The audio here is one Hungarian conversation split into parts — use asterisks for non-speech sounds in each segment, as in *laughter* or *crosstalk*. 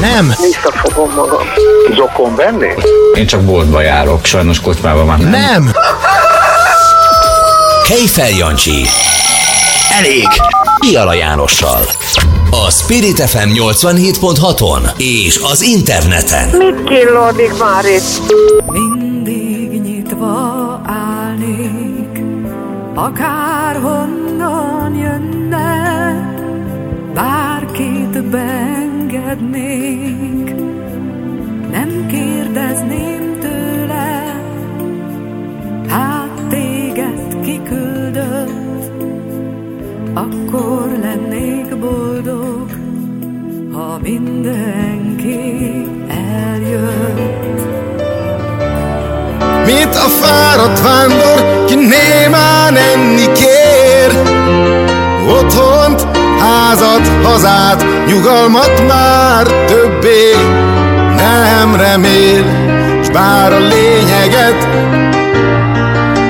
Nem. Visszafogom magam. Zokon venni? Én csak boltba járok, sajnos kocsmában már nem. Nem. Kejfel Jancsi. Elég. Piala Jánossal. A Spirit FM 87.6-on és az interneten. Mit killódik már itt? Mindig nyitva állnék, akárhonnan jönne, bárkit beengednék. Nem kérdezném tőle, hát téged kiküldött, akkor lennék boldog, ha mindenki eljött. Mint a fáradt vándor, ki némán enni kér Otthont, házat, hazát, nyugalmat már többé nem remél S bár a lényeget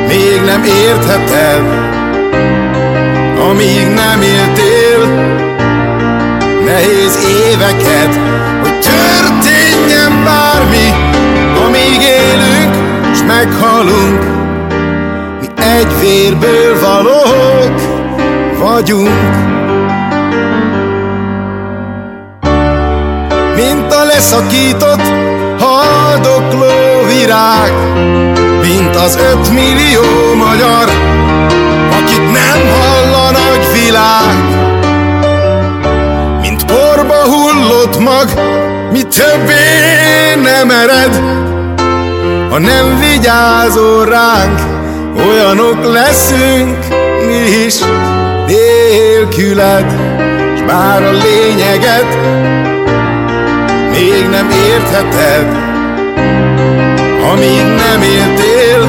még nem értheted Amíg nem éltél nehéz éveket Hogy történjen bármi, amíg élünk s meghalunk. Mi egy vérből valók vagyunk leszakított haldokló virág Mint az ötmillió magyar Akit nem hall a nagy világ. Mint porba hullott mag Mi többé nem ered. Ha nem vigyázol ránk, olyanok leszünk mi is nélküled, s bár a lényeget még nem értheted, amíg nem éltél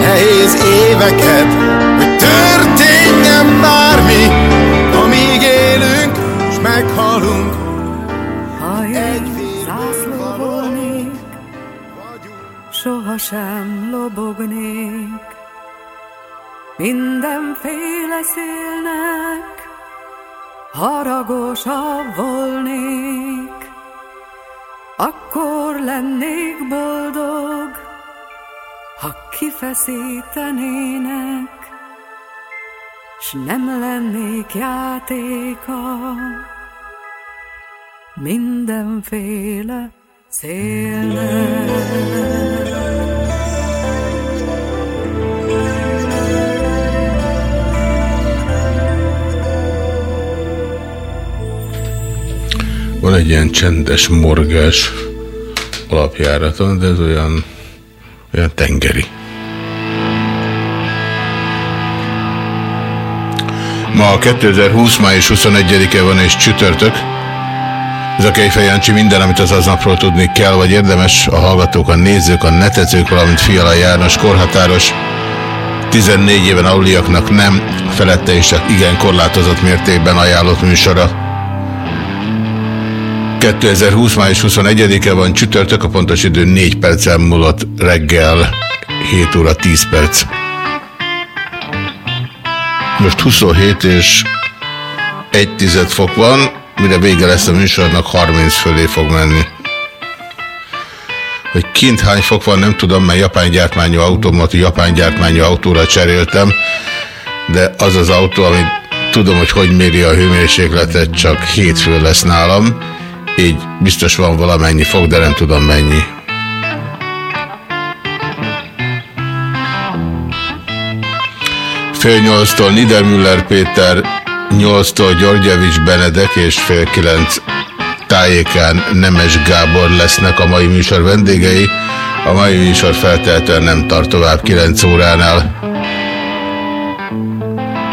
nehéz éveket, hogy történjen bármi, amíg élünk, s meghalunk. Ha én zászló volnék, sohasem lobognék. Mindenféle szélnek kifeszítenének, s nem lennék játéka mindenféle szélnek. Van egy ilyen csendes morgás alapjáraton, de ez olyan, olyan tengeri. Ma 2020. május 21-e van és csütörtök. Ez a Kejfej Jancsi minden, amit az aznapról tudni kell, vagy érdemes a hallgatók, a nézők, a netezők, valamint Fiala János korhatáros 14 éven aluliaknak nem, felette csak igen korlátozott mértékben ajánlott műsora. 2020. május 21-e van csütörtök, a pontos idő 4 percen múlott reggel 7 óra 10 perc. Most 27 és 1 tized fok van, mire vége lesz a műsornak 30 fölé fog menni. Hogy kint hány fok van, nem tudom, mert japán gyártmányú autómat japán gyártmányú autóra cseréltem, de az az autó, amit tudom, hogy hogy méri a hőmérsékletet, csak hétfő lesz nálam, így biztos van valamennyi fog, de nem tudom mennyi. fél nyolctól Niedermüller Péter, nyolctól Györgyevics Benedek és fél kilenc tájékán Nemes Gábor lesznek a mai műsor vendégei. A mai műsor feltehetően nem tart tovább 9 óránál.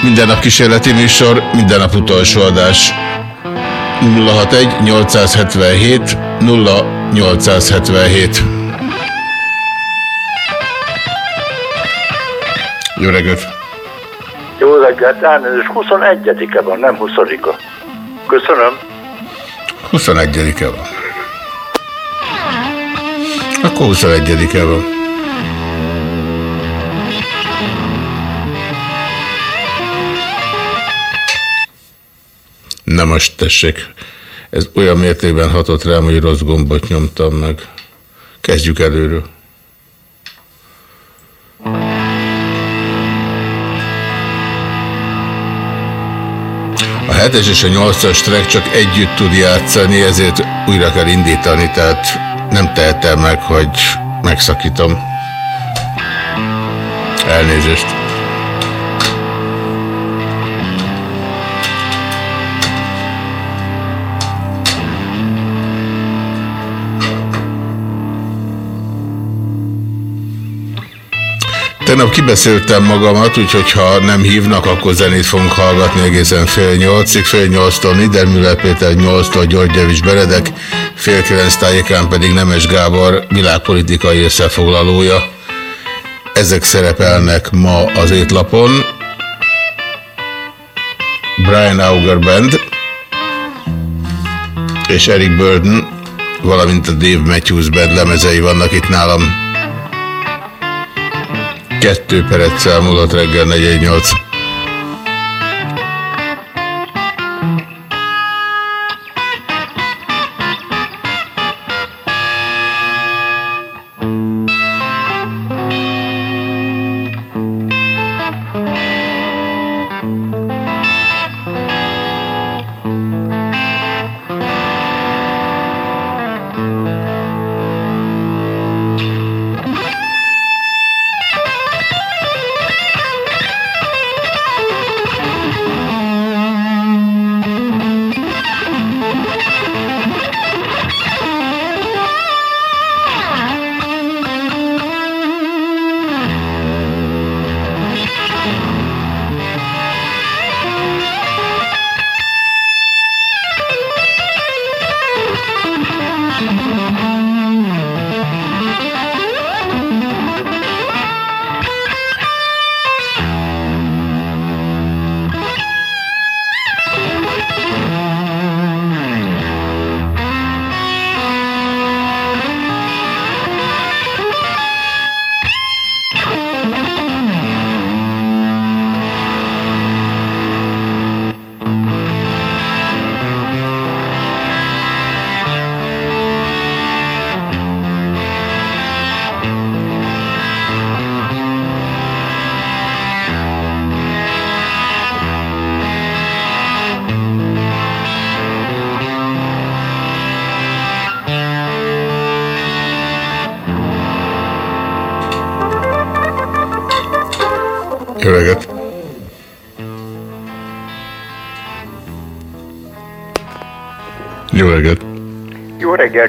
Minden nap kísérleti műsor, minden nap utolsó adás. 061 877 0877 Jó reggelt! Jó reggelt, elnézést, 21-e van, nem 20-a. Köszönöm. 21-e van. Akkor 21-e van. Na most tessék, ez olyan mértékben hatott rám, hogy rossz gombot nyomtam meg. Kezdjük előről. 7-es és a 8-as track csak együtt tud játszani, ezért újra kell indítani, tehát nem tehetem meg, hogy megszakítom. Elnézést. Tegnap kibeszéltem magamat, úgyhogy ha nem hívnak, akkor zenét fogunk hallgatni egészen fél nyolcig, fél nyolctól Niedermüller Péter, nyolctól György Javis Beredek, fél kilenc tájékán pedig Nemes Gábor világpolitikai összefoglalója. Ezek szerepelnek ma az étlapon. Brian Auger Band és Eric Burden, valamint a Dave Matthews Band lemezei vannak itt nálam. Kettő perccel múlott reggel 418.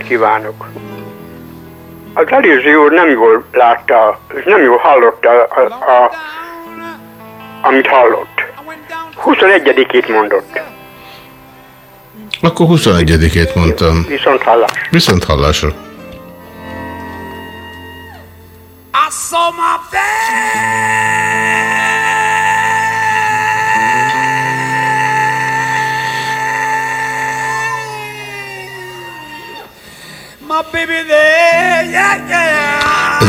reggelt kívánok! Az előző úr nem jól látta, nem jól hallotta, a, a, amit hallott. 21-ét mondott. Akkor 21-ét mondtam. Viszont hallás. Viszont hallásra.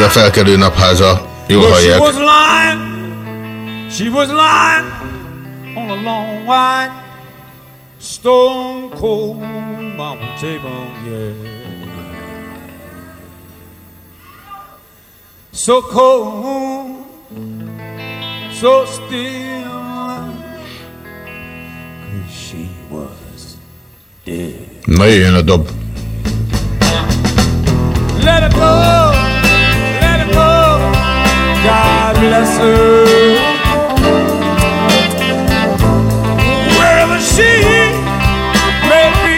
A felkelő napháza. Jól Well, she hallják. was lying. She was lying on a long white stone cold mama table, yeah. So cold, so still, 'cause she was dead. Na jöjjön a dob. Let it go, bless her. Wherever she may be,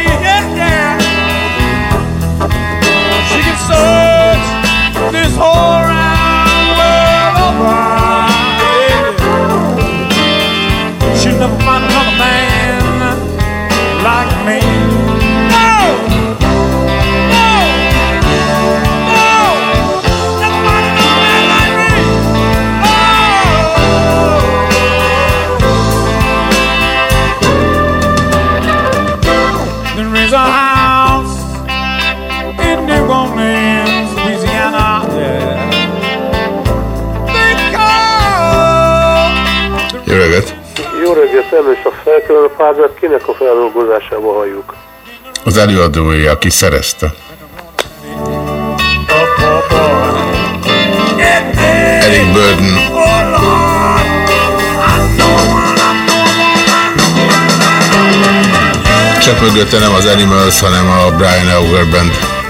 yeah. She can search this whole fázat kinek a feldolgozásába halljuk? Az előadója, aki szerezte. Eric Burden. Csak mögötte nem az Animals, hanem a Brian Auger Band.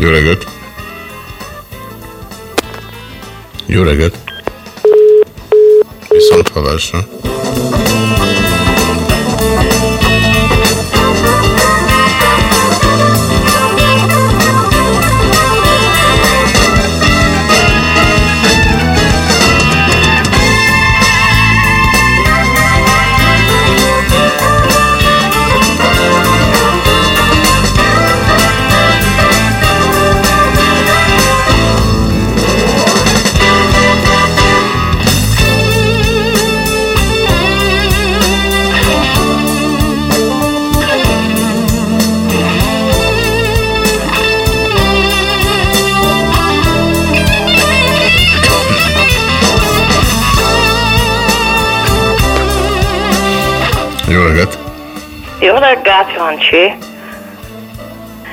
Jó reggelt! Jó reggelt! Viszont hallásra. Jancsi!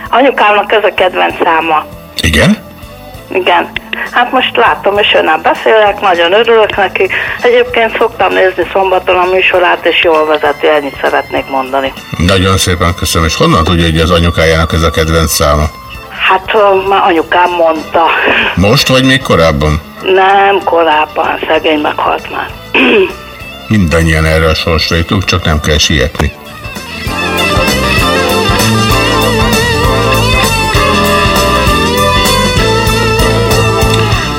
Anyukámnak ez a kedvenc száma. Igen? Igen. Hát most látom, és önnel beszélek, nagyon örülök neki. Egyébként szoktam nézni szombaton a műsorát, és jól vezeti, ennyit szeretnék mondani. Nagyon szépen köszönöm. És honnan tudja, hogy az anyukájának ez a kedvenc száma? Hát már anyukám mondta. *laughs* Most vagy még korábban? Nem, korábban, szegény meghalt már. *clears throat* Mindannyian erre a sorsra jutunk, csak nem kell sietni.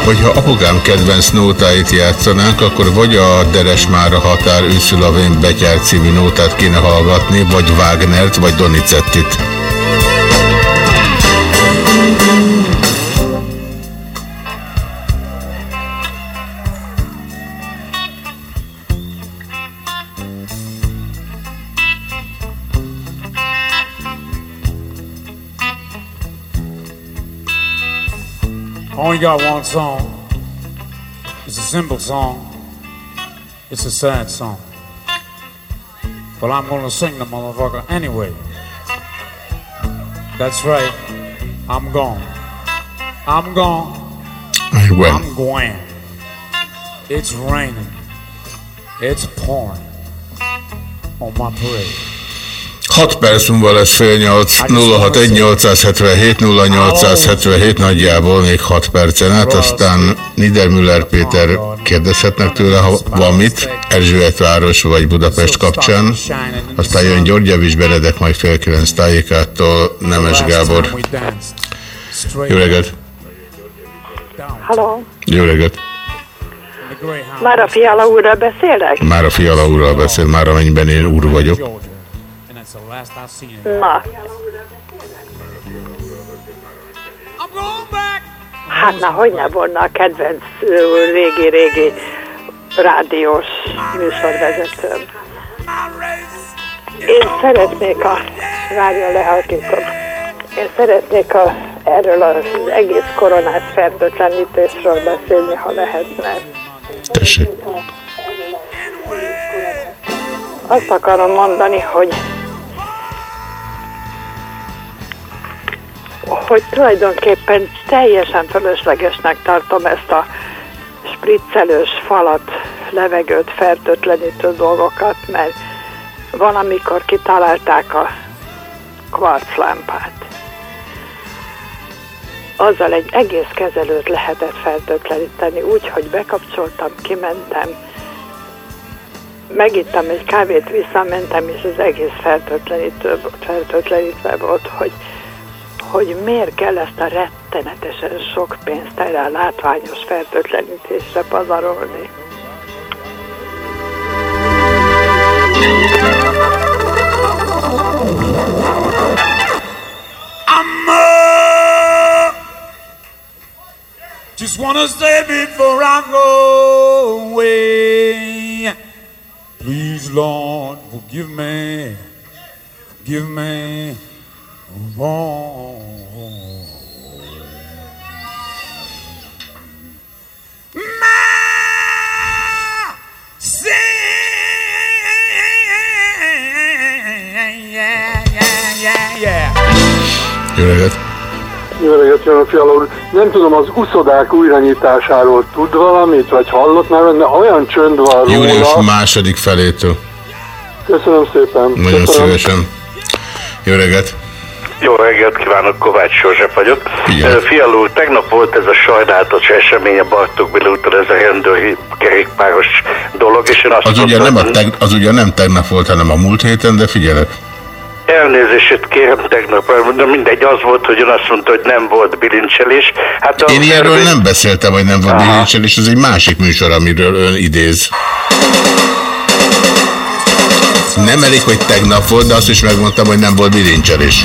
Hogyha apukám kedvenc nótáit játszanánk, akkor vagy a Deres határ őszül a vén betyár című nótát kéne hallgatni, vagy Wagnert, vagy Donizettit. Only got one song. It's a simple song. It's a sad song. But I'm gonna sing the motherfucker anyway. That's right. I'm gone. I'm gone. When? I'm going. It's raining. It's pouring on my parade. 6 perc múlva lesz fél 8, 061 877 0877 nagyjából még 6 percen át, aztán Niedermüller Péter kérdezhetnek tőle, ha van mit, Erzsébetváros vagy Budapest kapcsán, aztán jön György Javis Benedek, majd fél 9 tájékától Nemes Gábor. Jó reggelt! Halló, Jó reggelt! már a fiala úrral beszélek? Már a fiala úrral beszél, már amennyiben én úr vagyok. Na. Hát na, hogy ne volna a kedvenc régi-régi rádiós műsorvezetőm. Én szeretnék a... Várjon le, halkintom. Én szeretnék a, erről az egész koronás fertőtlenítésről beszélni, ha lehetne. Tessék. Azt akarom mondani, hogy hogy tulajdonképpen teljesen fölöslegesnek tartom ezt a spriccelős falat, levegőt fertőtlenítő dolgokat, mert valamikor kitalálták a kvarclámpát. Azzal egy egész kezelőt lehetett fertőtleníteni úgy, hogy bekapcsoltam, kimentem, megittam egy kávét, visszamentem, és az egész fertőtlenítő, fertőtlenítve volt, hogy hogy miért kell ezt a rettenetesen sok pénzt erre a látványos fertőtlenítésre pazarolni. Just wanna say before I go away. Please, Lord, forgive me. Forgive me. Jó reggelt! Jó reggelt, Jönő Fiala úr. Nem tudom, az uszodák újranyitásáról tud valamit, vagy hallott már, mert olyan csönd van Július róla. második felétől. Köszönöm szépen. Nagyon Köszönöm. szívesen. Jó reggelt! Jó reggelt kívánok, Kovács József vagyok. Igen. Fialó tegnap volt ez a sajnálatos esemény a Bartók Béla úton, ez a rendőri kerékpáros dolog, és én azt Az ugye, nem a teg, az ugye nem tegnap volt, hanem a múlt héten, de figyelek. elnézését kérem tegnap, de mindegy, az volt, hogy ön azt mondta, hogy nem volt bilincselés. Hát Én ilyenről szervezet- nem beszéltem, hogy nem van Aha. bilincsel, és ez egy másik műsor, amiről ön idéz. Nem elég, hogy tegnap volt, de azt is megmondtam, hogy nem volt bilincselés.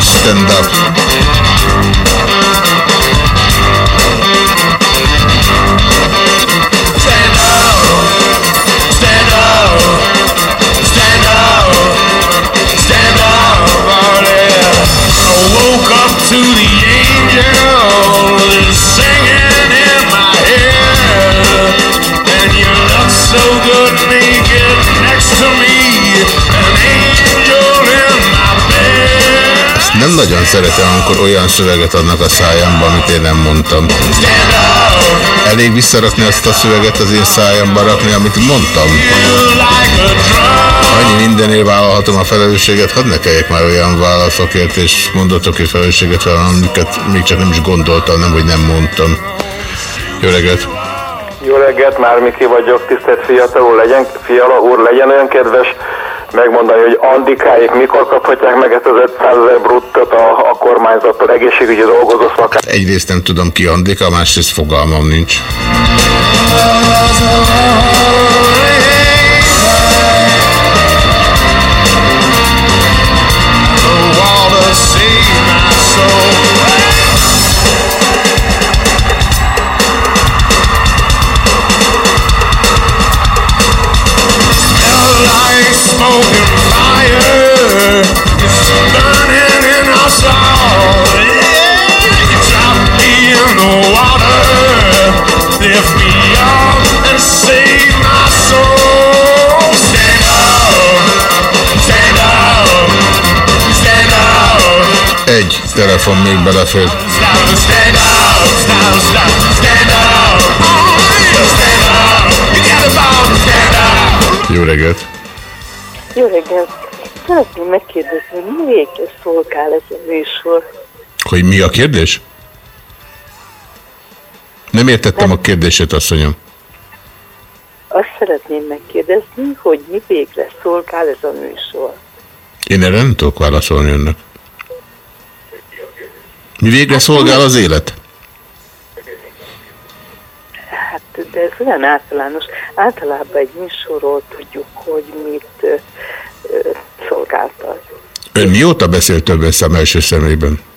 Stand up. Nem nagyon szeretem, amikor olyan szöveget adnak a szájamba, amit én nem mondtam. Elég visszarakni azt a szöveget az én szájamba rakni, amit mondtam. Annyi mindenért vállalhatom a felelősséget, hadd ne kelljek már olyan válaszokért és mondatokért felelősséget vállalom, amiket még csak nem is gondoltam, nem, hogy nem mondtam. Jó reggelt! Jó reggelt, már Miki vagyok, tisztelt fiatal úr, legyen, fiala úr, legyen olyan kedves megmondani, hogy Andikáik mikor kaphatják meg ezt az 500 ezer bruttot a, a kormányzattól egészségügyi dolgozó szakát. Egyrészt nem tudom ki Andika, másrészt fogalmam nincs. Lift me up and save my soul. Stand up, stand up, stand up. Egy telefon még belefér. Stand up, stand up. Stand up, you got a bomb, stand up. Jó reggelt! Jó reggelt! Szeretném megkérdezni, hogy mi végre szolgál ez a műsor? Hogy mi a kérdés? Nem értettem a kérdését, asszonyom. Azt szeretném megkérdezni, hogy mi végre szolgál ez a műsor. Én erre nem tudok válaszolni önnek. Mi végre szolgál az élet? Hát, de ez olyan általános. Általában egy műsorról tudjuk, hogy mit ö, ö, szolgáltat. Ön mióta beszél több szem első szemében?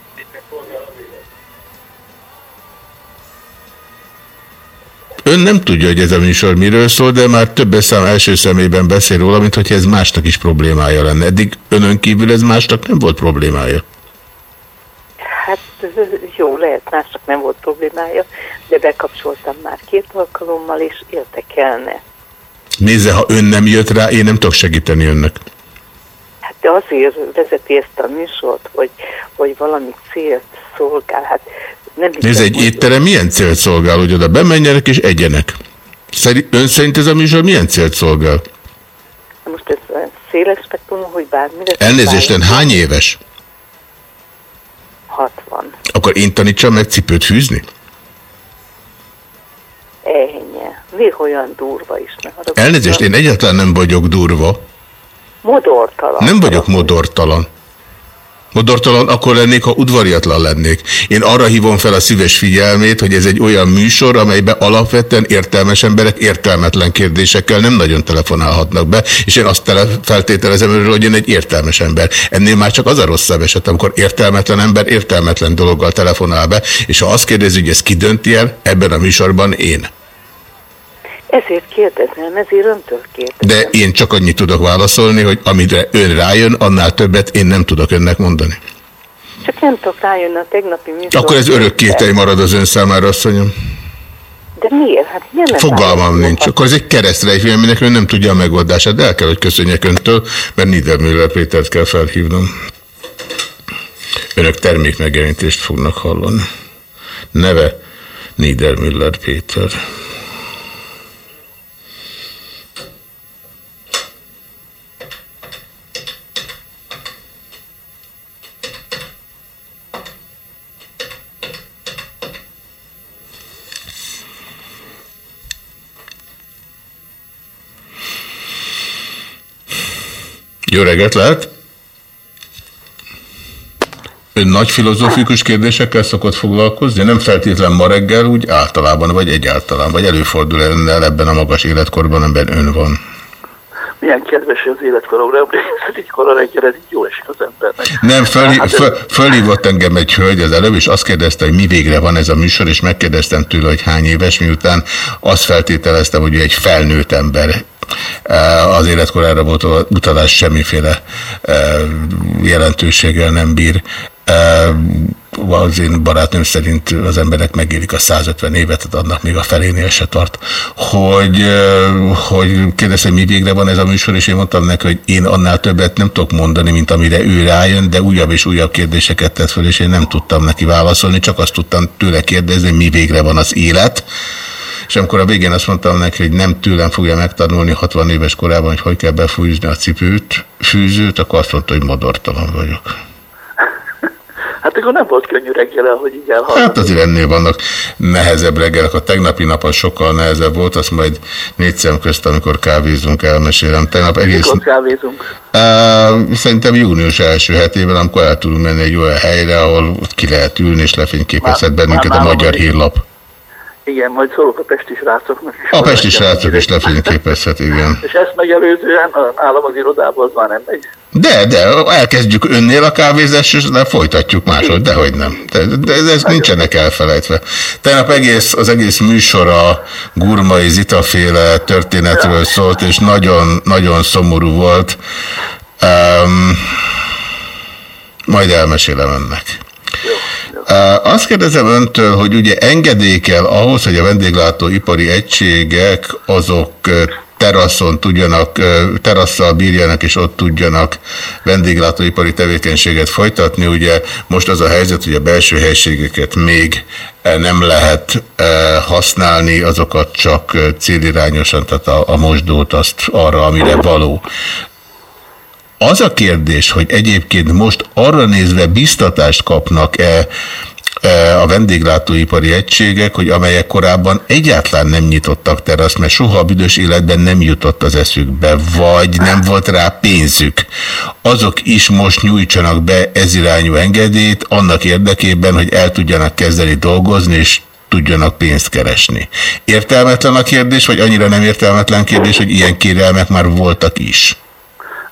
Ön nem tudja, hogy ez a műsor miről szól, de már több szám első szemében beszél róla, mint hogy ez másnak is problémája lenne. Eddig önön kívül ez másnak nem volt problémája. Hát jó, lehet másnak nem volt problémája, de bekapcsoltam már két alkalommal, és érdekelne. Nézze, ha ön nem jött rá, én nem tudok segíteni önnek. De azért vezeti ezt a műsort, hogy, hogy valami célt szolgál. Hát nem Nézze, egy hogy- étterem milyen célt szolgál, hogy oda bemenjenek és egyenek? Szerint, ön szerint ez a műsor milyen célt szolgál? Most ez széles spektrum, hogy bármire... Elnézést, ön hány éves? 60. Akkor én tanítsam meg cipőt fűzni? Ennyi. Néha olyan durva is. Ne. Elnézést, én egyáltalán nem vagyok durva. Modortalan. Nem vagyok modortalan. Modortalan akkor lennék, ha udvariatlan lennék. Én arra hívom fel a szíves figyelmét, hogy ez egy olyan műsor, amelyben alapvetően értelmes emberek értelmetlen kérdésekkel nem nagyon telefonálhatnak be, és én azt tele feltételezem őről, hogy én egy értelmes ember. Ennél már csak az a rosszabb eset, amikor értelmetlen ember értelmetlen dologgal telefonál be, és ha azt kérdezi, hogy ez ki dönti el, ebben a műsorban én. Ezért kérdezem, ezért öntől kérdezem. De én csak annyit tudok válaszolni, hogy amire ön rájön, annál többet én nem tudok önnek mondani. Csak nem tudok rájönni a tegnapi műsor. Akkor ez örök kételj marad az ön számára, asszonyom. De miért? Hát nem Fogalmam nincs. Akkor ez egy keresztrejfény, aminek ön nem tudja a megoldását, de el kell, hogy köszönjek öntől, mert Niedermüller Pétert kell felhívnom. Önök termékmegjelenítést fognak hallani. Neve Niedermüller Péter. Jó reggelt lehet! Ön nagy filozófikus kérdésekkel szokott foglalkozni, nem feltétlen ma reggel, úgy általában, vagy egyáltalán, vagy előfordul önnel ebben a magas életkorban, amiben ön van. Milyen kedves az életkoromra, emlékezhet így korra reggel, ez így jó esik az embernek. Nem, fölhí, Hát, föl, fölhívott engem egy hölgy az előbb, és azt kérdezte, hogy mi végre van ez a műsor, és megkérdeztem tőle, hogy hány éves, miután azt feltételeztem, hogy ő egy felnőtt ember. Eh, Az életkorára utalás semmiféle eh, jelentőséggel nem bír. Eh, Az én barátnőm szerint az emberek megélik a 150 évet, tehát annak még a felénél se tart. Hogy, hogy kérdezte, hogy mi végre van ez a műsor, és én mondtam neki, hogy én annál többet nem tudok mondani, mint amire ő rájön, de újabb és újabb kérdéseket tett fel, és én nem tudtam neki válaszolni, csak azt tudtam tőle kérdezni, mi végre van az élet. És amikor a végén azt mondtam neki, hogy nem tőlem fogja megtanulni 60 éves korában, hogy hogy kell befűzni a cipőt, fűzőt, akkor azt mondta, hogy modortalan vagyok. Hát akkor nem volt könnyű reggel, hogy így elhallgatni. Hát azért ennél vannak nehezebb reggelek. A tegnapi nap az sokkal nehezebb volt, azt majd négy szem közt, amikor kávézunk, elmesélem. Tegnap egész... Mikor kávézunk? Uh, szerintem június első hetében, amikor el tudunk menni egy olyan helyre, ahol ki lehet ülni, és lefényképezhet Már- bennünket már a nálam magyar hírlap. Igen, majd szólok a pesti srácoknak is. A pesti srácok is lefényképezhet, igen. És ezt megelőzően nálam az irodában az már nem megy. De, de, elkezdjük önnél a kávézást, és de folytatjuk máshogy, dehogy nem. De, de ez, ez nincsenek elfelejtve. Tegnap egész, az egész műsor a gurmai zitaféle történetről szólt, és nagyon, nagyon szomorú volt. Um, majd elmesélem önnek. Azt kérdezem öntől, hogy ugye engedély kell ahhoz, hogy a vendéglátóipari egységek azok teraszon tudjanak, terasszal bírjanak, és ott tudjanak vendéglátóipari tevékenységet folytatni. Ugye most az a helyzet, hogy a belső helységeket még nem lehet használni, azokat csak célirányosan, tehát a, a mosdót azt arra, amire való. Az a kérdés, hogy egyébként most arra nézve biztatást kapnak-e e, a vendéglátóipari egységek, hogy amelyek korábban egyáltalán nem nyitottak teraszt, mert soha a büdös életben nem jutott az eszükbe, vagy nem volt rá pénzük. Azok is most nyújtsanak be ezirányú engedélyt annak érdekében, hogy el tudjanak kezdeni dolgozni, és tudjanak pénzt keresni. Értelmetlen a kérdés, vagy annyira nem értelmetlen kérdés, hogy ilyen kérelmek már voltak is?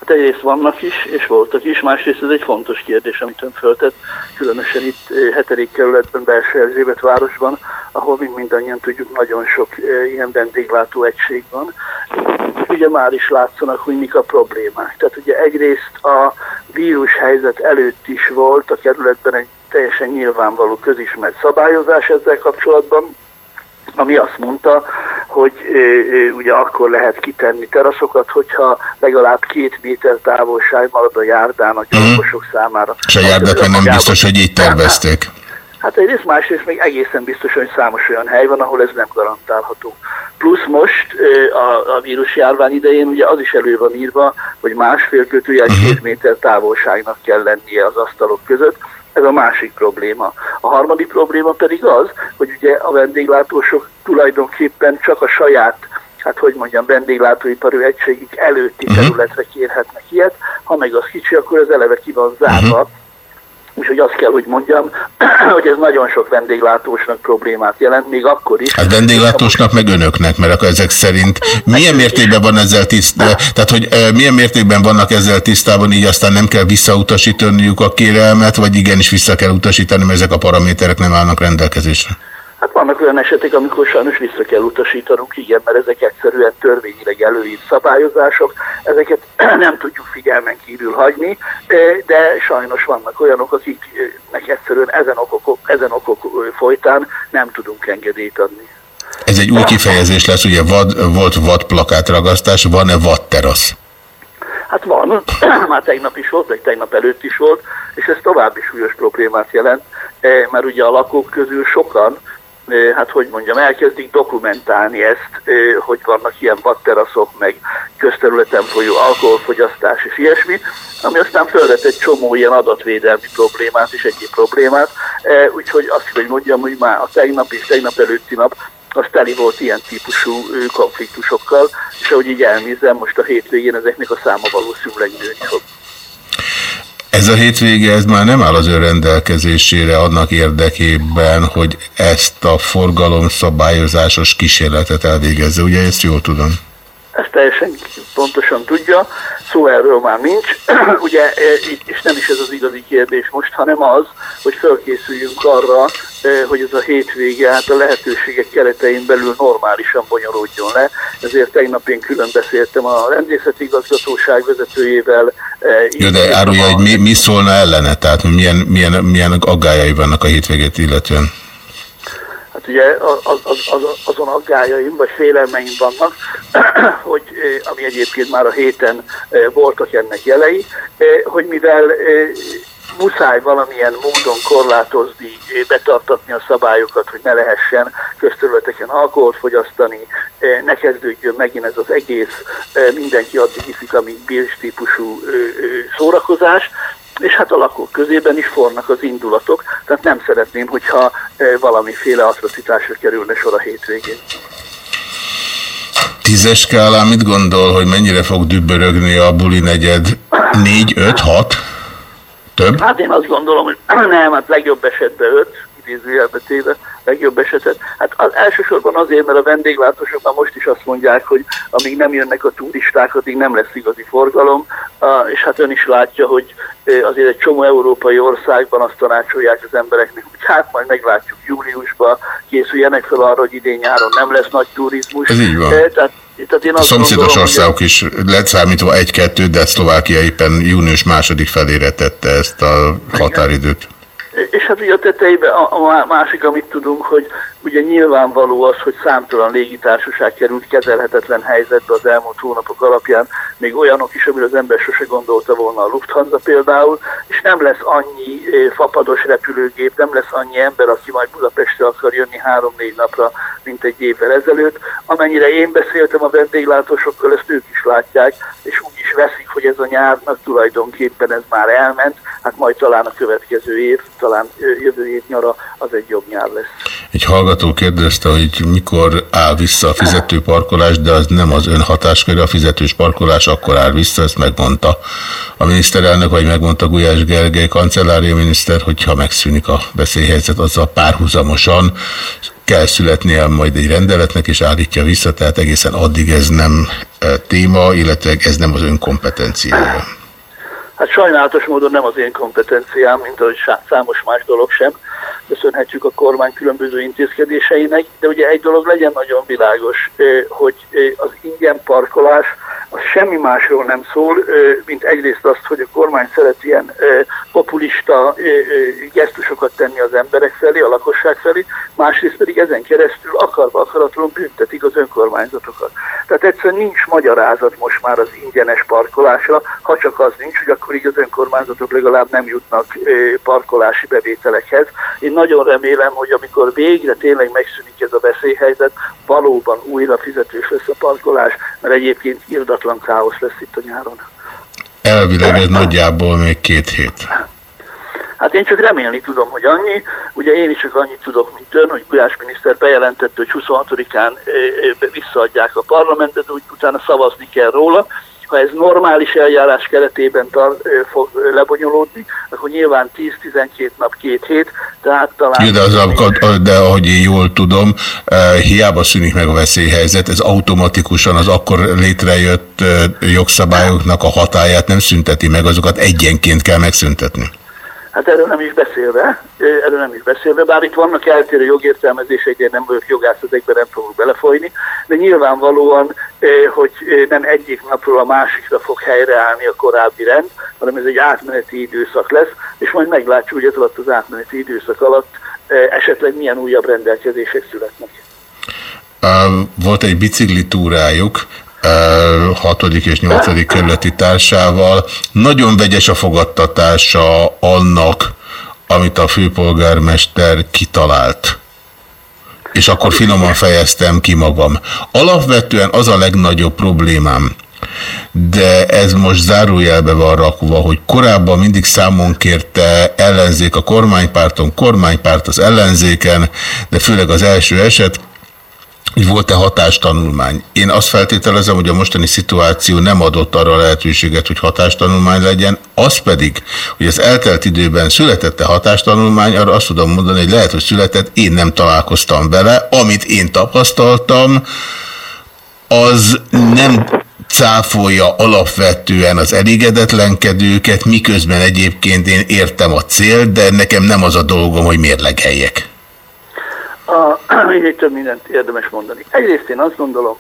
Hát egyrészt vannak is, és voltak is, másrészt ez egy fontos kérdés, amit ön föltett, különösen itt eh, hetedik kerületben, belső Erzsébet városban, ahol mind mindannyian tudjuk, nagyon sok eh, ilyen vendéglátó egység van. Ugye már is látszanak, hogy mik a problémák. Tehát ugye egyrészt a vírus helyzet előtt is volt a kerületben egy teljesen nyilvánvaló közismert szabályozás ezzel kapcsolatban, ami azt mondta, hogy ö, ugye akkor lehet kitenni teraszokat, hogyha legalább két méter távolság marad a járdán a gyalogosok számára. És a járdát nem biztos, hogy így tervezték. Hát egyrészt, másrészt még egészen biztos, hogy számos olyan hely van, ahol ez nem garantálható. Plusz most a, a vírus járvány idején ugye az is elő van írva, hogy másfél kötőjel két méter távolságnak kell lennie az asztalok között. Ez a másik probléma. A harmadik probléma pedig az, hogy ugye a vendéglátósok tulajdonképpen csak a saját hát hogy mondjam, vendéglátóipari egységük előtti területre kérhetnek ilyet, ha meg az kicsi, akkor az eleve ki van zárva. Úgyhogy azt kell, hogy mondjam, *clears throat* hogy ez nagyon sok vendéglátósnak problémát jelent, még akkor is. Hát vendéglátósnak meg önöknek, mert akkor ezek szerint milyen mértékben van ezzel tisztában, tehát hogy milyen mértékben vannak ezzel tisztában, így aztán nem kell visszautasítaniuk a kérelmet, vagy igenis vissza kell utasítani, mert ezek a paraméterek nem állnak rendelkezésre? Hát vannak olyan esetek, amikor sajnos vissza kell utasítanunk, igen, mert ezek egyszerűen törvényileg előírt szabályozások, ezeket *clears throat* nem tudjuk figyelmen kívül hagyni, de- sajnos vannak olyanok, akiknek egyszerűen ezen okok, ezen okok folytán nem tudunk engedélyt adni. Ez egy új kifejezés lesz, ugye vad, volt vadplakátragasztás, van-e vadterasz? Hát van, *clears throat* már tegnap is volt, vagy tegnap előtt is volt, és ez további súlyos problémát jelent, eh, mert ugye a lakók közül sokan, hát hogy mondjam, elkezdik dokumentálni ezt, hogy vannak ilyen vadteraszok, meg közterületen folyó alkoholfogyasztás és ilyesmi, ami aztán felvet egy csomó ilyen adatvédelmi problémát és egyéb problémát, úgyhogy azt hogy mondjam, hogy már a tegnap és tegnap előtti nap az teli volt ilyen típusú konfliktusokkal, és ahogy így elnézem, most a hétvégén ezeknek a száma valószínűleg nőni fog. Ez a hétvége, ez már nem áll az ön rendelkezésére annak érdekében, hogy ezt a forgalomszabályozásos kísérletet elvégezze. Ugye ezt jól tudom? Ezt teljesen pontosan tudja, szó erről már nincs, *clears throat* ugye, e, és nem is ez az igazi kérdés most, hanem az, hogy felkészüljünk arra, e, hogy ez a hétvége hát a lehetőségek keretein belül normálisan bonyolódjon le, ezért tegnap én külön beszéltem a rendészeti igazgatóság vezetőjével. e, Jó, de árulja, hogy mi, mi szólna ellene, tehát milyen, milyen, milyen aggályai vannak a hétvégét illetően. Hát ugye az, az, az, azon aggájaim vagy félelmeim vannak, *clears throat* hogy ami egyébként már a héten voltak ennek jelei, hogy mivel muszáj valamilyen módon korlátozni, betartatni a szabályokat, hogy ne lehessen közterületeken alkoholt fogyasztani, ne kezdődjön megint ez az egész mindenki addig iszik, amíg bírs szórakozás, és hát a lakók közében is fornak az indulatok, tehát nem szeretném, hogyha eh, valamiféle atrocitásra kerülne sor a hétvégén. Tízes skálán mit gondol, hogy mennyire fog dübbörögni a buli negyed? Négy, öt, hat? Több? Hát én azt gondolom, hogy *clears throat* nem, hát legjobb esetben öt, idézőjelbe téve, legjobb esetet. Hát az elsősorban azért, mert a vendéglátósok már most is azt mondják, hogy amíg nem jönnek a turisták, addig nem lesz igazi forgalom, és hát ön is látja, hogy azért egy csomó európai országban azt tanácsolják az embereknek, hogy hát majd meglátjuk júliusban, készüljenek fel arra, hogy idén nyáron nem lesz nagy turizmus. Ez így van. Eh, Tehát, tehát én A szomszédos gondolom, hogy- országok is leszámítva egy-kettő, de Szlovákia éppen június második felére tette ezt a határidőt. És hát ugye a tetejében a, a má- másik, amit tudunk, hogy ugye nyilvánvaló az, hogy számtalan légitársaság került kezelhetetlen helyzetbe az elmúlt hónapok alapján, még olyanok is, amire az ember sose gondolta volna a Lufthansa például, és nem lesz annyi eh, fapados repülőgép, nem lesz annyi ember, aki majd Budapestre akar jönni három-négy napra, mint egy évvel ezelőtt. Amennyire én beszéltem a vendéglátósokkal, ezt ők is látják, és úgy is veszik, hogy ez a nyárnak tulajdonképpen ez már elment, hát majd talán a következő év, talán ö, jövő év nyara az egy jobb nyár lesz. Egy hallgató kérdezte, hogy mikor áll vissza a fizetőparkolás, de az nem az ön hatásköre, a fizetős parkolás akkor áll vissza, ezt megmondta a miniszterelnök, vagy megmondta Gulyás Gergely kancellária miniszter, hogyha megszűnik a veszélyhelyzet, azzal párhuzamosan kell születnie majd egy rendeletnek, és állítja vissza, tehát egészen addig ez nem e, téma, illetve ez nem az ön kompetenciája. Hát sajnálatos módon nem az én kompetenciám, mint ahogy számos más dolog sem. Köszönhetjük a kormány különböző intézkedéseinek, de ugye egy dolog legyen nagyon világos, hogy az ingyen parkolás az semmi másról nem szól, mint egyrészt azt, hogy a kormány szeret ilyen populista gesztusokat tenni az emberek felé, a lakosság felé, másrészt pedig ezen keresztül akarva akaratlanul büntetik az önkormányzatokat. Tehát egyszerűen nincs magyarázat most már az ingyenes parkolásra, ha csak az nincs, hogy akkor így az önkormányzatok legalább nem jutnak parkolási bevételekhez. Én nagyon remélem, hogy amikor végre tényleg megszűnik ez a veszélyhelyzet, valóban újra fizetős lesz a parkolás, mert egyébként irdatlan káosz lesz itt a nyáron. Elvileg ez nagyjából még két hét. Hát én csak remélni tudom, hogy annyi. Ugye én is csak annyit tudok, mint ön, hogy Gulyás miniszter bejelentette, hogy 26-án ö, ö, visszaadják a parlamentet, úgy utána szavazni kell róla. Ha ez normális eljárás keretében tar- fog lebonyolódni, akkor nyilván 10-12 nap, két hét, tehát talán... Jó, de, az, de ahogy én jól tudom, hiába szűnik meg a veszélyhelyzet, ez automatikusan az akkor létrejött jogszabályoknak a hatáját nem szünteti meg, azokat egyenként kell megszüntetni. Hát erről nem is beszélve, erről nem is beszélve, bár itt vannak eltérő jogértelmezések, én nem vagyok jogász, ezekben nem fogok belefolyni, de nyilvánvalóan, hogy nem egyik napról a másikra fog helyreállni a korábbi rend, hanem ez egy átmeneti időszak lesz, és majd meglátjuk, hogy ez alatt az átmeneti időszak alatt esetleg milyen újabb rendelkezések születnek. Volt egy bicikli túrájuk, hatodik és nyolcadik kerületi társával. Nagyon vegyes a fogadtatása annak, amit a főpolgármester kitalált. És akkor finoman fejeztem ki magam. Alapvetően az a legnagyobb problémám, de ez most zárójelbe van rakva, hogy korábban mindig számon kérte ellenzék a kormánypárton, kormánypárt az ellenzéken, de főleg az első eset, hogy volt-e hatástanulmány. Én azt feltételezem, hogy a mostani szituáció nem adott arra lehetőséget, hogy hatástanulmány legyen, az pedig, hogy az eltelt időben születette hatástanulmány, arra azt tudom mondani, hogy lehet, hogy született, én nem találkoztam vele, amit én tapasztaltam, az nem cáfolja alapvetően az elégedetlenkedőket, miközben egyébként én értem a cél, de nekem nem az a dolgom, hogy mérlegeljek. A, *clears throat* egy több mindent érdemes mondani. Egyrészt én azt gondolom,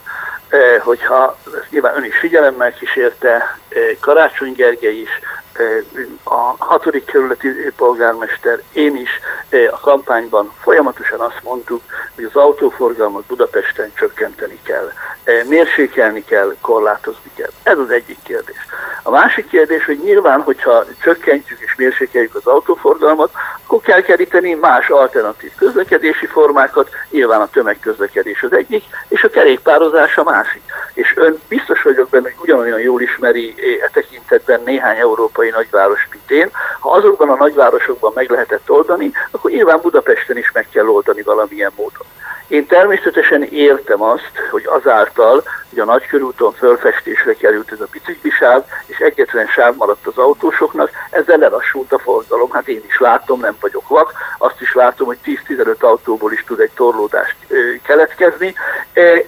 eh, hogyha ezt nyilván ön is figyelemmel kísérte, Karácsony Gergely is, eh, a hatodik kerületi polgármester, én is eh, a kampányban folyamatosan azt mondtuk, hogy az autóforgalmat Budapesten csökkenteni kell, eh, mérsékelni kell, korlátozni kell. Ez az egyik kérdés. A másik kérdés, hogy nyilván, hogyha csökkentjük és mérsékeljük az autóforgalmat, akkor kell keríteni más alternatív közlekedési formákat, nyilván a tömegközlekedés az egyik, és a kerékpározás a másik. És ön biztos vagyok benne, hogy ugyanolyan jól ismeri e tekintetben néhány európai nagyváros, mint én. Ha azokban a nagyvárosokban meg lehetett oldani, akkor nyilván Budapesten is meg kell oldani valamilyen módon. Én természetesen értem azt, hogy azáltal, hogy a nagykörúton fölfestésre került ez a biciklisáv, és egyetlen sáv maradt az autósoknak, ezzel lelassult a forgalom. Hát én is látom, nem vagyok vak, azt is látom, hogy 10-15 autóból is tud egy torlódást keletkezni,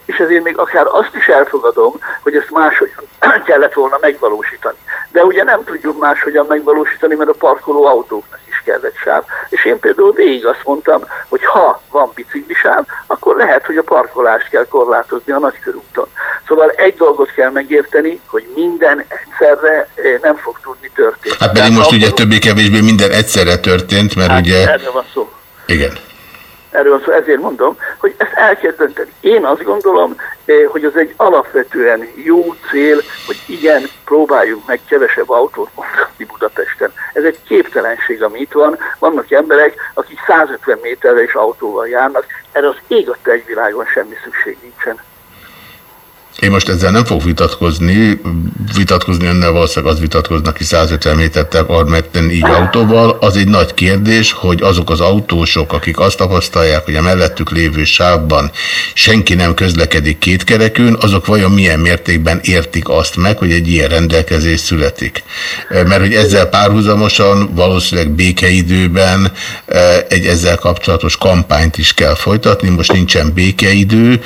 és ezért még akár azt is elfogadom, hogy ezt máshogyan *clears throat* kellett volna megvalósítani. De ugye nem tudjuk máshogyan megvalósítani, mert a parkoló autóknak is kellett sáv. És én például végig azt mondtam, hogy ha van biciklisáv, akkor lehet, hogy a parkolást kell korlátozni a nagykörúton. Szóval egy dolgot kell megérteni, hogy minden egyszerre eh, nem fog tudni történni. Hát pedig most ugye többé-kevésbé minden egyszerre történt, mert ugye... Erről van szó. Igen. Erről szó, ezért mondom, hogy ezt el kell dönteni. Én azt gondolom, eh, hogy az egy alapvetően jó cél, hogy igen, próbáljuk meg kevesebb autót mondani Budapesten. Ez egy képtelenség, ami itt van. Vannak emberek, akik 150 méterre is autóval járnak, erre az ég a világon semmi szükség nincsen. Én most ezzel nem fogok vitatkozni, vitatkozni önnel valószínűleg az vitatkoznak, aki 150 métert menni így autóval. Az egy nagy kérdés, hogy azok az autósok, akik azt tapasztalják, hogy a mellettük lévő sávban senki nem közlekedik kétkerekűn, azok vajon milyen mértékben értik azt meg, hogy egy ilyen rendelkezés születik. Mert hogy ezzel párhuzamosan valószínűleg békeidőben egy ezzel kapcsolatos kampányt is kell folytatni. Most nincsen békeidő,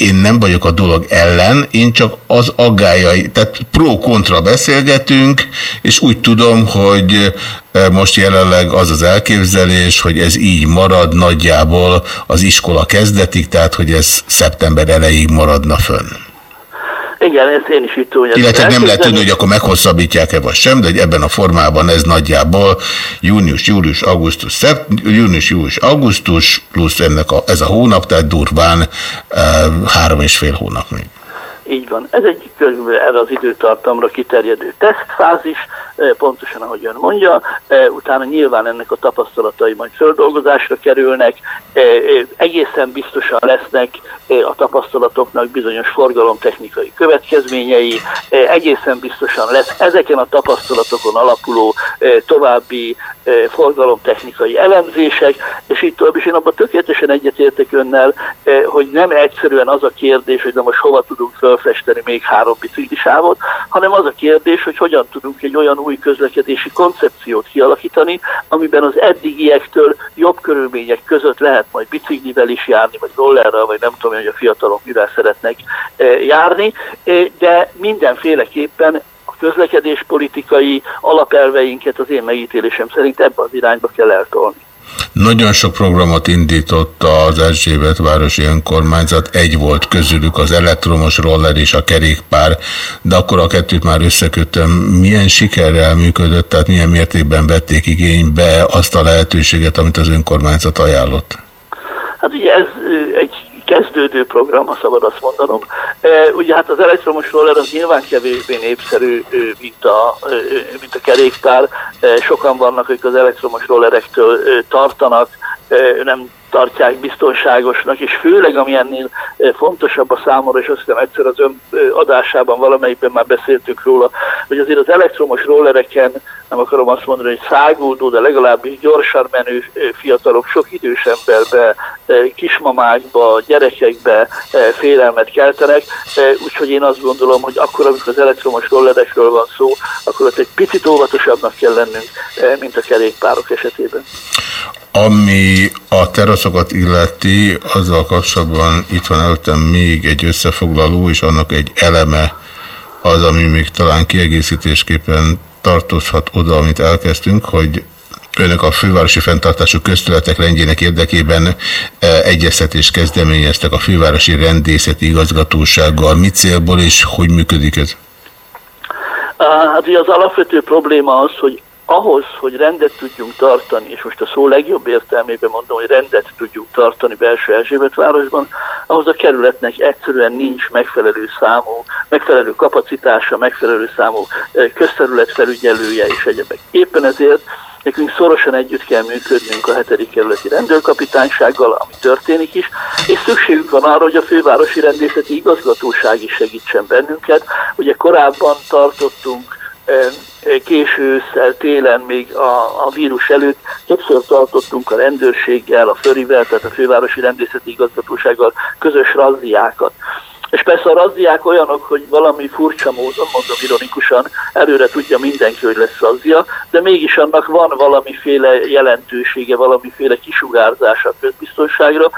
én nem vagyok a dolog ellen, én csak az aggájai, tehát pro-kontra beszélgetünk, és úgy tudom, hogy eh, most jelenleg az az elképzelés, hogy ez így marad nagyjából az iskola kezdetig, tehát hogy ez szeptember elejéig maradna fönn. Igen, ezt én is hogy ezt Illetve nem lehet tudni, hogy akkor meghosszabbítják-e vagy sem, de hogy ebben a formában ez nagyjából június, július, augusztus, szept, június, július, augusztus, plusz ennek a, ez a hónap, tehát durván e, három és fél hónap még. Így van. Ez egy körülbelül erre az időtartamra kiterjedő tesztfázis, eh, pontosan ahogy ön mondja, eh, utána nyilván ennek a tapasztalatai majd földolgozásra kerülnek, eh, egészen biztosan lesznek a tapasztalatoknak bizonyos forgalomtechnikai következményei, egészen biztosan lesz ezeken a tapasztalatokon alapuló további forgalomtechnikai elemzések, és így tovább, és én abban tökéletesen egyetértek önnel, hogy nem egyszerűen az a kérdés, hogy na most hova tudunk fölfesteni festeni még három biciklisávot, hanem az a kérdés, hogy hogyan tudunk egy olyan új közlekedési koncepciót kialakítani, amiben az eddigiektől jobb körülmények között lehet majd biciklivel is járni, vagy rollerrel, vagy nem tudom, hogy a fiatalok mivel szeretnek eh, járni, eh, de mindenféleképpen közlekedéspolitikai alapelveinket az én megítélésem szerint ebbe az irányba kell eltolni. Nagyon sok programot indított az Erzsébet városi önkormányzat, egy volt közülük az elektromos roller és a kerékpár, de akkor a kettőt már összekötöm. Milyen sikerrel működött, tehát milyen mértékben vették igénybe azt a lehetőséget, amit az önkormányzat ajánlott? Hát ugye ez kezdődő program, ha szabad azt mondanom. E, ugye hát az elektromos roller az nyilván kevésbé népszerű, mint a, mint a kerékpár. E, sokan vannak, akik az elektromos rollerektől tartanak, nem tartják biztonságosnak, és főleg ami ennél fontosabb a számomra, és azt hiszem egyszer az ön adásában valamelyikben már beszéltünk róla, hogy azért az elektromos rollereken, nem akarom azt mondani, hogy száguldó, de legalábbis gyorsan menő fiatalok sok idős emberbe, kismamákba, gyerekekbe félelmet keltenek, úgyhogy én azt gondolom, hogy akkor, amikor az elektromos rollerekről van szó, akkor ott egy picit óvatosabbnak kell lennünk, mint a kerékpárok esetében. Ami a teraszokat illeti, azzal kapcsolatban itt van előttem még egy összefoglaló, és annak egy eleme az, ami még talán kiegészítésképpen tartozhat oda, amit elkezdtünk, hogy önök a fővárosi fenntartású köztületek rendjének érdekében e, egyeztetést kezdeményeztek a fővárosi rendészeti igazgatósággal. Mi célból és hogy működik ez? Hát az alapvető probléma az, hogy ahhoz, hogy rendet tudjunk tartani, és most a szó legjobb értelmében mondom, hogy rendet tudjunk tartani belső Erzsébet városban, ahhoz a kerületnek egyszerűen nincs megfelelő számú, megfelelő kapacitása, megfelelő számú eh, közterületfelügyelője és egyebek. Éppen ezért nekünk szorosan együtt kell működnünk a hetedik kerületi rendőrkapitánysággal, ami történik is, és szükségünk van arra, hogy a fővárosi rendészeti igazgatóság is segítsen bennünket. Ugye korábban tartottunk késő ősszel, télen még a, a vírus előtt többször tartottunk a rendőrséggel, a Förivel, tehát a Fővárosi Rendészeti Igazgatósággal közös razziákat. És persze a razziák olyanok, hogy valami furcsa módon, mondom ironikusan, előre tudja mindenki, hogy lesz razzia, de mégis annak van valamiféle jelentősége, valamiféle kisugárzása a közbiztonságra,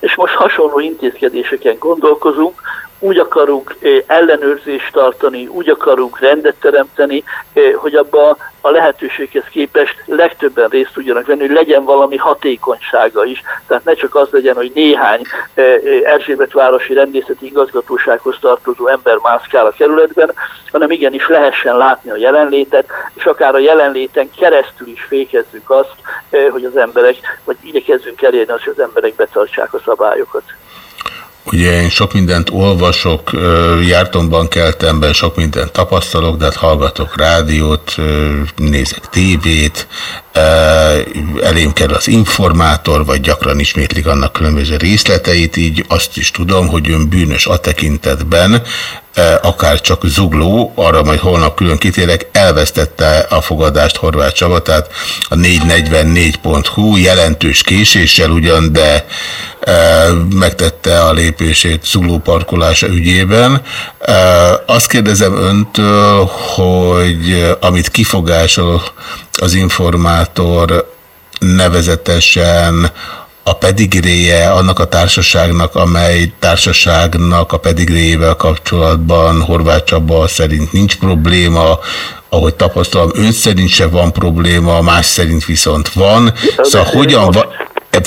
és most hasonló intézkedéseken gondolkozunk, úgy akarunk eh, ellenőrzést tartani, úgy akarunk rendet teremteni, eh, hogy abba a lehetőséghez képest legtöbben részt tudjanak venni, hogy legyen valami hatékonysága is. Tehát ne csak az legyen, hogy néhány eh, Erzsébet városi rendészeti igazgatósághoz tartozó ember mászkál a kerületben, hanem igenis lehessen látni a jelenlétet, és akár a jelenléten keresztül is fékezzük azt, hogy az emberek, vagy igyekezzünk elérni azt, hogy az emberek betartsák a szabályokat. Ugye én sok mindent olvasok, jártomban keltemben sok mindent tapasztalok, de hát hallgatok rádiót, nézek tévét, elém kell az informátor, vagy gyakran ismétlik annak különböző részleteit, így azt is tudom, hogy ön bűnös a tekintetben, akár csak zugló, arra majd holnap külön kitérek, elvesztette a fogadást Horváth Csaba, tehát a 444.hu jelentős késéssel ugyan, de megtette a lépését zugló parkolása ügyében. Azt kérdezem öntől, hogy amit kifogásol az informátor nevezetesen a pedigréje annak a társaságnak, amely társaságnak a pedigréjével kapcsolatban Horváth Csaba szerint nincs probléma, ahogy tapasztalom, ön szerint se van probléma, más szerint viszont van. Szóval hogyan, va,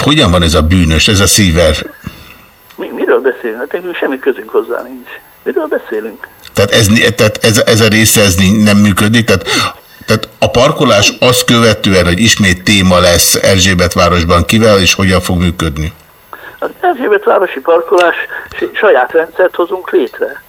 hogyan van ez a bűnös, ez a szíver? Mi, miről beszélünk? Hát semmi közünk hozzá nincs. Miről beszélünk? Tehát ez, tehát ez, ez a része ez nem működik? Tehát tehát a parkolás azt követően, hogy ismét téma lesz Erzsébet városban, kivel és hogyan fog működni? Az Erzsébet városi parkolás saját rendszert hozunk létre.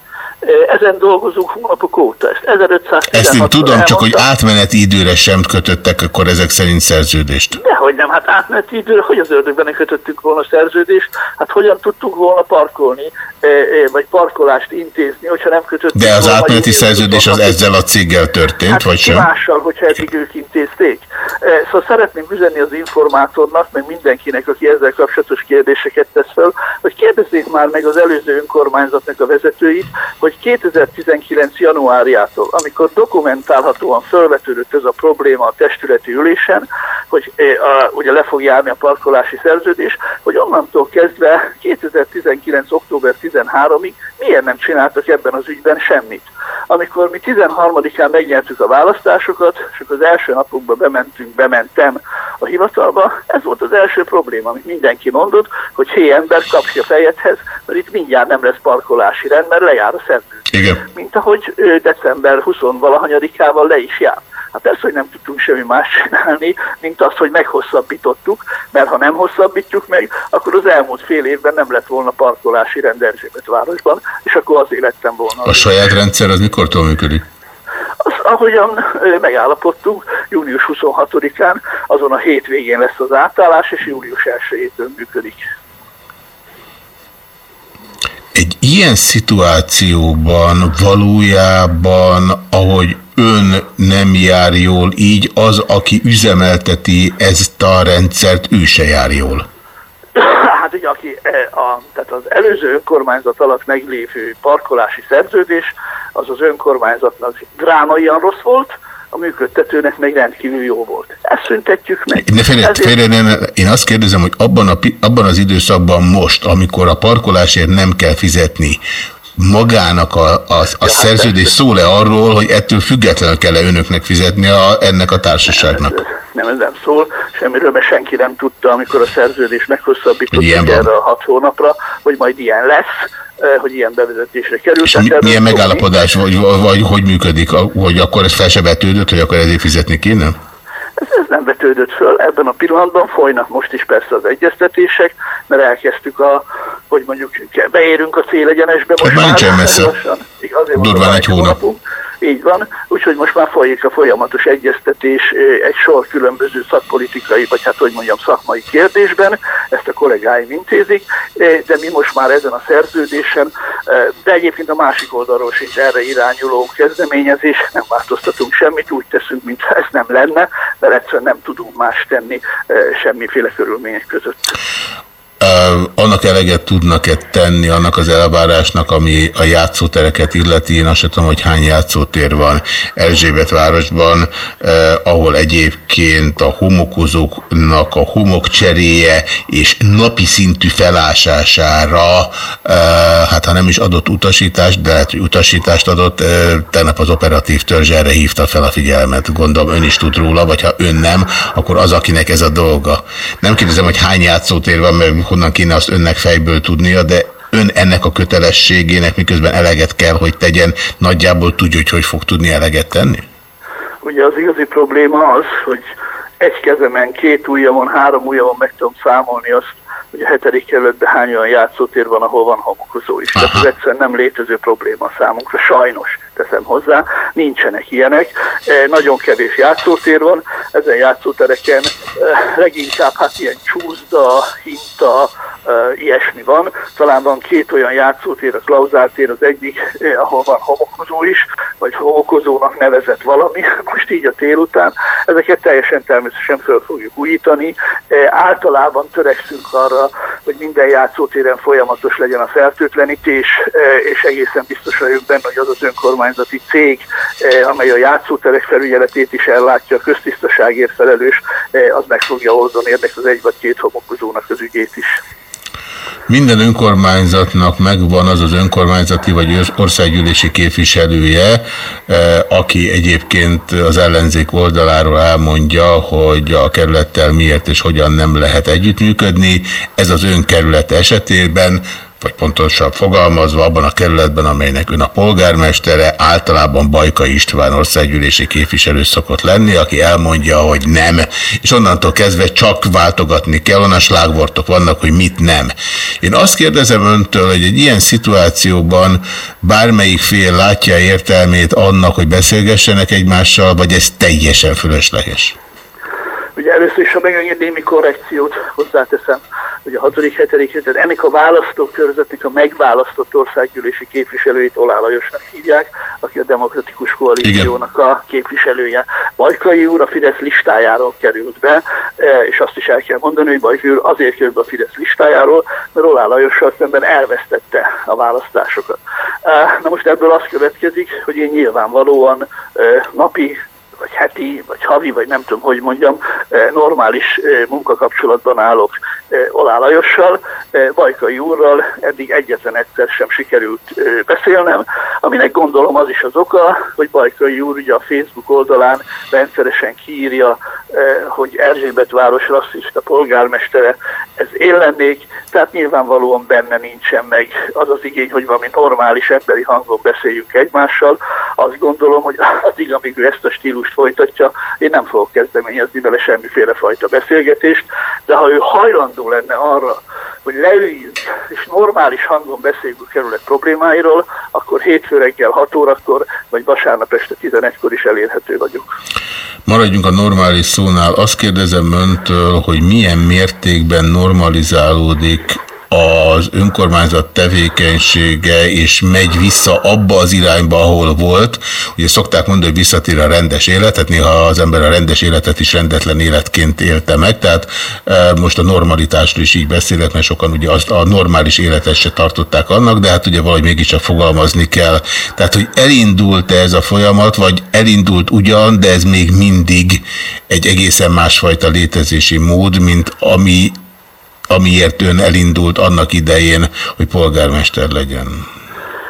Ezen dolgozunk hónapok óta. Ezt 1516 Ezt én tudom, csak hogy átmeneti időre sem kötöttek akkor ezek szerint szerződést. Dehogy nem, hát átmeneti időre, hogy az ördögben kötöttünk volna szerződést, hát hogyan tudtunk volna parkolni, e, e, vagy parkolást intézni, hogyha nem kötöttünk De az volna átmeneti szerződés az ezzel a céggel történt, Hát vagy sem? mással, hogyha eddig ők intézték. E, Szóval szeretném üzenni az informátornak, meg mindenkinek, aki ezzel kapcsolatos kérdéseket tesz fel, hogy kérdezzék már meg az előző önkormányzatnak a vezetőit, hogy 2019. januárjától, amikor dokumentálhatóan felvetődött ez a probléma a testületi ülésen, hogy a, ugye le fog járni a parkolási szerződés, hogy onnantól kezdve 2019. október 13-ig miért nem csináltak ebben az ügyben semmit. Amikor mi 13-án megnyertük a választásokat, és akkor az első napokban bementünk, bementem a hivatalba, ez volt az első probléma, amit mindenki mondott, hogy hé ember kapja fejedhez, mert itt mindjárt nem lesz parkolási rend, mert lejár a szerződés. Igen. Mint ahogy december 20-valahanyadikával le is jár. Hát persze, hogy nem tudtunk semmi más csinálni, mint azt, hogy meghosszabbítottuk, mert ha nem hosszabbítjuk meg, akkor az elmúlt fél évben nem lett volna parkolási rend Erzsébet városban, és akkor azért lettem volna. A saját rendszer az mikortól működik? Az, ahogyan megállapodtunk, június 26-án, azon a hétvégén lesz az átállás, és július 1-től működik. Egy ilyen szituációban valójában, ahogy ön nem jár jól, így az, aki üzemelteti ezt a rendszert, ő se jár jól. *clears throat* Hát ugye, aki e, a, tehát az előző önkormányzat alatt meglévő parkolási szerződés, az az önkormányzatnak drámaian rossz volt, a működtetőnek meg rendkívül jó volt. Ezt szüntetjük meg. Ne félre, Ezért- félre, ne, ne, én azt kérdezem, hogy abban, a, abban az időszakban most, amikor a parkolásért nem kell fizetni, magának a, a, a szerződés szól-e arról, hogy ettől függetlenül kell-e önöknek fizetni a, ennek a társaságnak? Nem, ez nem szól, semmiről, mert senki nem tudta, amikor a szerződés meghosszabbítottuk erre a hat hónapra, hogy majd ilyen lesz, eh, hogy ilyen bevezetésre kerül. És Tehát mi, milyen megállapodás, vagy, vagy hogy működik, hogy akkor ez fel se vetődött, hogy akkor ezért fizetni kéne? Ez, ez nem vetődött föl, ebben a pillanatban folynak most is persze az egyeztetések, mert elkezdtük a, hogy mondjuk beérünk a célegyenesbe most már messze. lassan. Igen, azért Durván egy hónap. hónapunk. Így van, úgyhogy most már folyik a folyamatos egyeztetés egy sor különböző szakpolitikai, vagy hát hogy mondjam, szakmai kérdésben, ezt a kollégáim intézik, de mi most már ezen a szerződésen, de egyébként a másik oldalról sincs erre irányuló kezdeményezés, nem változtatunk semmit, úgy teszünk, mintha ez nem lenne, mert egyszerűen nem tudunk más tenni semmiféle körülmények között. Annak eleget tudnak-e tenni annak az elvárásnak, ami a játszótereket illeti? Én azt tudom, hogy hány játszótér van Erzsébet városban, eh, ahol egyébként a homokozóknak a homokcseréje és napi szintű felásására, eh, hát ha nem is adott utasítást, de hogy utasítást adott, eh, tegnap az operatív törzs erre hívta fel a figyelmet. Gondolom ön is tud róla, vagy ha ön nem, akkor az, akinek ez a dolga. Nem kérdezem, hogy hány játszótér van, mert honnan kéne azt önnek fejből tudnia, de ön ennek a kötelességének miközben eleget kell, hogy tegyen, nagyjából tudja, hogy hogy fog tudni eleget tenni? Ugye az igazi probléma az, hogy egy kezemen, két ujjamon, három ujjamon meg tudom számolni azt, hogy a hetedik kerületben hány olyan játszótér van, ahol van homokozó is. Tehát ez egyszerűen nem létező probléma számunkra, sajnos teszem hozzá, nincsenek ilyenek. E, nagyon kevés játszótér van, ezen játszótereken e, leginkább hát ilyen csúszda, hinta, e, ilyesmi van. Talán van két olyan játszótér, a Klauzál tér az egyik, ahol van homokozó is, vagy homokozónak nevezett valami, *laughs* most így a tél után. Ezeket teljesen természetesen föl fogjuk újítani. Általában törekszünk arra, hogy minden játszótéren folyamatos legyen a fertőtlenítés, és egészen biztos vagyok benne, hogy az az önkormányzati cég, eh, amely a játszóterek felügyeletét is ellátja, a köztisztaságért felelős, eh, az meg fogja oldani ennek az egy vagy két homokozónak az ügyét is. Minden önkormányzatnak megvan az az önkormányzati vagy országgyűlési képviselője, eh, aki egyébként az ellenzék oldaláról elmondja, hogy a kerülettel miért és hogyan nem lehet együttműködni. Ez az önkerület esetében vagy pontosabb fogalmazva abban a kerületben, amelynek ön a polgármestere, általában Bajka István országgyűlési képviselő szokott lenni, aki elmondja, hogy nem, és onnantól kezdve csak váltogatni kell, onnan slágvortok vannak, hogy mit nem. Én azt kérdezem öntől, hogy egy ilyen szituációban bármelyik fél látja értelmét annak, hogy beszélgessenek egymással, vagy ez teljesen fölösleges? Ugye először is, ha megenged némi korrekciót hozzáteszem, hogy a 6. 7. tehát ennek a választókörzetnek a megválasztott országgyűlési képviselőit Olá Lajosnak hívják, aki a Demokratikus Koalíciónak a képviselője. Bajkai úr a Fidesz listájáról került be, e, és azt is el kell mondani, hogy Bajkai úr azért került be a Fidesz listájáról, mert Olá Lajossal szemben elvesztette a választásokat. E, na most ebből az következik, hogy én nyilvánvalóan e, napi vagy heti, vagy havi, vagy nem tudom, hogy mondjam, normális munkakapcsolatban állok Olá Lajossal, Bajkai úrral eddig egyetlen egyszer sem sikerült beszélnem, aminek gondolom az is az oka, hogy Bajkai úr ugye a Facebook oldalán rendszeresen kiírja, hogy Erzsébet város rasszista polgármestere, ez én lennék, tehát nyilvánvalóan benne nincsen meg az az igény, hogy valami normális emberi hangon beszéljünk egymással. Azt gondolom, hogy *laughs* addig, amíg ő ezt a stílust folytatja, én nem fogok kezdeményezni vele semmiféle fajta beszélgetést, de ha ő hajlandó lenne arra, hogy leüljünk és normális hangon beszéljünk a kerület problémáiról, akkor hétfő reggel 6 órakor, vagy vasárnap este 11-kor is elérhető vagyok. Maradjunk a normális szónál. Azt kérdezem öntől, hogy milyen mértékben normalizálódik az önkormányzat tevékenysége, és megy vissza abba az irányba, ahol volt. Ugye szokták mondani, hogy visszatér a rendes életet, néha az ember a rendes életet is rendetlen életként élte meg, tehát e, most a normalitásról is így beszélek, mert sokan ugye azt a normális életet se tartották annak, de hát ugye valahogy mégiscsak fogalmazni kell. Tehát, hogy elindult -e ez a folyamat, vagy elindult ugyan, de ez még mindig egy egészen másfajta létezési mód, mint ami amiért ön elindult annak idején, hogy polgármester legyen?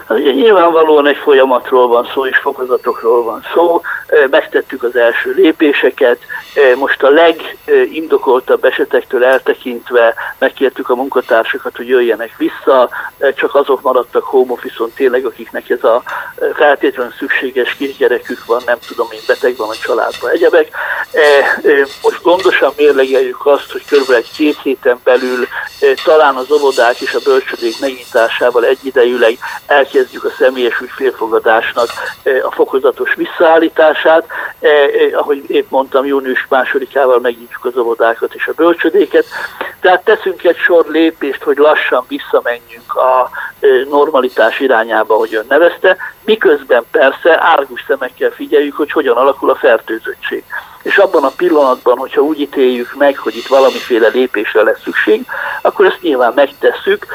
Hát nyilvánvalóan egy folyamatról van szó, és fokozatokról van szó. Megtettük az első lépéseket. Most a legindokoltabb esetektől eltekintve megkértük a munkatársakat, hogy jöjjenek vissza. Csak azok maradtak home office tényleg, akiknek ez a feltétlenül szükséges kisgyerekük van, nem tudom én, beteg van a családban, egyebek. Most gondosan mérlegeljük azt, hogy körülbelül egy két héten belül talán az óvodák és a bölcsödék megnyitásával egyidejűleg el elkezdjük a személyes ügyfélfogadásnak eh, a fokozatos visszaállítását. Eh, eh, ahogy épp mondtam, június másodikával megnyitjuk az óvodákat és a bölcsödéket. Tehát teszünk egy sor lépést, hogy lassan visszamenjünk a normalitás irányába, hogy ön nevezte, miközben persze árgus szemekkel figyeljük, hogy hogyan alakul a fertőzöttség és abban a pillanatban, hogyha úgy ítéljük meg, hogy itt valamiféle lépésre lesz szükség, akkor ezt nyilván megtesszük,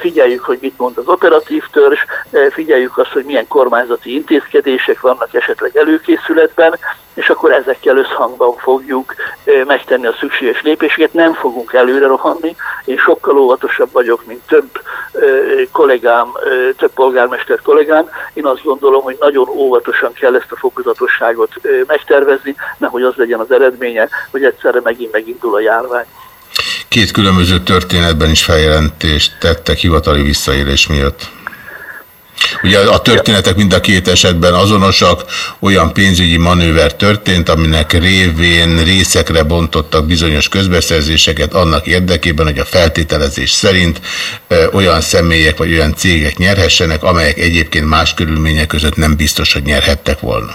figyeljük, hogy mit mond az operatív törzs, figyeljük azt, hogy milyen kormányzati intézkedések vannak esetleg előkészületben, és akkor ezekkel összhangban fogjuk megtenni a szükséges lépéseket, nem fogunk előre rohanni. Én sokkal óvatosabb vagyok, mint több kollégám, több polgármester kollégám. Én azt gondolom, hogy nagyon óvatosan kell ezt a fokozatosságot megtervezni, nehogy az legyen az eredménye, hogy egyszerre megint megindul a járvány. Két különböző történetben is feljelentést tettek hivatali visszaélés miatt. Ugye a történetek mind a két esetben azonosak, olyan pénzügyi manőver történt, aminek révén részekre bontottak bizonyos közbeszerzéseket annak érdekében, hogy a feltételezés szerint olyan személyek vagy olyan cégek nyerhessenek, amelyek egyébként más körülmények között nem biztos, hogy nyerhettek volna.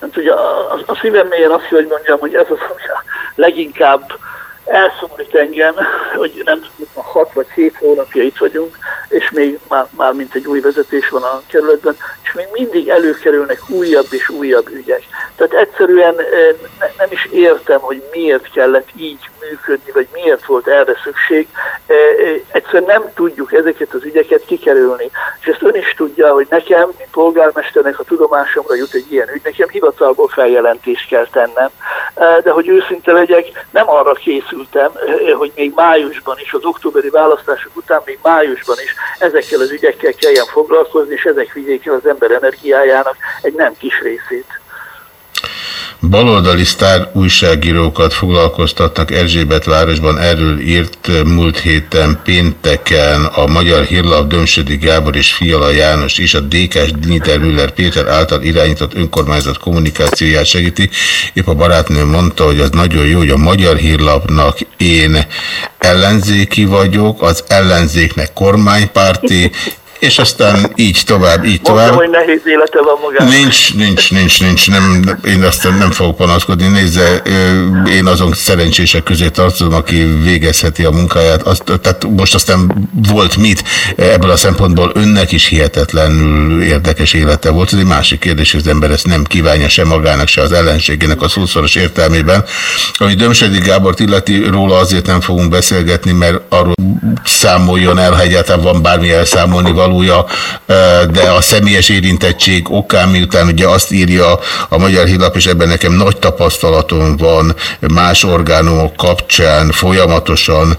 Hát ugye a, a szívem mélyen azt, hogy mondjam, hogy ez az, ami a leginkább elszomorít engem, hogy nem tudom, 6 vagy 7 hónapja itt vagyunk, és még már, már mint egy új vezetés van a kerületben, és még mindig előkerülnek újabb és újabb ügyek. Tehát egyszerűen ne, nem is értem, hogy miért kellett így működni, vagy miért volt erre szükség. Egyszerűen nem tudjuk ezeket az ügyeket kikerülni. És ezt ön is tudja, hogy nekem, mint polgármesternek, a tudomásomra jut egy ilyen ügy, nekem hivatalból feljelentést kell tennem. De hogy őszinte legyek, nem arra készültem, hogy még májusban is, az októberi választások után még májusban is ezekkel az ügyekkel kelljen foglalkozni, és ezek vigyék el az ember energiájának egy nem kis részét. Baloldali sztár újságírókat foglalkoztatnak Erzsébet városban. Erről írt múlt héten pénteken a Magyar Hírlap Dömsödi Gábor és Fiala János is a DK-s Müller Péter által irányított önkormányzat kommunikációját segíti. Épp a barátnő mondta, hogy az nagyon jó, hogy a Magyar Hírlapnak én ellenzéki vagyok, az ellenzéknek kormánypárti, és aztán így tovább, így tovább. Mondtam, hogy nehéz élete van magának. Nincs, nincs, nincs, nincs, nem, én aztán nem fogok panaszkodni. Nézze, én azon szerencsések közé tartozom, aki végezheti a munkáját. Azt, tehát most aztán volt mit, ebből a szempontból önnek is hihetetlenül érdekes élete volt. Ez egy másik kérdés, hogy az ember ezt nem kívánja se magának, se az ellenségének a szószoros értelmében. Ami Dömsedi Gábort illeti, róla azért nem fogunk beszélgetni, mert arról számoljon el, ha egyáltalán van bármi elszámolni valója, de a személyes érintettség okán, miután ugye azt írja a Magyar Hírlap, és ebben nekem nagy tapasztalatom van más orgánumok kapcsán folyamatosan,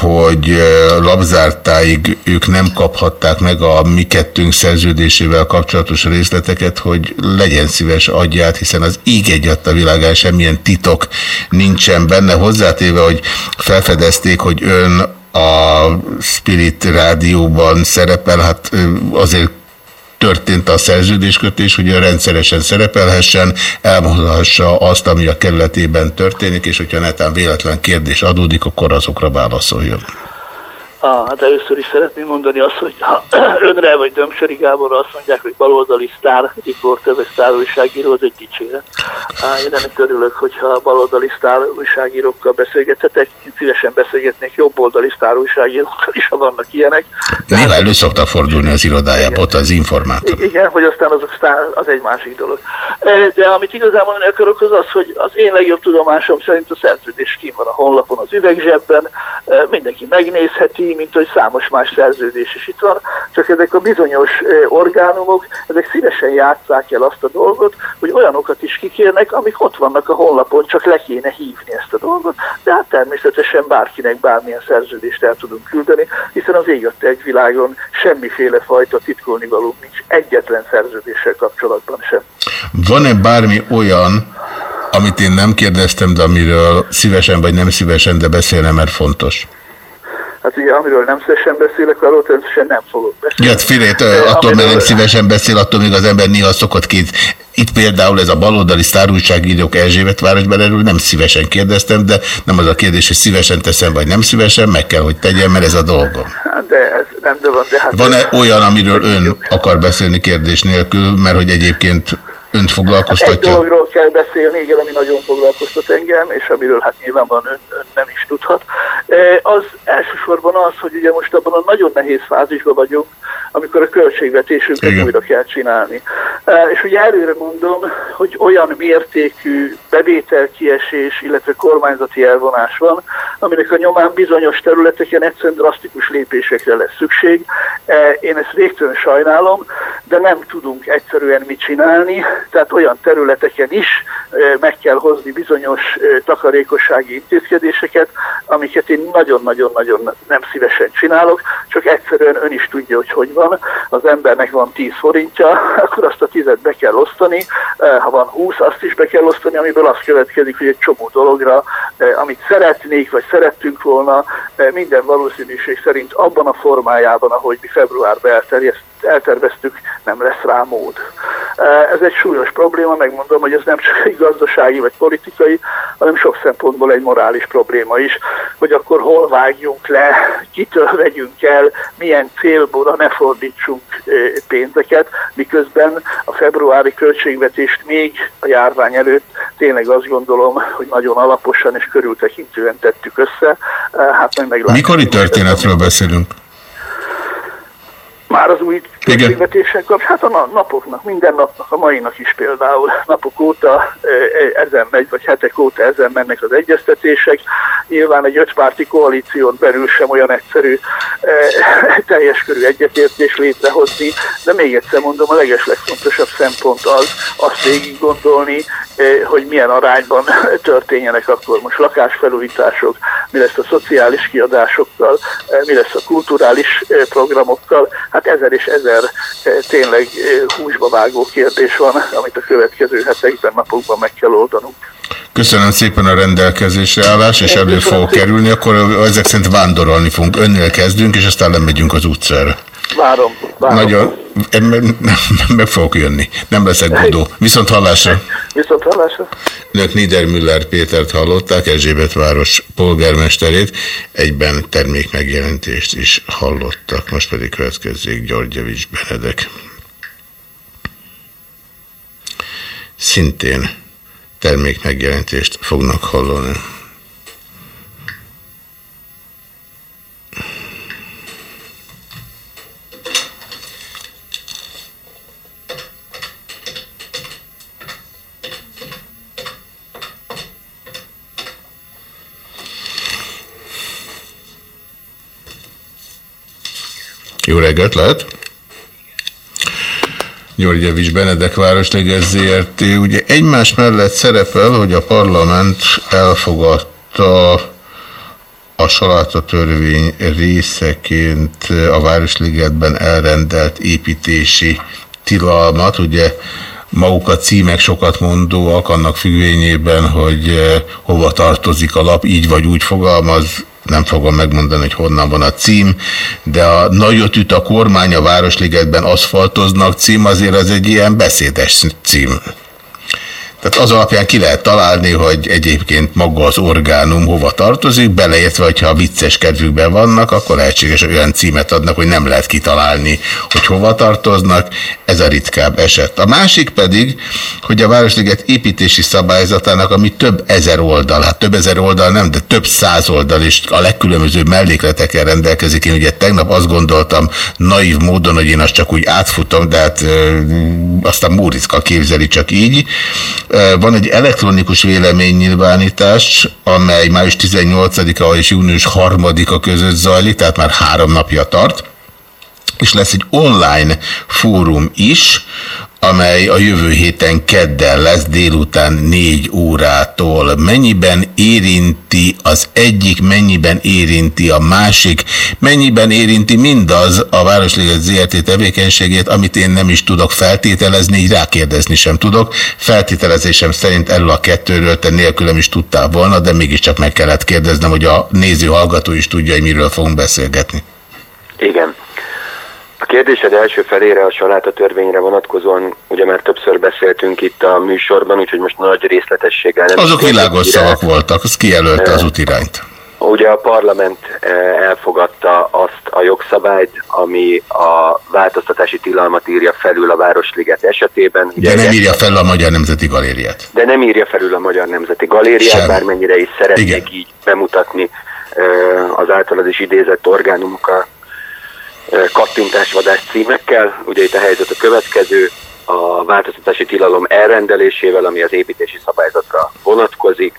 hogy labzártáig ők nem kaphatták meg a mi kettőnk szerződésével kapcsolatos részleteket, hogy legyen szíves adját, hiszen az íg egyat a világán semmilyen titok nincsen benne, hozzátéve, hogy felfedezték, hogy ön a Spirit rádióban szerepel, hát azért történt a szerződéskötés, hogy a rendszeresen szerepelhessen, elmondhassa azt, ami a kerületében történik, és hogyha netán véletlen kérdés adódik, akkor azokra válaszoljon. Ah, hát először is szeretném mondani azt, hogy ha *clears throat* önre vagy Dömsöri Gáborra azt mondják, hogy baloldali sztár, riporter vagy sztár újságíró, az egy dicséret. Én ennek örülök, hogyha baloldali sztár újságírókkal beszélgethetek, én szívesen beszélgetnék jobboldali sztár újságírókkal is, ha vannak ilyenek. Néha elő szoktak fordulni az irodájába, ott az informátor. Igen, hogy aztán azok sztár, az egy másik dolog. De amit igazán mondani akarok, az az, hogy az én legjobb tudomásom szerint a szerződés kim van a honlapon az üvegzsebben, mindenki megnézheti, mint hogy számos más szerződés is itt van, csak ezek a bizonyos orgánumok, ezek szívesen játsszák el azt a dolgot, hogy olyanokat is kikérnek, amik ott vannak a honlapon, csak le kéne hívni ezt a dolgot, de hát természetesen bárkinek bármilyen szerződést el tudunk küldeni, hiszen az ég egy világon semmiféle fajta titkolni való nincs egyetlen szerződéssel kapcsolatban sem. Van-e bármi olyan, amit én nem kérdeztem, de amiről szívesen vagy nem szívesen, de beszélnem, mert fontos? Hát ugye, amiről nem szívesen beszélek, arról természetesen nem fogok beszélni. Ja, hát filét, attól, mert nem szívesen beszél, attól még az ember néha szokott két. Itt például ez a baloldali sztárújságírók Erzsébet városban, erről nem szívesen kérdeztem, de nem az a kérdés, hogy szívesen teszem, vagy nem szívesen, meg kell, hogy tegyem, mert ez a dolgom. Hát de ez nem de van, de hát... Van-e olyan, amiről ön akar beszélni kérdés nélkül, mert hogy egyébként önt Egy foglalkoztatja? dologról kell beszélni, igen, ami nagyon foglalkoztat engem, és amiről hát nyilvánvalóan ön, ön nem is tudhat. E, Az elsősorban az, hogy ugye most abban a nagyon nehéz fázisban vagyunk, amikor a költségvetésünket Igen. újra kell csinálni. E, És ugye előre mondom, hogy olyan mértékű bevételkiesés, illetve kormányzati elvonás van, aminek a nyomán bizonyos területeken egyszerűen drasztikus lépésekre lesz szükség. E, Én ezt végtelen sajnálom, de nem tudunk egyszerűen mit csinálni, tehát olyan területeken is meg kell hozni bizonyos takarékossági intézkedéseket, amiket én nagyon-nagyon-nagyon nem szívesen csinálok, csak egyszerűen ön is tudja, hogy hogy van. Az embernek van 10 forintja, *laughs* akkor azt a 10-et be kell osztani, ha van 20, azt is be kell osztani, amiből az következik, hogy egy csomó dologra, amit szeretnék, vagy szerettünk volna, minden valószínűség szerint abban a formájában, ahogy mi februárban elterjeszt, elterveztük, nem lesz rá mód. E, Ez egy súlyos probléma, megmondom, hogy ez nem csak egy gazdasági vagy politikai, hanem sok szempontból egy morális probléma is, hogy akkor hol vágjunk le, kitől vegyünk el, milyen célból ne fordítsunk e, pénzeket, miközben a februári költségvetést még a járvány előtt tényleg azt gondolom, hogy nagyon alaposan és körültekintően tettük össze. E, Hát meg meglátjuk. Mikori történetről beszélünk? Már az új költségvetéssel kapcsolatban, hát a na- napoknak, minden napnak, a mainak is például napok óta ezen megy, vagy hetek óta ezen mennek az egyeztetések. Nyilván egy ötpárti koalíción belül sem olyan egyszerű *laughs* teljes körű egyetértés létrehozni, de még egyszer mondom, a legeslegfontosabb szempont az, azt végig gondolni, hogy milyen arányban *laughs* történjenek akkor most lakásfelújítások, mi lesz a szociális kiadásokkal, mi lesz a kulturális programokkal. Hát ezer és ezer tényleg húsba vágó kérdés van, amit a következő hetekben, napokban meg kell oldanunk. Köszönöm szépen a rendelkezésre állás, és elő fog kerülni, akkor ezek szerint vándorolni fogunk. Önnél kezdünk, és aztán lemegyünk az utcára. Várom, várom. Nagyon, meg fogok jönni. Nem leszek godó. Viszont hallásra. Viszont hallásra. Önök Niedermüller Pétert hallották, Erzsébet város polgármesterét, egyben termékmegjelentést is hallottak. Most pedig következzék Györgyevics Benedek. Szintén termékmegjelentést fognak hallani. Jó reggelt, lehet? Györgyevics Benedek Városliges ZRT. Ugye egymás mellett szerepel, hogy a parlament elfogadta a salátatörvény részeként a Városligetben elrendelt építési tilalmat. Ugye maguk a címek sokat mondóak annak függvényében, hogy eh, hova tartozik a lap, így vagy úgy fogalmaz, nem fogom megmondani, hogy honnan van a cím, de a nagyot üt a kormány a Városligetben aszfaltoznak cím, azért az egy ilyen beszédes cím. Tehát az alapján ki lehet találni, hogy egyébként maga az orgánum hova tartozik, beleértve, hogyha vicces kedvükben vannak, akkor lehetséges, hogy olyan címet adnak, hogy nem lehet kitalálni, hogy hova tartoznak. Ez a ritkább eset. A másik pedig, hogy a Városliget építési szabályzatának, ami több ezer oldal, hát több ezer oldal nem, de több száz oldal, és a legkülönbözőbb mellékletekkel rendelkezik. Én ugye tegnap azt gondoltam naív módon, hogy én azt csak úgy átfutom, de hát ö, aztán Móriczka képzeli csak így van egy elektronikus véleménynyilvánítás, amely május 18-a és június 3-a között zajlik, tehát már három napja tart, és lesz egy online fórum is, amely a jövő héten kedden lesz délután négy órától. Mennyiben érinti az egyik, mennyiben érinti a másik, mennyiben érinti mindaz a Városliget ZRT tevékenységét, amit én nem is tudok feltételezni, így rákérdezni sem tudok. Feltételezésem szerint erről a kettőről te nélkülem is tudtál volna, de mégiscsak meg kellett kérdeznem, hogy a néző hallgató is tudja, hogy miről fogunk beszélgetni. Igen. Kérdésed első felére a saláta törvényre vonatkozóan, ugye már többször beszéltünk itt a műsorban, úgyhogy most nagy részletességgel nem... Azok világos szavak voltak, az kijelölte az útirányt. Ugye a parlament elfogadta azt a jogszabályt, ami a változtatási tilalmat írja felül a Városliget esetében. Ugye de nem írja fel a Magyar Nemzeti Galériát. De nem írja felül a Magyar Nemzeti Galériát, Sem. bármennyire is szeretnék Igen. így bemutatni az általad is idézett orgánumokat kattintásvadás címekkel. Ugye itt a helyzet a következő, a változtatási tilalom elrendelésével, ami az építési szabályzatra vonatkozik,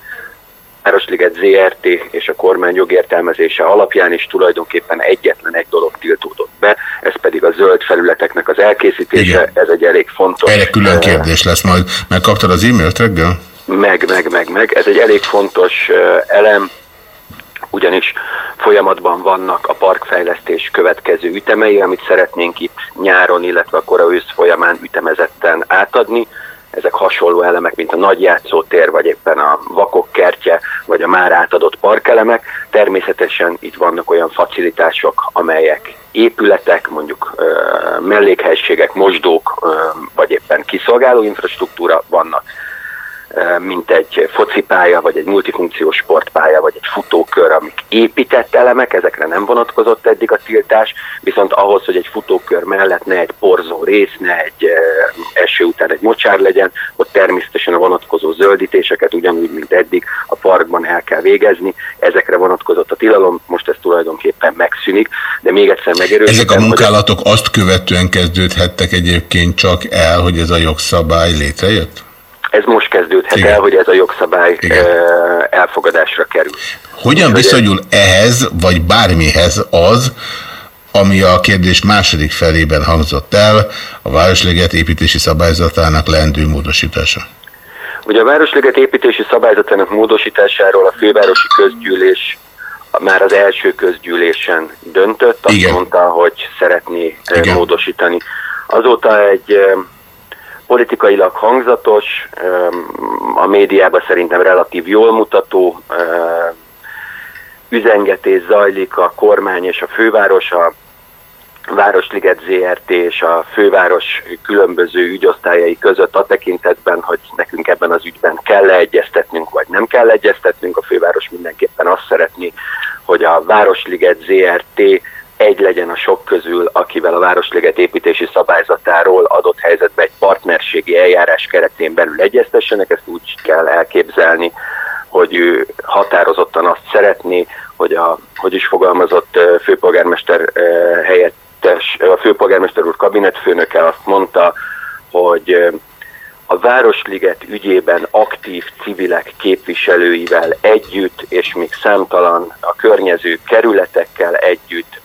Városliget ZRT és a kormány jogértelmezése alapján is tulajdonképpen egyetlen egy dolog tiltódott be, ez pedig a zöld felületeknek az elkészítése, Igen. ez egy elég fontos... Erre külön kérdés lesz majd. Megkaptad az e-mailt reggel? Meg, meg, meg, meg. Ez egy elég fontos elem, ugyanis folyamatban vannak a parkfejlesztés következő ütemei, amit szeretnénk itt nyáron, illetve a kora ősz folyamán ütemezetten átadni. Ezek hasonló elemek, mint a nagy játszótér, vagy éppen a vakok kertje, vagy a már átadott parkelemek. Természetesen itt vannak olyan facilitások, amelyek épületek, mondjuk ö, mellékhelységek, mosdók, ö, vagy éppen kiszolgáló infrastruktúra vannak mint egy focipálya, vagy egy multifunkciós sportpálya, vagy egy futókör, amik épített elemek, ezekre nem vonatkozott eddig a tiltás, viszont ahhoz, hogy egy futókör mellett ne egy porzó rész, ne egy eső után egy mocsár legyen, ott természetesen a vonatkozó zöldítéseket ugyanúgy, mint eddig a parkban el kell végezni. Ezekre vonatkozott a tilalom, most ez tulajdonképpen megszűnik, de még egyszer megerősítem. Ezek a munkálatok azt követően kezdődhettek egyébként csak el, hogy ez a jogszabály létrejött? Ez most kezdődhet Igen. el, hogy ez a jogszabály Igen. elfogadásra kerül. Hogyan viszonyul ez... ehhez, vagy bármihez az, ami a kérdés második felében hangzott el, a Városleget építési szabályzatának leendő módosítása? Ugye a Városliget építési szabályzatának módosításáról a fővárosi közgyűlés már az első közgyűlésen döntött, azt Igen. mondta, hogy szeretné Igen. módosítani. Azóta egy politikailag hangzatos, a médiában szerintem relatív jól mutató üzengetés zajlik a kormány és a főváros, a Városliget ZRT és a főváros különböző ügyosztályai között a tekintetben, hogy nekünk ebben az ügyben kell egyeztetnünk, vagy nem kell egyeztetnünk. A főváros mindenképpen azt szeretné, hogy a Városliget ZRT egy legyen a sok közül, akivel a Városliget építési szabályzatáról adott helyzetben egy partnerségi eljárás keretén belül egyeztessenek. Ezt úgy kell elképzelni, hogy ő határozottan azt szeretné, hogy a, hogy is fogalmazott főpolgármester helyettes, a főpolgármester úr kabinetfőnöke azt mondta, hogy a Városliget ügyében aktív civilek képviselőivel együtt, és még számtalan a környező kerületekkel együtt,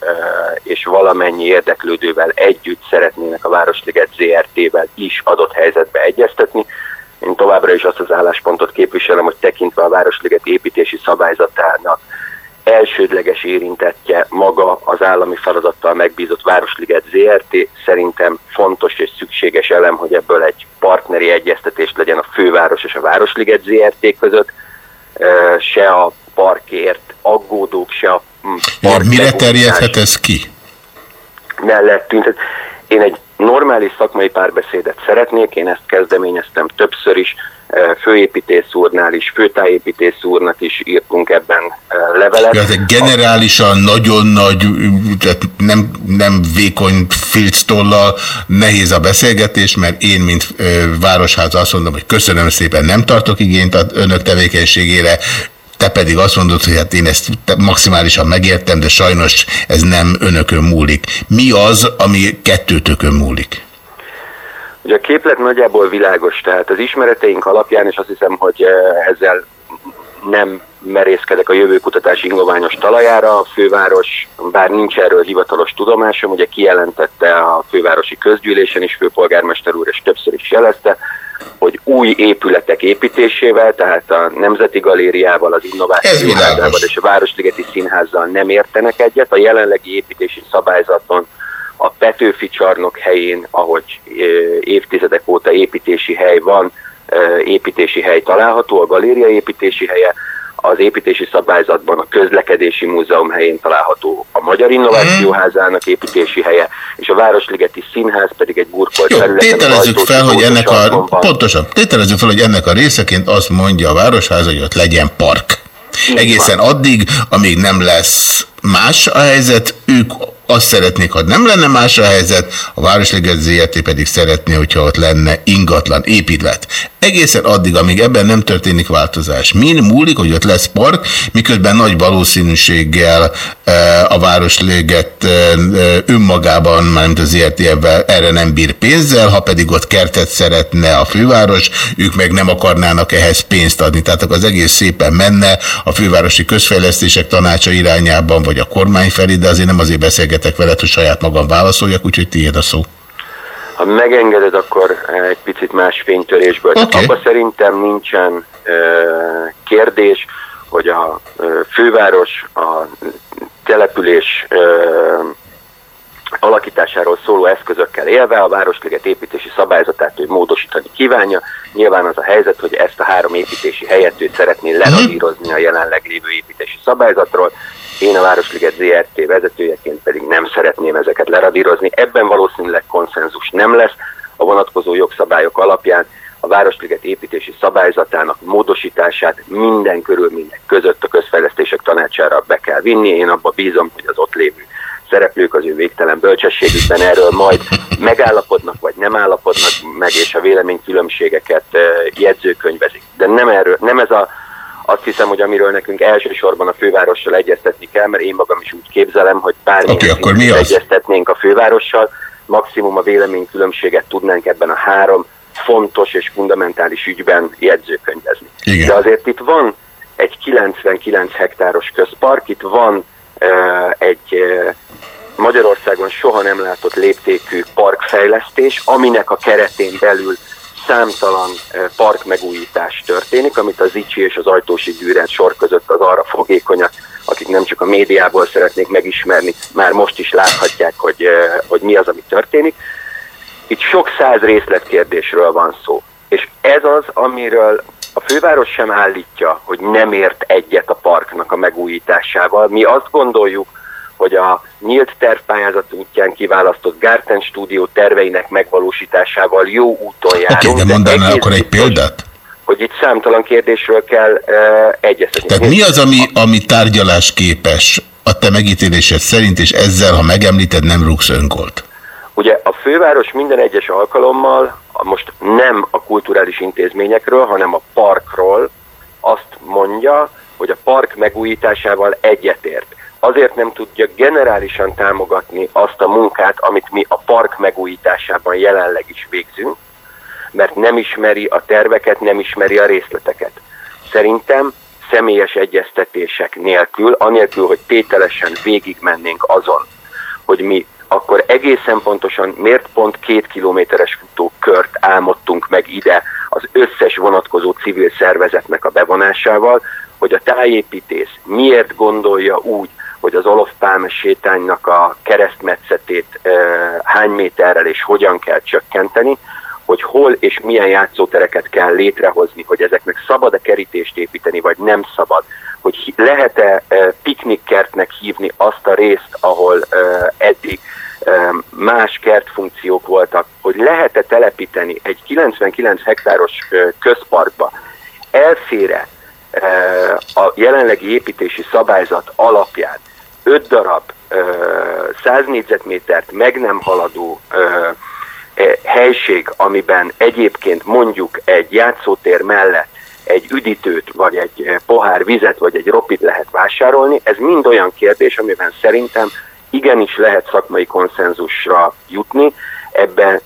és valamennyi érdeklődővel együtt szeretnének a Városliget ZRT-vel is adott helyzetbe egyeztetni. Én továbbra is azt az álláspontot képviselem, hogy tekintve a Városliget építési szabályzatának elsődleges érintettje maga az állami feladattal megbízott Városliget ZRT. Szerintem fontos és szükséges elem, hogy ebből egy partneri egyeztetés legyen a főváros és a Városliget ZRT között. Se a parkért aggódók, se a mm, park Mire megújítás terjedhet ez ki? mellettünk. Tehát Én egy normális szakmai párbeszédet szeretnék, én ezt kezdeményeztem többször is, főépítész úrnál is, főtájépítész úrnak is írtunk ebben eh, levelet. Ez generálisan nagyon nagy, tehát nem, nem vékony filctollal nehéz a beszélgetés, mert én, mint ö, városház azt mondom, hogy köszönöm szépen, nem tartok igényt a önök tevékenységére, te pedig azt mondod, hogy hát én ezt maximálisan megértem, de sajnos ez nem önökön múlik. Mi az, ami kettőtökön múlik? Ugye a képlet nagyjából világos, tehát az ismereteink alapján, és azt hiszem, hogy eh, ezzel nem merészkedek a jövőkutatás ingoványos talajára. A főváros, bár nincs erről hivatalos tudomásom, ugye kijelentette a fővárosi közgyűlésen is, főpolgármester úr, és többször is jelezte, hogy új épületek építésével, tehát a Nemzeti Galériával, az Innováció világos. Házával és a Városligeti Színházzal nem értenek egyet. A jelenlegi építési szabályzaton a Petőfi csarnok helyén, ahogy évtizedek óta építési hely van, építési hely található, a galéria építési helye, az építési szabályzatban a közlekedési múzeum helyén található a Magyar Innovációházának építési helye, és a Városligeti Színház pedig egy burkolt Jó, területen. tételezzük fel, hogy ennek a, van. pontosan, tételezzük fel, hogy ennek a részeként azt mondja a városház, hogy ott legyen park. Egészen addig, amíg nem lesz más a helyzet, ők azt szeretnék, ha nem lenne más a helyzet, a Városliget ZRT pedig szeretné, hogyha ott lenne ingatlan épület. Egészen addig, amíg ebben nem történik változás. Min múlik, hogy ott lesz park, miközben nagy valószínűséggel eh, a Városliget eh, eh, önmagában, mármint az ZRT ebben erre nem bír pénzzel, ha pedig ott kertet szeretne a főváros, ők meg nem akarnának ehhez pénzt adni. Tehát az egész szépen menne a fővárosi közfejlesztések tanácsa irányában, vagy a kormány felé, de azért nem azért beszélgetek veled, hogy saját magam válaszoljak, úgyhogy tiéd a szó. Ha megengeded, akkor egy picit más fénytörésből. Okay. Oké. Abban szerintem nincsen ö, kérdés, hogy a ö, főváros a település ö, alakításáról szóló eszközökkel élve a Városliget építési szabályzatát ő módosítani kívánja. Nyilván az a helyzet, hogy ezt a három építési helyet ő szeretné leradírozni a jelenleg lévő építési szabályzatról. Én a Városliget ZRT vezetőjeként pedig nem szeretném ezeket leradírozni. Ebben valószínűleg konszenzus nem lesz. A vonatkozó jogszabályok alapján a Városliget építési szabályzatának módosítását minden körülmények között a közfejlesztések tanácsára be kell vinni. Én abba bízom, hogy az ott lévő szereplők az ő végtelen bölcsességükben erről majd megállapodnak, vagy nem állapodnak meg, és a véleménykülönbségeket jegyzőkönyvezik. De nem, erről, nem ez a, azt hiszem, hogy amiről nekünk elsősorban a fővárossal egyeztetni kell, mert én magam is úgy képzelem, hogy bármilyen akkor mi az? egyeztetnénk a fővárossal, maximum a véleménykülönbséget tudnánk ebben a három fontos és fundamentális ügyben jegyzőkönyvezni. Igen. De azért itt van egy 99 hektáros közpark, itt van uh, egy uh, Magyarországon soha nem látott léptékű parkfejlesztés, aminek a keretén belül számtalan eh, park megújítás történik, amit az Zicsi és az Ajtósi Gyűrűn sor között az arra fogékonyak, akik nem csak a médiából szeretnék megismerni, már most is láthatják, hogy, eh, hogy mi az, ami történik. Itt sok száz részletkérdésről van szó. És ez az, amiről a főváros sem állítja, hogy nem ért egyet a parknak a megújításával. Mi azt gondoljuk, hogy a nyílt tervpályázat útján kiválasztott Gárten stúdió terveinek megvalósításával jó úton járunk. Oké, de mondanál akkor egy példát? Hogy itt számtalan kérdésről kell uh, egyeztetni. Tehát mi az, ami, ami tárgyalás képes a te megítélésed szerint, és ezzel, ha megemlíted, nem rúgsz önkolt? Ugye a főváros minden egyes alkalommal, most nem a kulturális intézményekről, hanem a parkról azt mondja, hogy a park megújításával egyetért. Azért nem tudja generálisan támogatni azt a munkát, amit mi a park megújításában jelenleg is végzünk, mert nem ismeri a terveket, nem ismeri a részleteket. Szerintem személyes egyeztetések nélkül, anélkül, hogy tételesen végigmennénk azon, hogy mi akkor egészen pontosan miért pont két kilométeres futókört álmodtunk meg ide az összes vonatkozó civil szervezetnek a bevonásával, hogy a tájépítész miért gondolja úgy, hogy az Olof Pálme sétánynak a keresztmetszetét hány méterrel és hogyan kell csökkenteni, hogy hol és milyen játszótereket kell létrehozni, hogy ezeknek szabad-e kerítést építeni, vagy nem szabad, hogy lehet-e piknikkertnek hívni azt a részt, ahol eddig más kertfunkciók voltak, hogy lehet-e telepíteni egy 99 hektáros közparkba? Elfére a jelenlegi építési szabályzat alapján 5 darab 100 négyzetmétert meg nem haladó helység, amiben egyébként mondjuk egy játszótér mellett egy üdítőt, vagy egy pohár vizet, vagy egy ropit lehet vásárolni, ez mind olyan kérdés, amiben szerintem igenis lehet szakmai konszenzusra jutni, ebben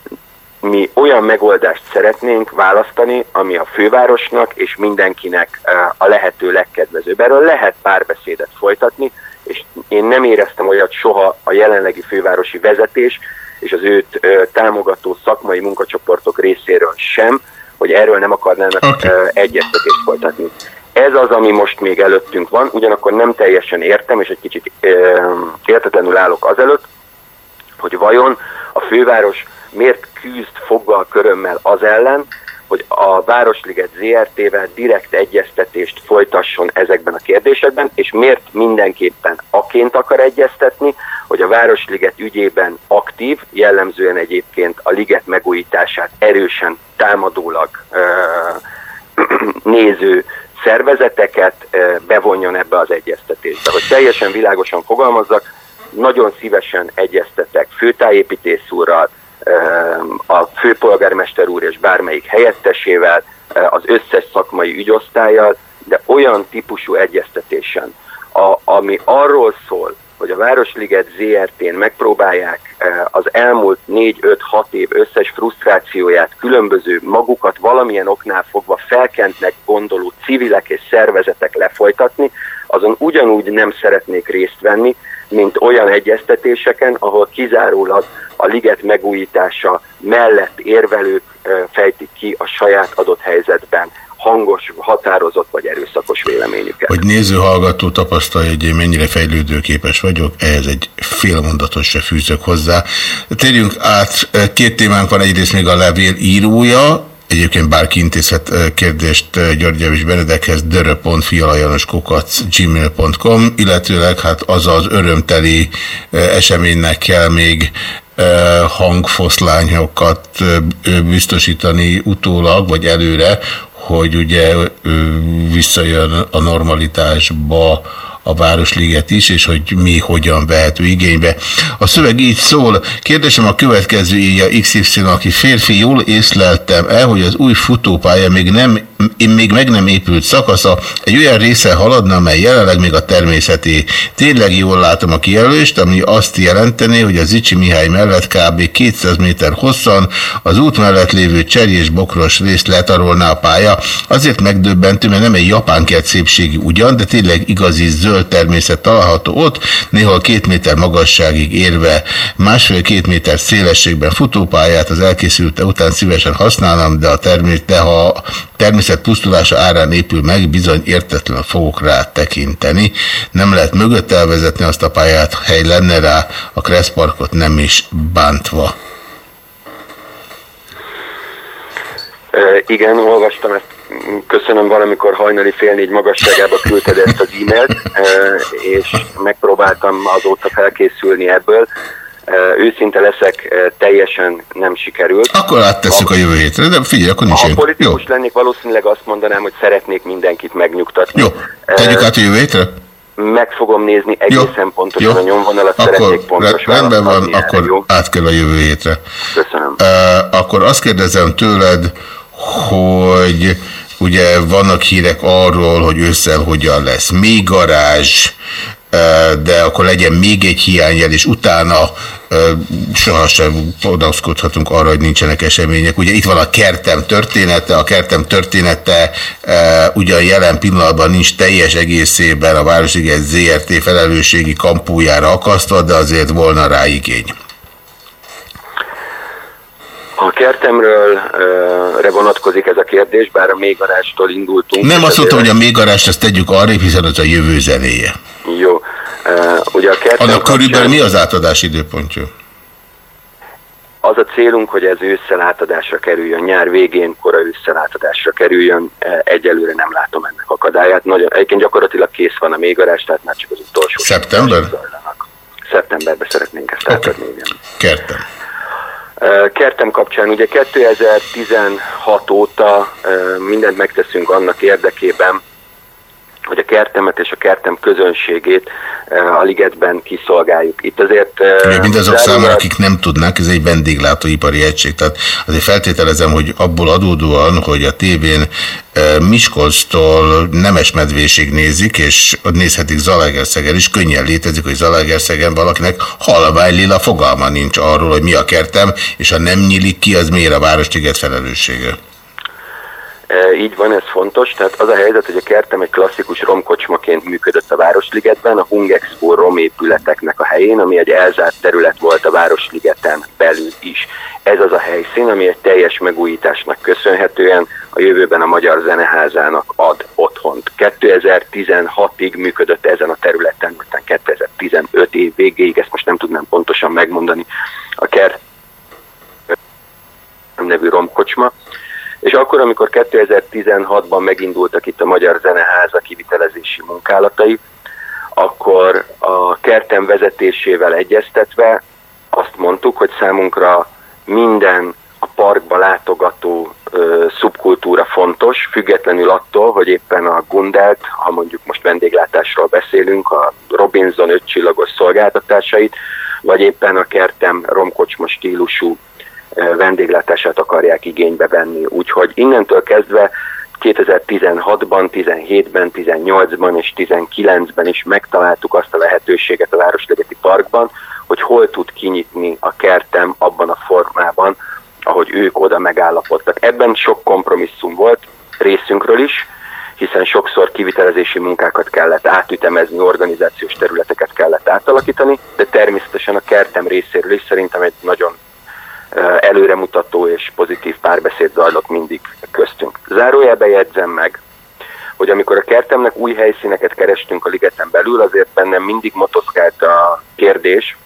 mi olyan megoldást szeretnénk választani, ami a fővárosnak és mindenkinek a lehető legkedvezőbb. Erről lehet párbeszédet folytatni, és én nem éreztem olyat soha a jelenlegi fővárosi vezetés és az őt támogató szakmai munkacsoportok részéről sem, hogy erről nem akarnának okay. egyeztetést folytatni. Ez az, ami most még előttünk van, ugyanakkor nem teljesen értem, és egy kicsit értetlenül állok azelőtt, hogy vajon a főváros miért küzd foggal körömmel az ellen, hogy a Városliget ZRT-vel direkt egyeztetést folytasson ezekben a kérdésekben, és miért mindenképpen aként akar egyeztetni, hogy a Városliget ügyében aktív, jellemzően egyébként a liget megújítását erősen támadólag *clears throat* néző szervezeteket bevonjon ebbe az egyeztetésbe. Hogy teljesen világosan fogalmazzak, nagyon szívesen egyeztetek főtájépítész úrral, a főpolgármester úr és bármelyik helyettesével, az összes szakmai ügyosztályjal, de olyan típusú egyeztetésen, a, ami arról szól, hogy a Városliget ZRT-n megpróbálják az elmúlt 4-5-6 év összes frusztrációját, különböző magukat valamilyen oknál fogva felkentnek gondoló civilek és szervezetek lefolytatni, azon ugyanúgy nem szeretnék részt venni, mint olyan egyeztetéseken, ahol kizárólag a liget megújítása mellett érvelők fejtik ki a saját adott helyzetben hangos, határozott vagy erőszakos véleményüket. Hogy néző-hallgató tapasztalja, hogy én mennyire fejlődőképes vagyok, ehhez egy fél mondatot se fűzök hozzá. Térjünk át, két témánk van, egyrészt még a levél írója, Egyébként bárki intézhet kérdést Györgyevics Benedekhez dörö.fialajanoskukac gmail.com, illetőleg hát az az örömteli eseménynek kell még hangfoszlányokat biztosítani utólag, vagy előre, hogy ugye visszajön a normalitásba a Városliget is, és hogy mi hogyan vehető igénybe. A szöveg így szól, kérdésem a következő írja XY, aki férfi, jól észleltem el, hogy az új futópálya még nem, még meg nem épült szakasza, egy olyan része haladna, amely jelenleg még a természeti. Tényleg jól látom a kijelölést, ami azt jelenteni, hogy az Icsi Mihály mellett kb. 200 méter hosszan az út mellett lévő cserjés bokros részt letarolná a pálya. Azért megdöbbentő, mert nem egy japán kert szépségi ugyan, de tényleg igazi zöld zöld természet található ott, néha két méter magasságig érve másfél-két méter szélességben futópályát az elkészülte után szívesen használnám, de, a termés, de ha természet pusztulása árán épül meg, bizony értetlen fogok rá tekinteni. Nem lehet mögött elvezetni azt a pályát, hely lenne rá, a Kressz Parkot nem is bántva. Igen, olvastam ezt. Köszönöm, valamikor hajnali fél négy magasságába küldted ezt az e-mailt, uh, és megpróbáltam azóta felkészülni ebből. Uh, őszinte leszek, uh, teljesen nem sikerült. Akkor áttesszük a jövő hétre, de figyelj, akkor nincs Ha ilyen. politikus Jó. lennék, valószínűleg azt mondanám, hogy szeretnék mindenkit megnyugtatni. Jó, tegyük át a jövő hétre? Meg fogom nézni egészen pontosan Jó. a nyomvonalat, Akkor szeretnék pontos re- rendben van, erre, akkor jó? átkerül a jövő hétre. Köszönöm. Uh, akkor azt kérdezem tőled, hogy ugye vannak hírek arról, hogy ősszel hogyan lesz még garázs, de akkor legyen még egy hiányjel, és utána sohasem odaszkodhatunk arra, hogy nincsenek események. Ugye itt van a kertem története, a kertem története ugyan jelen pillanatban nincs teljes egészében a Városliget ZRT felelősségi kampójára akasztva, de azért volna rá igény. A kertemről re vonatkozik ez a kérdés, bár a mélygarástól indultunk. Nem azt mondtam, hogy a mégarást ezt tegyük arrébb, hiszen az a jövő zenéje. Jó. Ugye a kertem Annak kapcsán körülbelül mi az átadási időpontja? az a célunk, hogy ez ősszel átadásra kerüljön, nyár végén, kora ősszel átadásra kerüljön. Egyelőre nem látom ennek akadályát. Nagyon, egyébként gyakorlatilag kész van a mégarás, tehát már csak az utolsó. Szeptember? Szeptemberben szeretnénk ezt átadni, igen. Kertem. Kertem kapcsán ugye 2016 óta mindent megteszünk annak érdekében, hogy a kertemet és a kertem közönségét ö, a ligetben kiszolgáljuk. Itt azért... ö, Ugye mindazok számára, akik nem tudnak, ez egy vendéglátóipari egység. Tehát azért feltételezem, hogy abból adódóan, hogy a tévén eh, Miskolctól Nemesmedvésig nézik, és ott nézhetik Zalaegerszegen is, könnyen létezik, hogy Zalaegerszegen valakinek halvány lila fogalma nincs arról, hogy mi a kertem, és ha nem nyílik ki, az miért a Városliget felelőssége. E, Így van, ez fontos. Tehát az a helyzet, hogy a kertem egy klasszikus romkocsmaként működött a Városligetben, a Hungexpo romépületeknek a helyén, ami egy elzárt terület volt a Városligeten belül is. Ez az a helyszín, ami egy teljes megújításnak köszönhetően a jövőben a Magyar Zeneházának ad otthont. 2016-ig működött ezen a területen, aztán 2015 év végéig, ezt most nem tudnám pontosan megmondani, a kert nevű romkocsma, és akkor, amikor 2016-ban megindultak itt a Magyar Zeneháza kivitelezési munkálatai, akkor a kertem vezetésével egyeztetve azt mondtuk, hogy számunkra minden a parkba látogató ö, szubkultúra fontos, függetlenül attól, hogy éppen a Gundelt, ha mondjuk most vendéglátásról beszélünk, a Robinson ötcsillagos szolgáltatásait, vagy éppen a kertem romkocsma stílusú ö, vendéglátását akarják igénybe venni. Úgyhogy innentől kezdve 2016-ban, 17-ben, 18-ban és 19-ben is megtaláltuk azt a lehetőséget a Városligeti Parkban, hogy hol tud kinyitni a kertem abban a formában, ahogy ők oda megállapodtak. Ebben sok kompromisszum volt részünkről is, hiszen sokszor kivitelezési munkákat kellett átütemezni, organizációs területeket kellett átalakítani, de természetesen a kertem részéről is szerintem egy nagyon előremutató és pozitív párbeszéd zajlott mindig köztünk. Zárójelbe jegyzem meg, hogy amikor a kertemnek új helyszíneket kerestünk a ligeten belül, azért bennem mindig motoszkált a kérdés,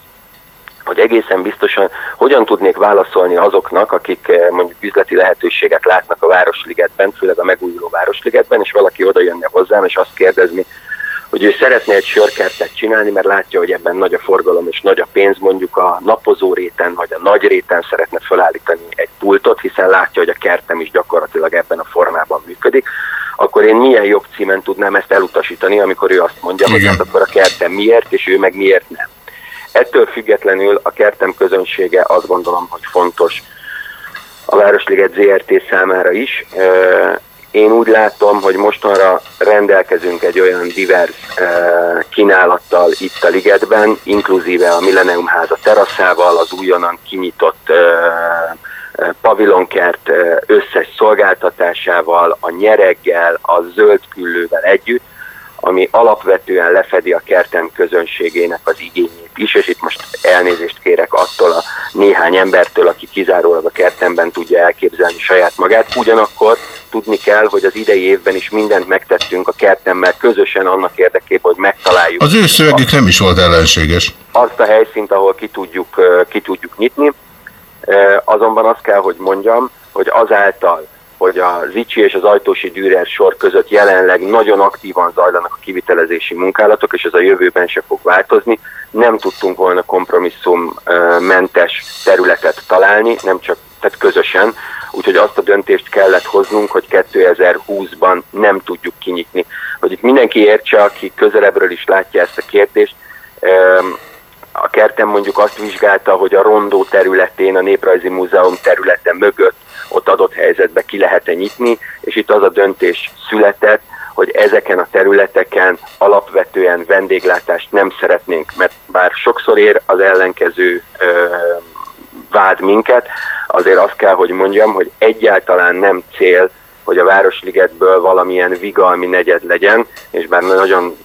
hogy egészen biztosan hogyan tudnék válaszolni azoknak, akik eh, mondjuk üzleti lehetőséget látnak a Városligetben, főleg a megújuló Városligetben, és valaki oda jönne hozzám, és azt kérdezni, hogy ő szeretne egy sörkertet csinálni, mert látja, hogy ebben nagy a forgalom és nagy a pénz, mondjuk a napozó réten vagy a nagy réten szeretne felállítani egy pultot, hiszen látja, hogy a kertem is gyakorlatilag ebben a formában működik, akkor én milyen jogcímen tudnám ezt elutasítani, amikor ő azt mondja, hogy hát akkor a kertem miért, és ő meg miért nem. Ettől függetlenül a kertem közönsége azt gondolom, hogy fontos a Városliget ZRT számára is. Én úgy látom, hogy mostanra rendelkezünk egy olyan divers ö, kínálattal itt a ligetben, inkluzíve a Millennium Háza teraszával, az újonnan kinyitott ö, ö, pavilonkert összes szolgáltatásával, a nyereggel, a zöld küllővel együtt, ami alapvetően lefedi a kertem közönségének az igényét is, és itt most elnézést kérek attól a néhány embertől, aki kizárólag a kertemben tudja elképzelni saját magát. Ugyanakkor tudni kell, hogy az idei évben is mindent megtettünk a kertemmel közösen annak érdekében, hogy megtaláljuk Az ő szövegük nem is volt ellenséges. azt a helyszínt, ahol ki tudjuk, ki tudjuk nyitni. Azonban azt kell, hogy mondjam, hogy azáltal, hogy a Zicsi és az Ajtósi Dürer sor között jelenleg nagyon aktívan zajlanak a kivitelezési munkálatok, és ez a jövőben se fog változni, nem tudtunk volna kompromisszummentes területet találni, nem csak tehát közösen, úgyhogy azt a döntést kellett hoznunk, hogy 2020-ban nem tudjuk kinyitni. Hogy itt mindenki értse, aki közelebbről is látja ezt a kérdést, a kertem mondjuk azt vizsgálta, hogy a rondó területén, a Néprajzi Múzeum területe mögött ott adott helyzetbe ki lehet-e nyitni, és itt az a döntés született, hogy ezeken a területeken alapvetően vendéglátást nem szeretnénk, mert bár sokszor ér az ellenkező ö, vád minket, azért azt kell, hogy mondjam, hogy egyáltalán nem cél, hogy a Városligetből valamilyen vigalmi negyed legyen, és bár nagyon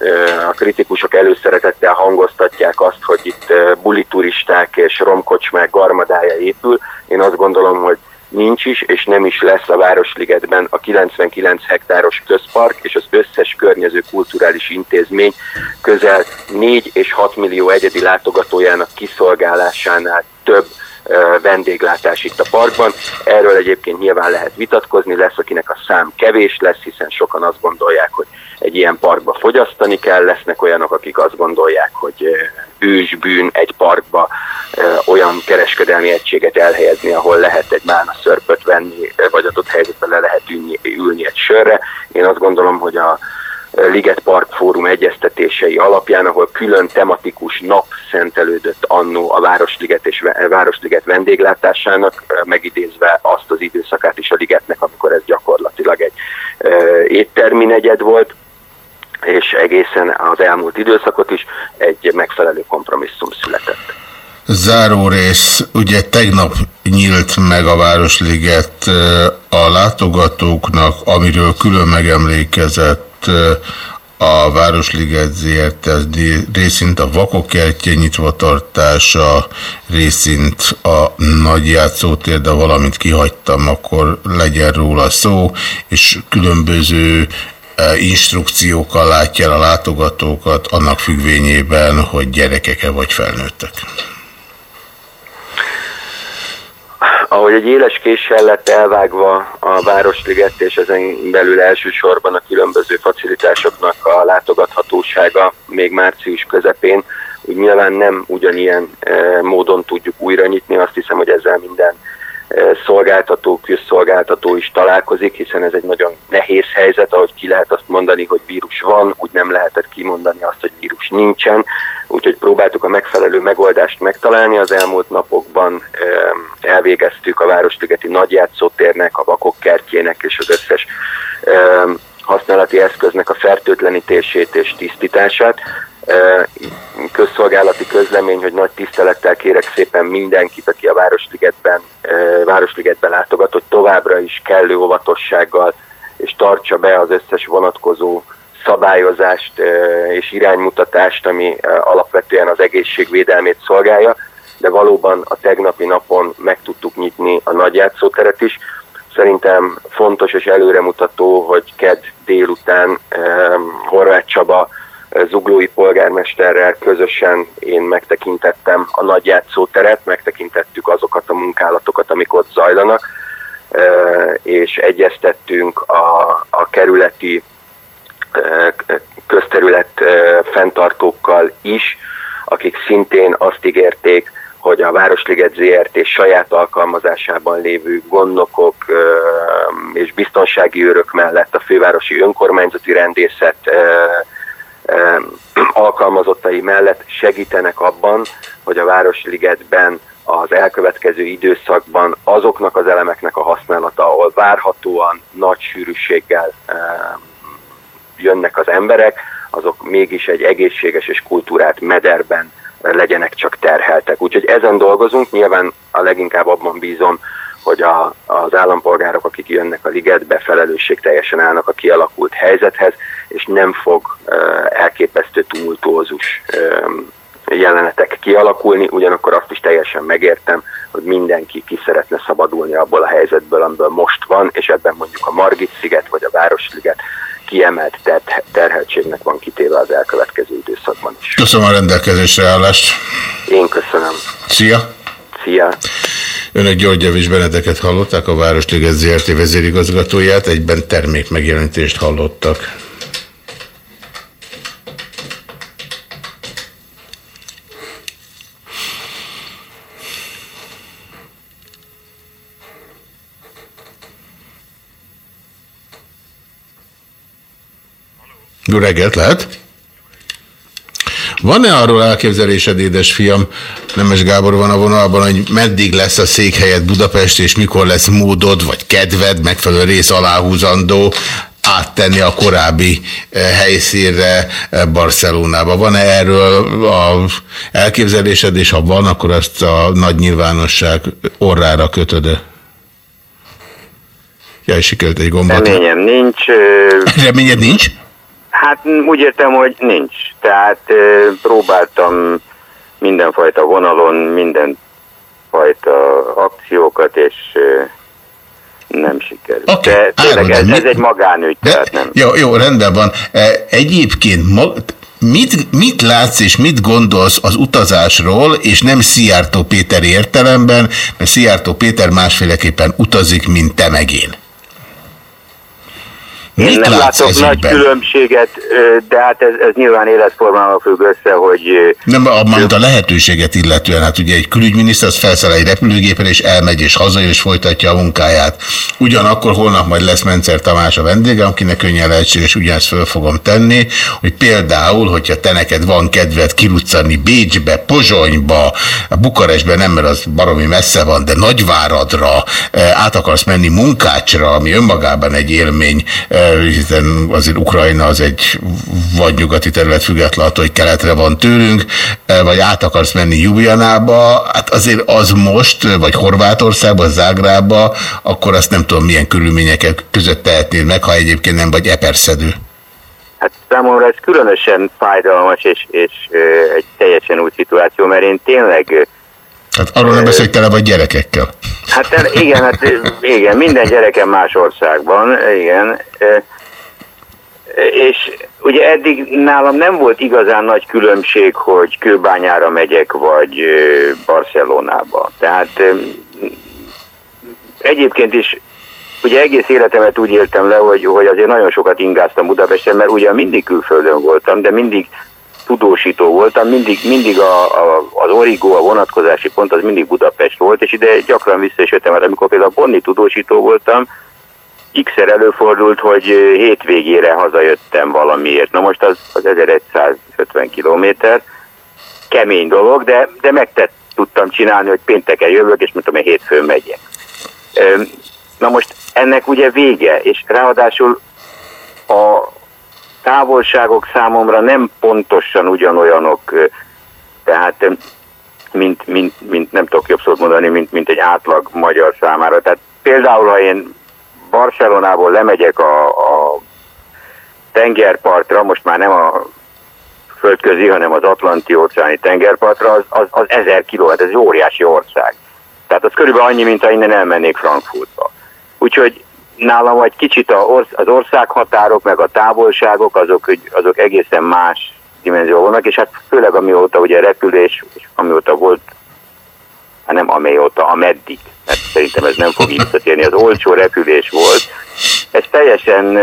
a kritikusok előszeretettel hangoztatják azt, hogy itt bulituristák és romkocsmák garmadája épül, én azt gondolom, hogy nincs is, és nem is lesz a Városligetben a 99 hektáros közpark és az összes környező kulturális intézmény közel 4 és 6 millió egyedi látogatójának kiszolgálásánál több vendéglátás itt a parkban. Erről egyébként nyilván lehet vitatkozni, lesz akinek a szám kevés lesz, hiszen sokan azt gondolják, hogy egy ilyen parkba fogyasztani kell, lesznek olyanok, akik azt gondolják, hogy ősbűn egy parkba olyan kereskedelmi egységet elhelyezni, ahol lehet egy mána szörpöt venni, vagy adott helyzetben le lehet ülni, ülni egy sörre. Én azt gondolom, hogy a Liget Park Fórum egyeztetései alapján, ahol külön tematikus nap szentelődött annó a Városliget és Városliget vendéglátásának, megidézve azt az időszakát is a Ligetnek, amikor ez gyakorlatilag egy éttermi negyed volt, és egészen az elmúlt időszakot is egy megfelelő kompromisszum született. Záró rész, ugye tegnap nyílt meg a Városliget a látogatóknak, amiről külön megemlékezett a Városliget ZRT részint a Vakok kertje nyitva tartása, részint a nagy játszótér, de valamint kihagytam, akkor legyen róla szó, és különböző instrukciókkal látja el a látogatókat annak függvényében, hogy gyerekeke vagy felnőttek. Ahogy egy éles késsel lett elvágva a Városliget, és ezen belül elsősorban a különböző facilitásoknak a látogathatósága még március közepén, úgy nyilván nem ugyanilyen eh, módon tudjuk újra nyitni, azt hiszem, hogy ezzel minden szolgáltató, közszolgáltató is találkozik, hiszen ez egy nagyon nehéz helyzet, ahogy ki lehet azt mondani, hogy vírus van, úgy nem lehetett kimondani azt, hogy vírus nincsen, úgyhogy próbáltuk a megfelelő megoldást megtalálni. Az elmúlt napokban elvégeztük a Városligeti Nagyjátszótérnek, a Vakok kertjének és az összes használati eszköznek a fertőtlenítését és tisztítását. Közszolgálati közlemény, hogy nagy tisztelettel kérek szépen mindenkit, aki a Városligetben, Városligetben látogat, hogy továbbra is kellő óvatossággal és tartsa be az összes vonatkozó szabályozást és iránymutatást, ami alapvetően az egészségvédelmét szolgálja, de valóban a tegnapi napon meg tudtuk nyitni a nagy játszóteret is. Szerintem fontos és előremutató, hogy kedd délután eh, Horváth Csaba zuglói polgármesterrel közösen én megtekintettem a nagy játszóteret, megtekintettük azokat a munkálatokat, amik ott zajlanak, és egyeztettünk a, a kerületi közterület fenntartókkal is, akik szintén azt ígérték, hogy a Városliget ZRT saját alkalmazásában lévő gondnokok és biztonsági őrök mellett a fővárosi önkormányzati rendészet alkalmazottai mellett segítenek abban, hogy a Városligetben az elkövetkező időszakban azoknak az elemeknek a használata, ahol várhatóan nagy sűrűséggel ö, jönnek az emberek, azok mégis egy egészséges és kultúrát mederben legyenek csak terheltek. Úgyhogy ezen dolgozunk, nyilván a leginkább abban bízom, hogy a, az állampolgárok, akik jönnek a ligetbe, felelősség teljesen állnak a kialakult helyzethez, és nem fog elképesztő tumultuózus jelenetek kialakulni, ugyanakkor azt is teljesen megértem, hogy mindenki ki szeretne szabadulni abból a helyzetből, amiből most van, és ebben mondjuk a Margit-sziget vagy a Városliget kiemelt ter- terheltségnek van kitéve az elkövetkező időszakban is. Köszönöm a rendelkezésre állást. Én köszönöm. Szia! Szia! Önök György Javis Benedeket hallották, a Városliget ZRT vezérigazgatóját, egyben termék megjelentést hallottak. Jó reggelt, lehet? Van-e arról elképzelésed, édesfiam, Nemes Gábor van a vonalban, hogy meddig lesz a székhelyed Budapest, és mikor lesz módod, vagy kedved, megfelelő rész aláhúzandó, áttenni a korábbi helyszínre Barcelonába. Van-e erről a elképzelésed, és ha van, akkor azt a nagy nyilvánosság orrára kötöd -e? Jaj, sikerült egy gombot. Reményem nincs. Reményed nincs? Hát úgy értem, hogy nincs. Tehát próbáltam mindenfajta vonalon, mindenfajta akciókat, és nem sikerült. Okay, De tényleg ez, ez egy magánügy, de, tehát nem. Jó, jó, rendben van. Egyébként mit, mit látsz és mit gondolsz az utazásról, és nem Szijjártó Péter értelemben, mert Szijjártó Péter másféleképpen utazik, mint te meg én. Én Mit nem látok nagy különbséget, de hát ez, ez nyilván életformával függ össze, hogy... Nem, amint a lehetőséget illetően, hát ugye egy külügyminiszter az felszáll egy repülőgépen, és elmegy, és haza, és folytatja a munkáját. Ugyanakkor holnap majd lesz Mencer Tamás a vendége, akinek könnyen lehetséges, ugyanezt föl fogom tenni, hogy például, hogyha te neked van kedved kiruccani Bécsbe, Pozsonyba, Bukarestbe, nem, mert az baromi messze van, de Nagyváradra, át akarsz menni munkácsra, ami önmagában egy élmény, hiszen azért Ukrajna az egy vagy nyugati terület független hogy keletre van tőlünk, vagy át akarsz menni Jubianába, hát azért az most, vagy Horvátországba, Zágrába, akkor azt nem tudom milyen körülmények között tehetnéd meg, ha egyébként nem vagy eperszedő. Hát számomra ez különösen fájdalmas, és, és egy teljesen új szituáció, mert én tényleg Hát arról nem beszélj tele vagy gyerekekkel. Hát igen, hát igen, minden gyerekem más országban, igen. És ugye eddig nálam nem volt igazán nagy különbség, hogy Kőbányára megyek, vagy Barcelonába. Tehát egyébként is ugye egész életemet úgy éltem le, hogy, hogy azért nagyon sokat ingáztam Budapesten, mert ugye mindig külföldön voltam, de mindig tudósító voltam, mindig, mindig a, a, az origó, a vonatkozási pont az mindig Budapest volt, és ide gyakran vissza mert amikor például Bonni tudósító voltam, x-szer előfordult, hogy hétvégére hazajöttem valamiért. Na most az, az 1150 kilométer, kemény dolog, de, de megtett tudtam csinálni, hogy pénteken jövök, és mondtam, hogy hétfőn megyek. Na most ennek ugye vége, és ráadásul a, távolságok számomra nem pontosan ugyanolyanok, tehát mint, mint, mint nem tudok jobb szót mondani, mint, mint egy átlag magyar számára. Tehát például, ha én Barcelonából lemegyek a, a tengerpartra, most már nem a földközi, hanem az Atlanti óceáni tengerpartra, az, az, az ezer hát ez egy óriási ország. Tehát az körülbelül annyi, mint ha innen elmennék Frankfurtba. Úgyhogy nálam egy kicsit az országhatárok, meg a távolságok, azok, azok egészen más dimenzió vannak, és hát főleg amióta ugye repülés, és amióta volt, hát nem amióta, ameddig, mert szerintem ez nem fog visszatérni, az olcsó repülés volt. Ez teljesen,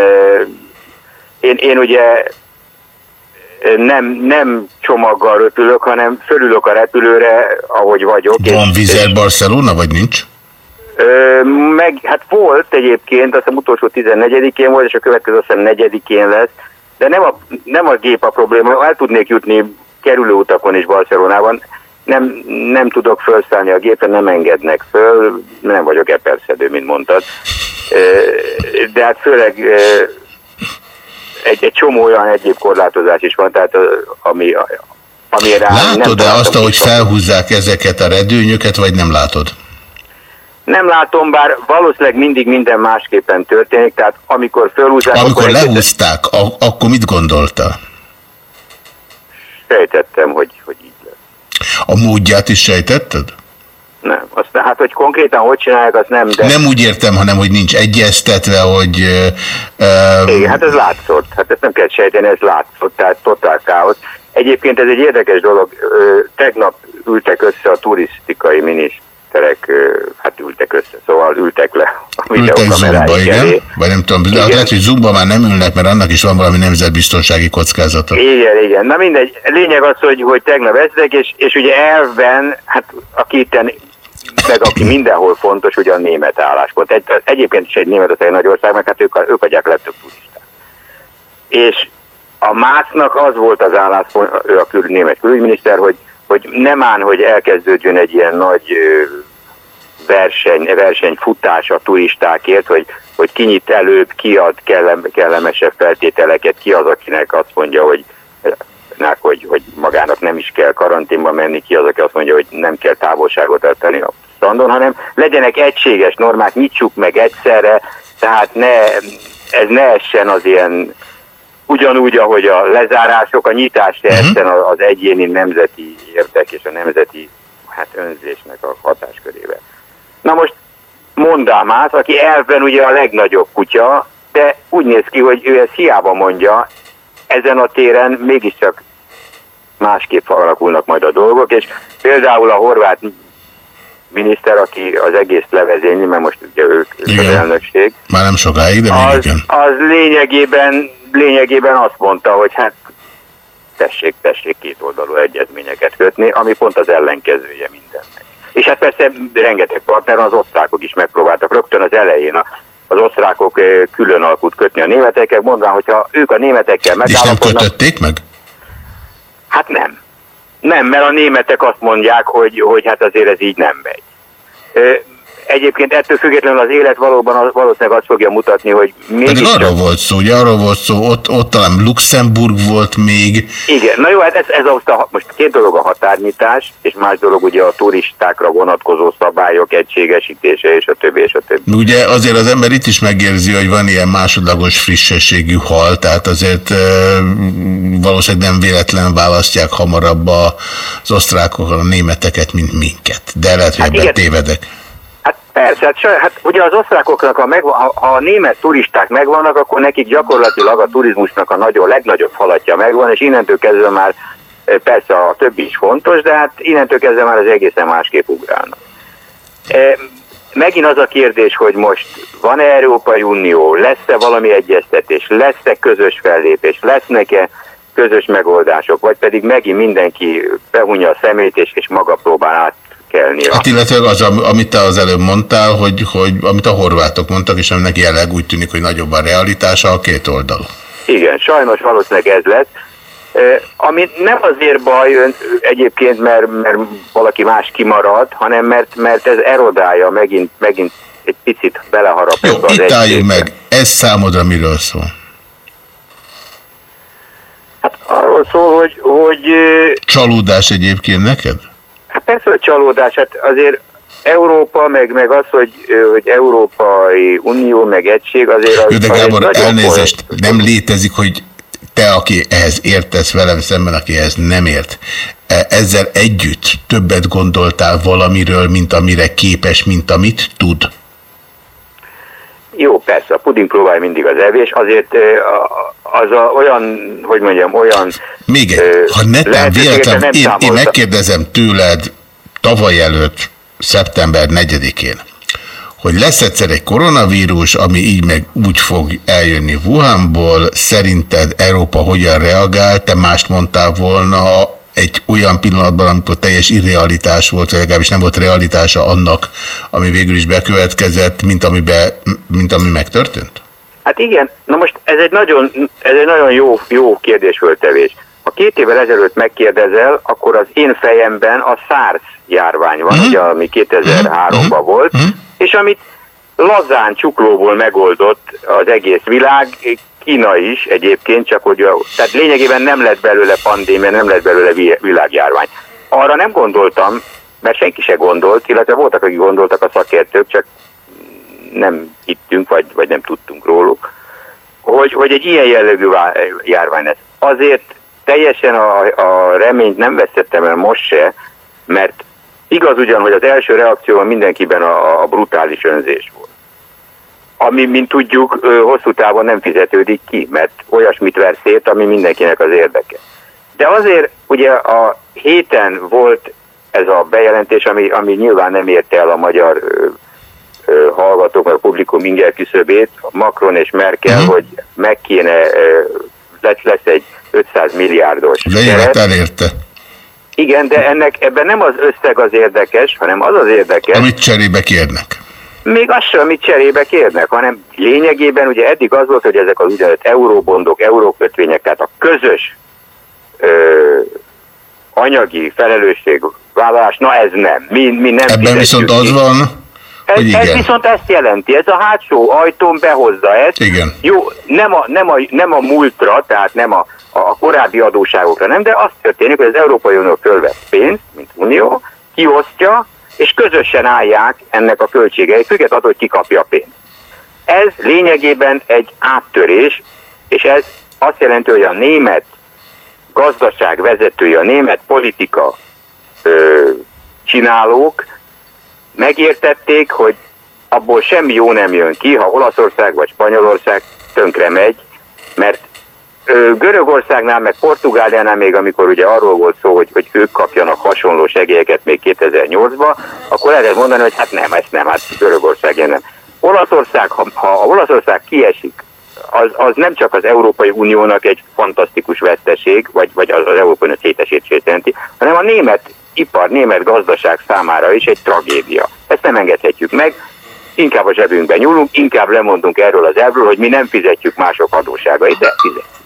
én, én ugye nem, nem csomaggal röpülök, hanem fölülök a repülőre, ahogy vagyok. Van Vizer Barcelona, vagy nincs? Meg, hát volt egyébként, azt hiszem utolsó 14-én volt, és a következő azt hiszem 4-én lesz, de nem a, nem a gép a probléma, el tudnék jutni kerülőutakon is Barcelonában, nem, nem tudok felszállni a gépre, nem engednek föl, nem vagyok eperszedő, mint mondtad. De hát főleg egy, egy csomó olyan egyéb korlátozás is van, tehát ami, amire Látod-e azt, hogy felhúzzák ezeket a redőnyöket, vagy nem látod? Nem látom, bár valószínűleg mindig minden másképpen történik, tehát amikor fölhúzzák... Amikor akkor lehúzták, a- akkor mit gondolta? Sejtettem, hogy, hogy így A módját is sejtetted? nem. Aztán hát, hogy konkrétan hogy csinálják, azt nem, de... Nem úgy értem, hanem hogy nincs egyeztetve, hogy... ö, Igen, hát ez látszott. Hát ezt nem kell sejteni, ez látszott, tehát totál káosz. Egyébként ez egy érdekes dolog. Tegnap ültek össze a turisztikai miniszterek, hát ültek össze, szóval ültek le a Ültek Zumba, elé. igen? Vagy nem tudom, de Igen. lehet, hogy Zumba már nem ülnek, mert annak is van valami nemzetbiztonsági kockázata. Igen, igen. Na mindegy. Lényeg az, hogy, hogy tegnap ezek, és, és ugye elven, hát aki itten, meg aki mindenhol fontos, ugye a német álláspont. Egy, egyébként is egy nagy ország, meg hát ők, ők adják a legtöbb turistát. És a Másznak az volt az álláspont, ő a kül, német külügyminiszter, hogy, hogy nem án, hogy elkezdődjön egy ilyen nagy verseny, versenyfutás a turistákért, hogy, hogy ki nyit előbb, ki ad kellem, kellemesebb feltételeket, ki az, akinek azt mondja, hogy hogy, hogy magának nem is kell karanténba menni, ki az, aki azt mondja, hogy nem kell távolságot tartani a strandon, hanem legyenek egységes normák, nyitsuk meg egyszerre, tehát ne, ez ne essen az ilyen ugyanúgy, ahogy a lezárások, a nyitás se essen az egyéni nemzeti érdek és a nemzeti hát önzésnek a hatáskörébe. Na most mondámász, aki elven ugye a legnagyobb kutya, de úgy néz ki, hogy ő ezt hiába mondja, ezen a téren mégiscsak másképp alakulnak majd a dolgok, és például a horvát miniszter, aki az egész levezényli, mert most ugye ők, ők az elnökség, Már nem sokáig, de még az, igen. az lényegében, lényegében azt mondta, hogy hát tessék, tessék két oldalú egyezményeket kötni, ami pont az ellenkezője mindennek. És hát persze rengeteg partner, az osztrákok is megpróbáltak rögtön az elején a, az osztrákok eh, külön alkut kötni a németekkel, mondván, hogyha ők a németekkel És nem megállapodnak, kötötték meg? hát nem. Nem, mert a németek azt mondják, hogy, hogy hát azért ez így nem megy. Egyébként ettől függetlenül az élet valóban az, valószínűleg azt fogja mutatni, hogy Pedig mégis arról volt szó, ugye arról volt szó, ott, ott talán Luxemburg volt még, Igen, na jó, hát ez, ez a, most két dolog a határnyitás, és más dolog ugye a turistákra vonatkozó szabályok egységesítése, és a többi, és a többi. Ugye azért az ember itt is megérzi, hogy van ilyen másodlagos frissességű hal, tehát azért e, valószínűleg nem véletlen választják hamarabb az osztrákok a németeket, mint minket. De lehet, hogy Hát ebben tévedek. Hát persze, hát, saj, hát ugye az osztrákoknak, a megva, ha, a német turisták megvannak, akkor nekik gyakorlatilag a turizmusnak a nagyon, legnagyobb falatja megvan, és innentől kezdve már eh, persze a többi is fontos, de hát innentől kezdve már az egészen másképp ugrálnak. E, megint az a kérdés, hogy most van-e Európai Unió, lesz-e valami egyeztetés, lesz-e közös fellépés, lesznek-e közös megoldások, vagy pedig megint mindenki behunja a szemét, és, és maga próbál átkelni a Hát illetve az, am- amit te az előbb mondtál, hogy, hogy amit a horvátok mondtak, és aminek jelenleg úgy tűnik, hogy nagyobb a realitása, a két oldalú. Igen, sajnos valószínűleg ez. Eh, Ami nem azért baj ön, egyébként, mert, mert valaki más kimarad, hanem mert, mert ez erodálja megint, megint egy picit beleharap Jó, itt álljunk meg. Ez számodra miről szól? Arról szól, hogy, hogy Csalódás egyébként neked? Hát persze, hogy csalódás, hát azért Európa, meg, meg az, hogy, hogy Európai Unió, meg egység, azért az, Jó, de Gábor, elnézést, nem létezik, hogy te, aki ehhez értesz velem szemben, aki ehhez nem ért, e- ezzel együtt többet gondoltál valamiről, mint amire képes, mint amit tud? Jó, persze, a puding próbálja mindig az evés, azért az a, olyan, hogy mondjam, olyan... Még egy, ha netán véletlen, nem én, én számoltam. megkérdezem tőled tavaly előtt, szeptember 4-én, hogy lesz egyszer egy koronavírus, ami így meg úgy fog eljönni Wuhanból, szerinted Európa hogyan reagál, te mást mondtál volna egy olyan pillanatban, amikor teljes irrealitás volt, vagy legalábbis nem volt realitása annak, ami végül is bekövetkezett, mint, amibe, mint ami megtörtént? Hát igen, na most ez egy nagyon, ez egy nagyon jó, jó kérdésföltevés. Ha két évvel ezelőtt megkérdezel, akkor az én fejemben a SARS járvány van, ugye, ami 2003-ban volt, és amit lazán csuklóból megoldott az egész világ, Kína is egyébként, csak hogy tehát lényegében nem lett belőle pandémia, nem lett belőle vi- világjárvány. Arra nem gondoltam, mert senki se gondolt, illetve voltak, akik gondoltak a szakértők, csak nem hittünk, vagy, vagy nem tudtunk róluk, hogy, hogy egy ilyen jellegű vá- járvány lesz. Azért teljesen a, a reményt nem vesztettem el most se, mert igaz ugyan, hogy az első reakció mindenkiben a, a brutális önzés volt. Ami, mint tudjuk, hosszú távon nem fizetődik ki, mert olyasmit ver szét, ami mindenkinek az érdeke. De azért ugye a héten volt ez a bejelentés, ami, ami nyilván nem érte el a magyar ö, ö, hallgatók, a publikum inger küszöbét, Macron és Merkel, uh-huh. hogy meg kéne, ö, lesz, lesz egy 500 milliárdos De élet elérte. Igen, de ennek ebben nem az összeg az érdekes, hanem az az érdekes, Amit cserébe kérnek. Még az sem, amit cserébe kérnek, hanem lényegében ugye eddig az volt, hogy ezek az úgynevezett euróbondok, eurókötvények, tehát a közös ö, anyagi felelősségvállalás, na ez nem. Mi, mi nem Ebben viszont az ki. van, Ez, ez viszont ezt jelenti, ez a hátsó ajtón behozza ezt. Igen. Jó, nem a, nem a, nem a múltra, tehát nem a, a korábbi adóságokra, nem, de azt történik, hogy az Európai Unió fölvesz pénzt, mint Unió, kiosztja, és közösen állják ennek a költségeit, függetlenül attól, hogy ki a pénzt. Ez lényegében egy áttörés, és ez azt jelenti, hogy a német gazdaság vezetői, a német politika ö, csinálók megértették, hogy abból semmi jó nem jön ki, ha Olaszország vagy Spanyolország tönkre megy, mert Görögországnál, meg Portugáliánál még, amikor ugye arról volt szó, hogy, hogy ők kapjanak hasonló segélyeket még 2008-ban, akkor lehet mondani, hogy hát nem, ezt nem, hát Görögország nem. Olaszország, ha, ha Olaszország kiesik, az, az nem csak az Európai Uniónak egy fantasztikus veszteség, vagy, vagy az, az Európai Unió szétesését jelenti, hanem a német ipar, német gazdaság számára is egy tragédia. Ezt nem engedhetjük meg, inkább a zsebünkbe nyúlunk, inkább lemondunk erről az elvről, hogy mi nem fizetjük mások adósságait, de fizetjük.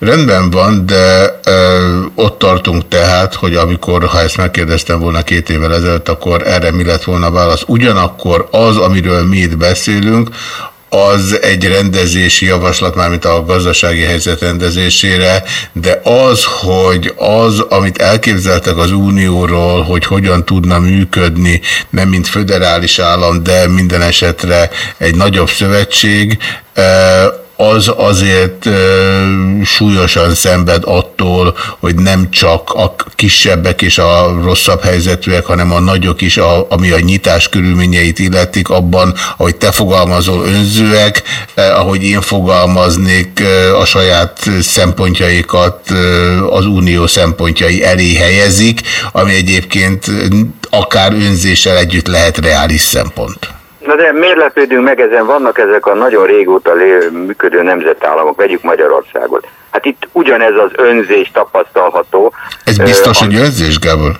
Rendben van, de ö, ott tartunk tehát, hogy amikor, ha ezt megkérdeztem volna két évvel ezelőtt, akkor erre mi lett volna válasz. Ugyanakkor az, amiről mi itt beszélünk, az egy rendezési javaslat, mármint a gazdasági helyzet rendezésére, de az, hogy az, amit elképzeltek az Unióról, hogy hogyan tudna működni, nem mint föderális állam, de minden esetre egy nagyobb szövetség, az azért súlyosan szenved attól, hogy nem csak a kisebbek és a rosszabb helyzetűek, hanem a nagyok is, a, ami a nyitás körülményeit illetik, abban, ahogy te fogalmazol, önzőek, ahogy én fogalmaznék, a saját szempontjaikat az unió szempontjai elé helyezik, ami egyébként akár önzéssel együtt lehet reális szempont. Na de miért lepődünk meg ezen? Vannak ezek a nagyon régóta működő nemzetállamok, vegyük Magyarországot. Hát itt ugyanez az önzés tapasztalható. Ez Ö, biztos, a- hogy önzés, Gábor?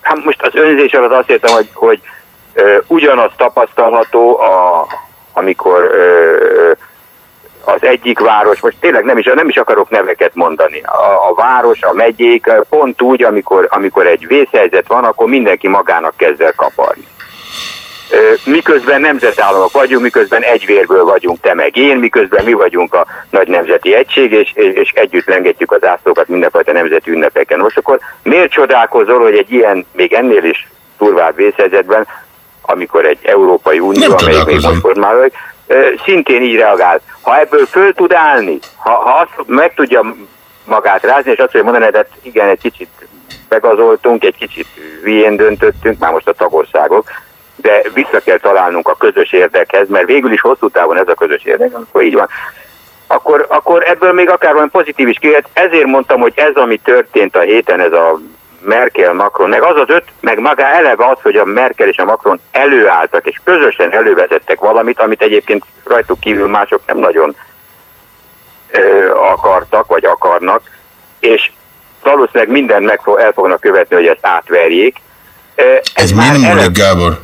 Hát most az önzés alatt azt értem, hogy, hogy ö, ugyanaz tapasztalható, a, amikor ö, az egyik város, most tényleg nem is, nem is akarok neveket mondani, a, a város, a megyék, ö, pont úgy, amikor, amikor egy vészhelyzet van, akkor mindenki magának kezd el kaparni. Miközben nemzetállamok vagyunk, miközben egy vérből vagyunk te meg én, miközben mi vagyunk a nagy nemzeti egység, és, és együtt lengetjük az ászlókat mindenfajta nemzeti ünnepeken. Most akkor miért csodálkozol, hogy egy ilyen, még ennél is durvább vészhelyzetben, amikor egy Európai Unió, Nem amelyik még most formálódik, szintén így reagál. Ha ebből föl tud állni, ha, ha azt meg tudja magát rázni, és azt tudja mondani, hogy hát igen, egy kicsit begazoltunk, egy kicsit hülyén döntöttünk, már most a tagországok, de vissza kell találnunk a közös érdekhez, mert végül is hosszú távon ez a közös érdek, akkor így van. Akkor, akkor ebből még akár olyan pozitív is kijöhet. Ezért mondtam, hogy ez, ami történt a héten, ez a Merkel-Macron, meg az az öt, meg maga eleve az, hogy a Merkel és a Macron előálltak, és közösen elővezettek valamit, amit egyébként rajtuk kívül mások nem nagyon ö, akartak, vagy akarnak, és valószínűleg mindent meg el fognak követni, hogy ezt átverjék. Ö, Ez miért múlik, Gábor?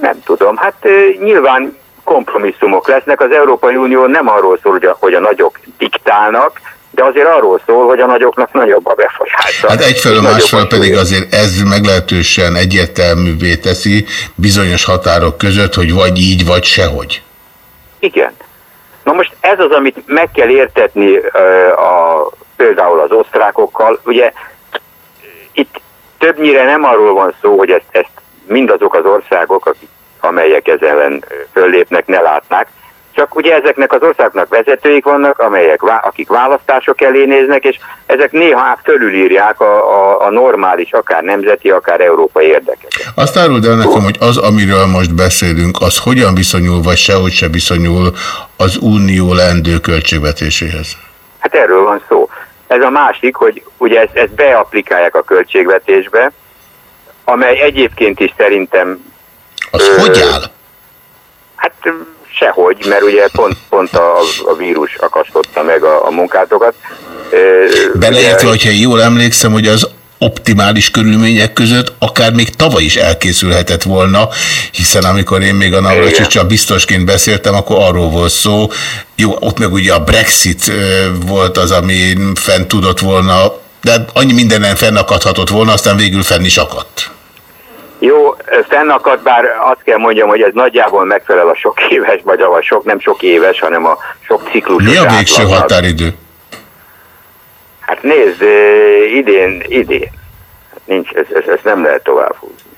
Nem tudom, hát nyilván kompromisszumok lesznek. Az Európai Unió nem arról szól, hogy a, hogy a nagyok diktálnak, de azért arról szól, hogy a nagyoknak nagyobb a befolyása. Hát egyfelől, másfelől a pedig azért ez meglehetősen egyértelművé teszi bizonyos határok között, hogy vagy így, vagy sehogy. Igen. Na most ez az, amit meg kell értetni ö, a, például az osztrákokkal. Ugye itt többnyire nem arról van szó, hogy ezt, ezt mindazok az országok, akik, amelyek ezen ellen föllépnek, ne látnák, csak ugye ezeknek az országnak vezetőik vannak, amelyek, akik választások elé néznek, és ezek néha fölülírják a, a, a normális, akár nemzeti, akár európai érdekeket. Azt áruld el nekem, hogy az, amiről most beszélünk, az hogyan viszonyul, vagy sehogy se viszonyul az unió leendő költségvetéséhez? Hát erről van szó. Ez a másik, hogy ugye ezt, ezt beaplikálják a költségvetésbe, amely egyébként is szerintem... Az ö, hogy áll? Hát sehogy, mert ugye pont, pont a, a vírus akasztotta meg a, a munkátokat. Beleértve, hogyha jól emlékszem, hogy az optimális körülmények között akár még tavaly is elkészülhetett volna, hiszen amikor én még a Navracsicsal biztosként beszéltem, akkor arról volt szó, jó, ott meg ugye a Brexit volt az, ami fent tudott volna, de annyi mindenen fennakadhatott volna, aztán végül fenn is akadt. Jó, fennakadt, bár azt kell mondjam, hogy ez nagyjából megfelel a sok éves, vagy a sok, nem sok éves, hanem a sok ciklus. Mi a végső határidő? Hát nézd, idén, idén. Hát nincs, ez, ez, ez nem lehet tovább húzni.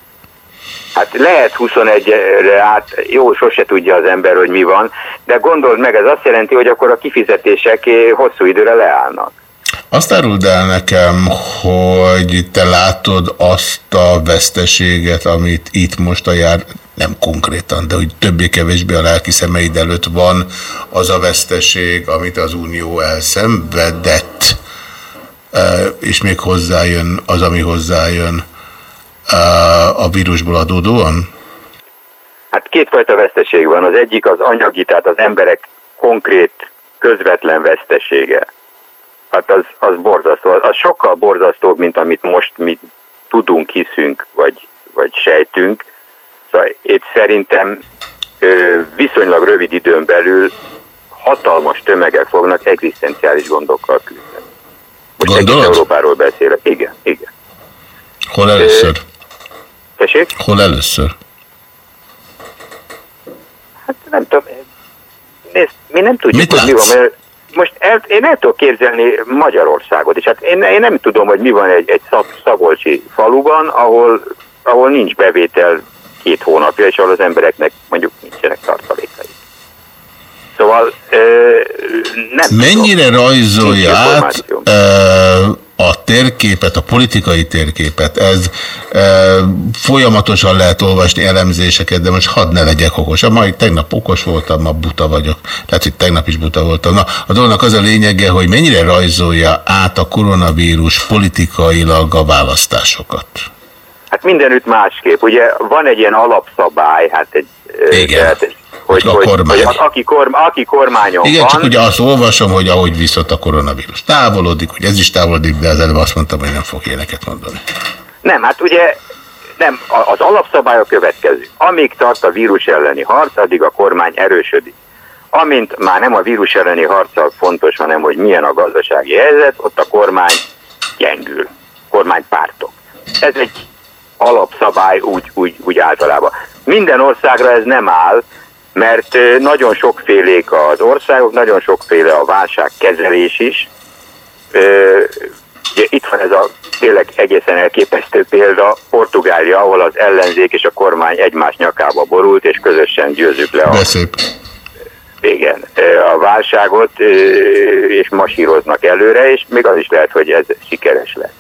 Hát lehet 21-re át, jó, sose tudja az ember, hogy mi van, de gondold meg, ez azt jelenti, hogy akkor a kifizetések hosszú időre leállnak. Azt áruld el nekem, hogy te látod azt a veszteséget, amit itt most a jár, nem konkrétan, de hogy többé-kevésbé a lelki szemeid előtt van az a veszteség, amit az Unió elszenvedett, és még hozzájön az, ami hozzájön a vírusból adódóan? Hát kétfajta veszteség van. Az egyik az anyagi, tehát az emberek konkrét, közvetlen vesztesége. Hát az, az borzasztó. Az sokkal borzasztóbb, mint amit most mi tudunk, hiszünk, vagy, vagy sejtünk. Szóval itt szerintem viszonylag rövid időn belül hatalmas tömegek fognak egzisztenciális gondokkal küzdeni. Most egész Európáról beszélek. Igen, igen. Hol először? Tessék? Hol először? Hát nem tudom. Nézd, mi nem tudjuk, Mit hogy mi van, mert most el, én el tudok képzelni Magyarországot is. Hát én, én nem tudom, hogy mi van egy, egy szab, szabolcsi faluban, ahol, ahol nincs bevétel két hónapja, és ahol az embereknek mondjuk nincsenek tartalékai. Szóval ö, nem Mennyire tudom. rajzolja át ö, a térképet, a politikai térképet? Ez ö, folyamatosan lehet olvasni elemzéseket, de most hadd ne legyek okos. A mai tegnap okos voltam, ma buta vagyok. Lehet, hogy tegnap is buta voltam. Na, a dolognak az a lényege, hogy mennyire rajzolja át a koronavírus politikailag a választásokat? Hát mindenütt másképp. Ugye van egy ilyen alapszabály, hát egy, Igen. egy hogy, A hogy, kormány. hogy aki, korm, aki kormányon Igen, van, csak ugye azt olvasom, hogy ahogy viszont a koronavírus távolodik, hogy ez is távolodik, de az előbb azt mondtam, hogy nem fog ilyeneket mondani. Nem, hát ugye nem, az alapszabály a következő. Amíg tart a vírus elleni harc, addig a kormány erősödik. Amint már nem a vírus elleni harccal fontos, hanem hogy milyen a gazdasági helyzet, ott a kormány gyengül. Kormánypártok. Ez egy alapszabály úgy, úgy, úgy általában. Minden országra ez nem áll, mert nagyon sokfélék az országok, nagyon sokféle a válságkezelés is. Ugye itt van ez a tényleg egészen elképesztő példa, Portugália, ahol az ellenzék és a kormány egymás nyakába borult, és közösen győzzük le a, igen, a válságot, és masíroznak előre, és még az is lehet, hogy ez sikeres lesz.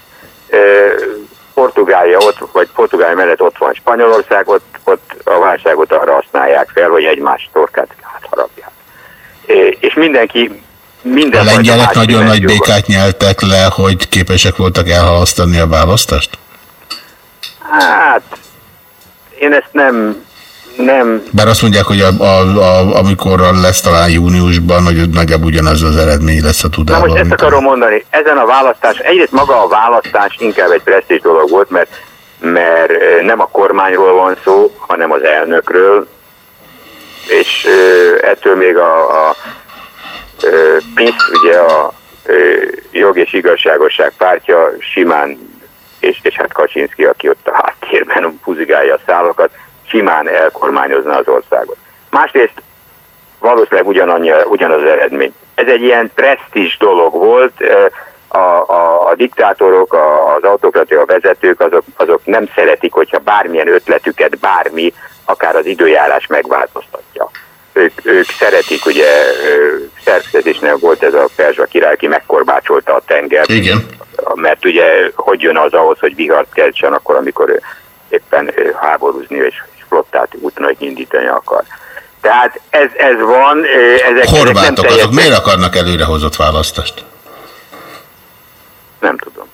Portugália ott, vagy Portugália mellett ott van Spanyolország, ott, ott a válságot arra használják fel, hogy egymás torkát átharapják. És mindenki minden A lengyelek nagyon nagy dimenzióban- békát nyeltek le, hogy képesek voltak elhalasztani a választást? Hát, én ezt nem, nem, Bár azt mondják, hogy a, a, a, amikor lesz talán júniusban, hogy nagyjából ugyanaz az eredmény lesz a na tudában. most ezt akarom mondani, ezen a választás, egyrészt maga a választás inkább egy presztízs dolog volt, mert, mert nem a kormányról van szó, hanem az elnökről, és ettől még a, a PISZ, ugye a jog és igazságosság pártja simán, és, és hát Kaczynszki, aki ott a háttérben puzigálja a szálakat, simán elkormányozna az országot. Másrészt valószínűleg ugyanannyi, ugyanaz az eredmény. Ez egy ilyen presztízs dolog volt, a, a, a diktátorok, a, az autokratia vezetők azok, azok nem szeretik, hogyha bármilyen ötletüket bármi, akár az időjárás megváltoztatja. Ők, ők szeretik, ugye szerződésnél volt ez a Perzsa király, aki megkorbácsolta a tengert. Igen. Mert ugye hogy jön az ahhoz, hogy vihart keltsen akkor, amikor éppen háborúzni és flottát útnak indítani akar. Tehát ez, ez van, ezek, ezek nem Horvátok, azok teljesen- miért akarnak előrehozott választást? Nem tudom.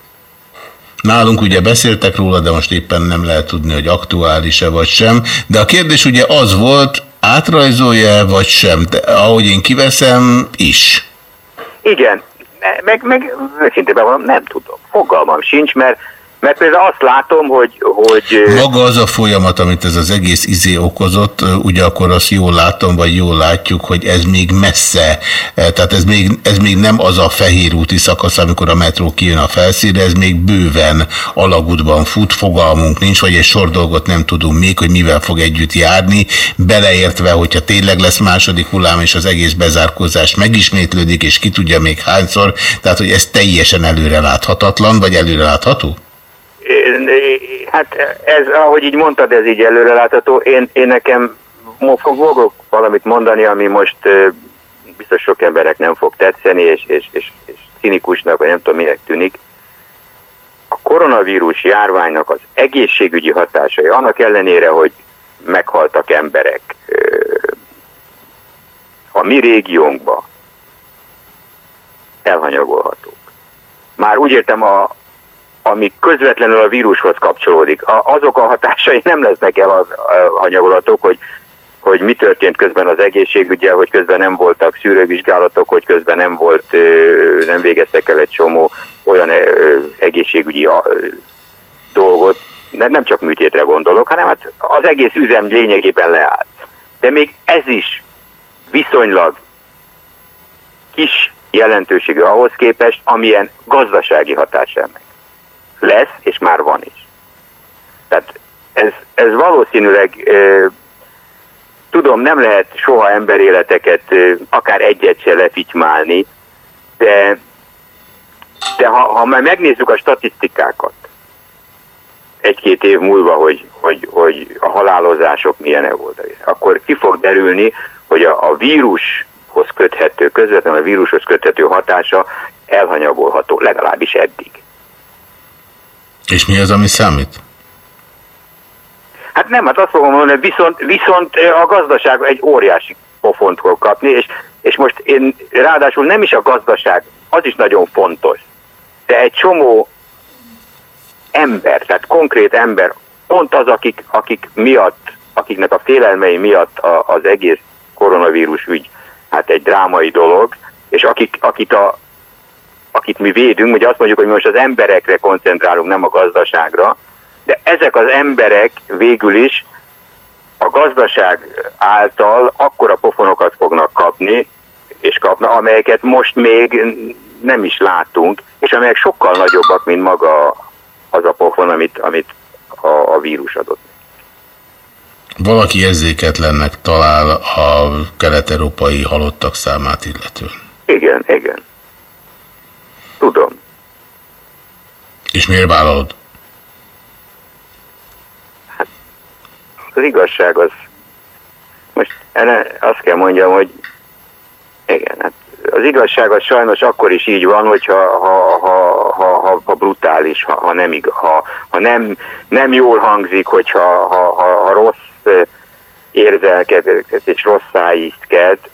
Nálunk ugye beszéltek róla, de most éppen nem lehet tudni, hogy aktuális-e vagy sem. De a kérdés ugye az volt, átrajzolja vagy sem? De, ahogy én kiveszem, is. Igen, meg, meg őszintén bevallom, nem tudom. Fogalmam sincs, mert, mert például azt látom, hogy, hogy Maga az a folyamat, amit ez az egész izé okozott, ugye akkor azt jól látom, vagy jól látjuk, hogy ez még messze, eh, tehát ez még, ez még nem az a fehér úti szakasz, amikor a metró kijön a felszínre, ez még bőven alagútban fut, fogalmunk nincs, vagy egy sor dolgot nem tudunk még, hogy mivel fog együtt járni, beleértve, hogyha tényleg lesz második hullám, és az egész bezárkózás megismétlődik, és ki tudja még hányszor, tehát hogy ez teljesen előreláthatatlan, vagy előrelátható? Hát ez, ahogy így mondtad, ez így előrelátható. Én, én nekem fogok valamit mondani, ami most biztos sok emberek nem fog tetszeni, és, és, és, és cinikusnak, vagy nem tudom minek tűnik. A koronavírus járványnak az egészségügyi hatásai, annak ellenére, hogy meghaltak emberek a mi régiónkba, elhanyagolhatók. Már úgy értem, a, ami közvetlenül a vírushoz kapcsolódik, a, azok a hatásai *laughs* nem lesznek el hanyagolatok, hogy, hogy mi történt közben az egészségügyel, hogy közben nem voltak szűrővizsgálatok, hogy közben nem volt, nem végeztek el egy csomó olyan egészségügyi dolgot, de nem csak műtétre gondolok, hanem hát az egész üzem lényegében leállt. De még ez is viszonylag kis jelentőségű ahhoz képest, amilyen gazdasági hatás ennek lesz, és már van is. Tehát ez, ez valószínűleg, ö, tudom, nem lehet soha emberéleteket, ö, akár egyet se lefitymálni, de, de ha, ha már megnézzük a statisztikákat, egy-két év múlva, hogy, hogy, hogy a halálozások milyenek voltak, akkor ki fog derülni, hogy a, a vírushoz köthető, közvetlenül a vírushoz köthető hatása elhanyagolható, legalábbis eddig. És mi az, ami számít? Hát nem, hát azt fogom mondani, viszont, viszont a gazdaság egy óriási pofont fog kapni, és, és most én ráadásul nem is a gazdaság, az is nagyon fontos, de egy csomó ember, tehát konkrét ember, pont az, akik, akik miatt, akiknek a félelmei miatt a, az egész koronavírus ügy, hát egy drámai dolog, és akik, akit, a, akit mi védünk, ugye azt mondjuk, hogy most az emberekre koncentrálunk, nem a gazdaságra, de ezek az emberek végül is a gazdaság által akkora pofonokat fognak kapni, és kapna, amelyeket most még nem is látunk, és amelyek sokkal nagyobbak, mint maga az a pofon, amit, amit a, a vírus adott. Valaki érzéketlennek talál a kelet-európai halottak számát illetően. Igen, igen. Tudom. És miért vállalod? Az igazság az, most azt kell mondjam, hogy igen, hát az igazság az sajnos akkor is így van, hogyha ha, ha, ha, ha, ha brutális, ha, ha, nem, ha, ha nem, nem jól hangzik, hogyha ha, ha, ha rossz érzelket és rossz szájízt kelt.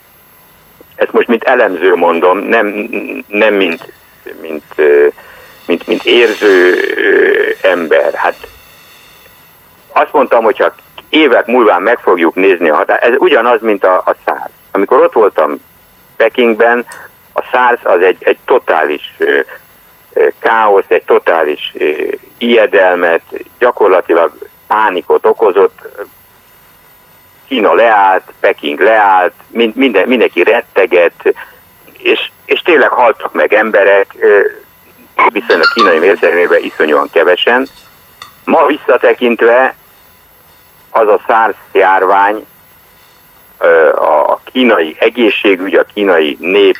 Ezt most mint elemző mondom, nem, nem mint, mint, mint, mint érző ember. Hát azt mondtam, hogyha évek múlva meg fogjuk nézni a hatást, ez ugyanaz, mint a, a SARS. Amikor ott voltam Pekingben, a SARS az egy, egy totális ö, ö, káosz, egy totális ö, ijedelmet, gyakorlatilag pánikot okozott, Kína leállt, Peking leállt, mind, minden, mindenki retteget, és, és tényleg haltak meg emberek, viszonylag kínai mérszermében iszonyúan kevesen. Ma visszatekintve az a SARS járvány a kínai egészségügy, a kínai nép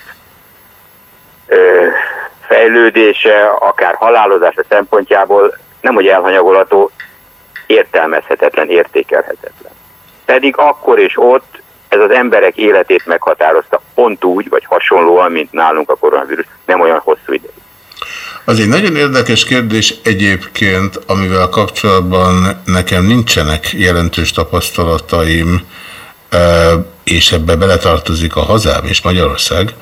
fejlődése, akár halálozása szempontjából nem hogy elhanyagolható, értelmezhetetlen, értékelhetetlen. Pedig akkor és ott ez az emberek életét meghatározta pont úgy, vagy hasonlóan, mint nálunk a koronavírus, nem olyan hosszú ideig. Az egy nagyon érdekes kérdés egyébként, amivel kapcsolatban nekem nincsenek jelentős tapasztalataim, és ebbe beletartozik a hazám és Magyarország,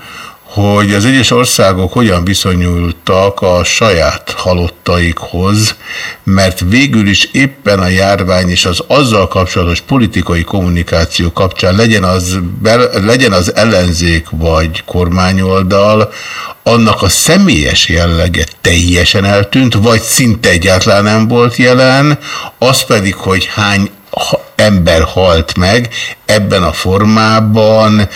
hogy az egyes országok hogyan viszonyultak a saját halottaikhoz, mert végül is éppen a járvány és az azzal kapcsolatos politikai kommunikáció kapcsán legyen az, legyen az ellenzék vagy kormányoldal, annak a személyes jellege teljesen eltűnt, vagy szinte egyáltalán nem volt jelen, az pedig, hogy hány ember halt meg ebben a formában,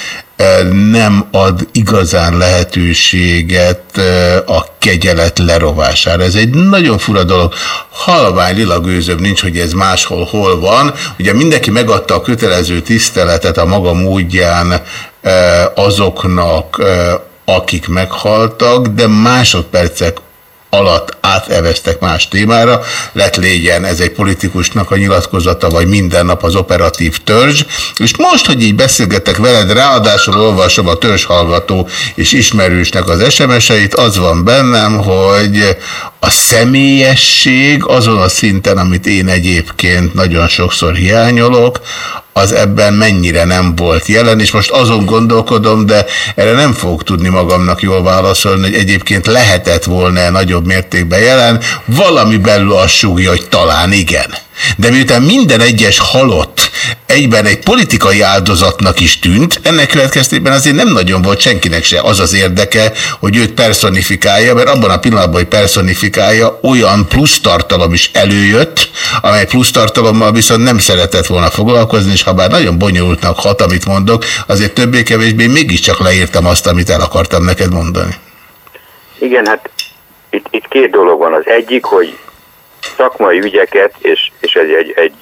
nem ad igazán lehetőséget a kegyelet lerovására. Ez egy nagyon fura dolog. Halvány lila gőzöm nincs, hogy ez máshol hol van. Ugye mindenki megadta a kötelező tiszteletet a maga módján azoknak, akik meghaltak, de másodpercek alatt áteveztek más témára, lett légyen ez egy politikusnak a nyilatkozata, vagy minden nap az operatív törzs, és most, hogy így beszélgetek veled, ráadásul olvasom a törzshallgató és ismerősnek az SMS-eit, az van bennem, hogy a személyesség azon a szinten, amit én egyébként nagyon sokszor hiányolok, az ebben mennyire nem volt jelen, és most azon gondolkodom, de erre nem fogok tudni magamnak jól válaszolni, hogy egyébként lehetett volna -e nagyobb mértékben jelen, valami belül azt súgja, hogy talán igen. De miután minden egyes halott egyben egy politikai áldozatnak is tűnt, ennek következtében azért nem nagyon volt senkinek se az az érdeke, hogy őt personifikálja, mert abban a pillanatban, hogy personifikálja, olyan plusz tartalom is előjött, amely plusz tartalommal viszont nem szeretett volna foglalkozni, és ha bár nagyon bonyolultnak hat, amit mondok, azért többé-kevésbé mégiscsak leírtam azt, amit el akartam neked mondani. Igen, hát itt, itt két dolog van. Az egyik, hogy szakmai ügyeket, és, és egy, egy, egy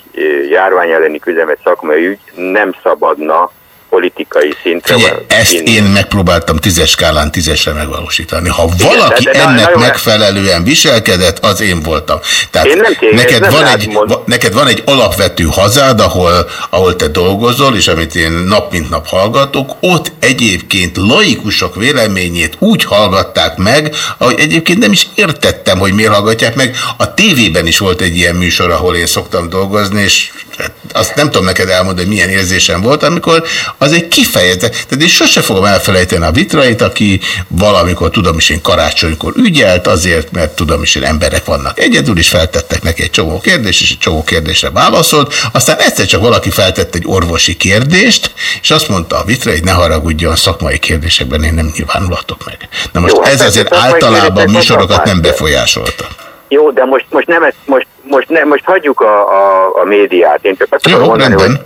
járvány elleni küzdelmet szakmai ügy nem szabadna politikai szintre. Figyelj, ezt én, én megpróbáltam tízes skálán tízesre megvalósítani. Ha Igen, valaki de, de ennek na, megfelelően viselkedett, az én voltam. Tehát én nem téged, neked, nem van egy, va, neked van egy alapvető hazád, ahol, ahol te dolgozol, és amit én nap mint nap hallgatok, ott egyébként laikusok véleményét úgy hallgatták meg, ahogy egyébként nem is értettem, hogy miért hallgatják meg. A tévében is volt egy ilyen műsor, ahol én szoktam dolgozni, és azt nem tudom neked elmondani, hogy milyen érzésem volt, amikor az egy kifejezett, tehát én sose fogom elfelejteni a vitrait, aki valamikor, tudom is én karácsonykor ügyelt, azért, mert tudom is én emberek vannak egyedül, is feltettek neki egy csomó kérdést, és egy csomó kérdésre válaszolt, aztán egyszer csak valaki feltett egy orvosi kérdést, és azt mondta a vitra, hogy ne haragudjon, szakmai kérdésekben én nem nyilvánulatok meg. Na most Jó, hát ez azért általában műsorokat nem befolyásolta. Jó, de most, most nem, most, most, nem, most hagyjuk a, a, a médiát. Én csak azt Jó, mondani, hogy,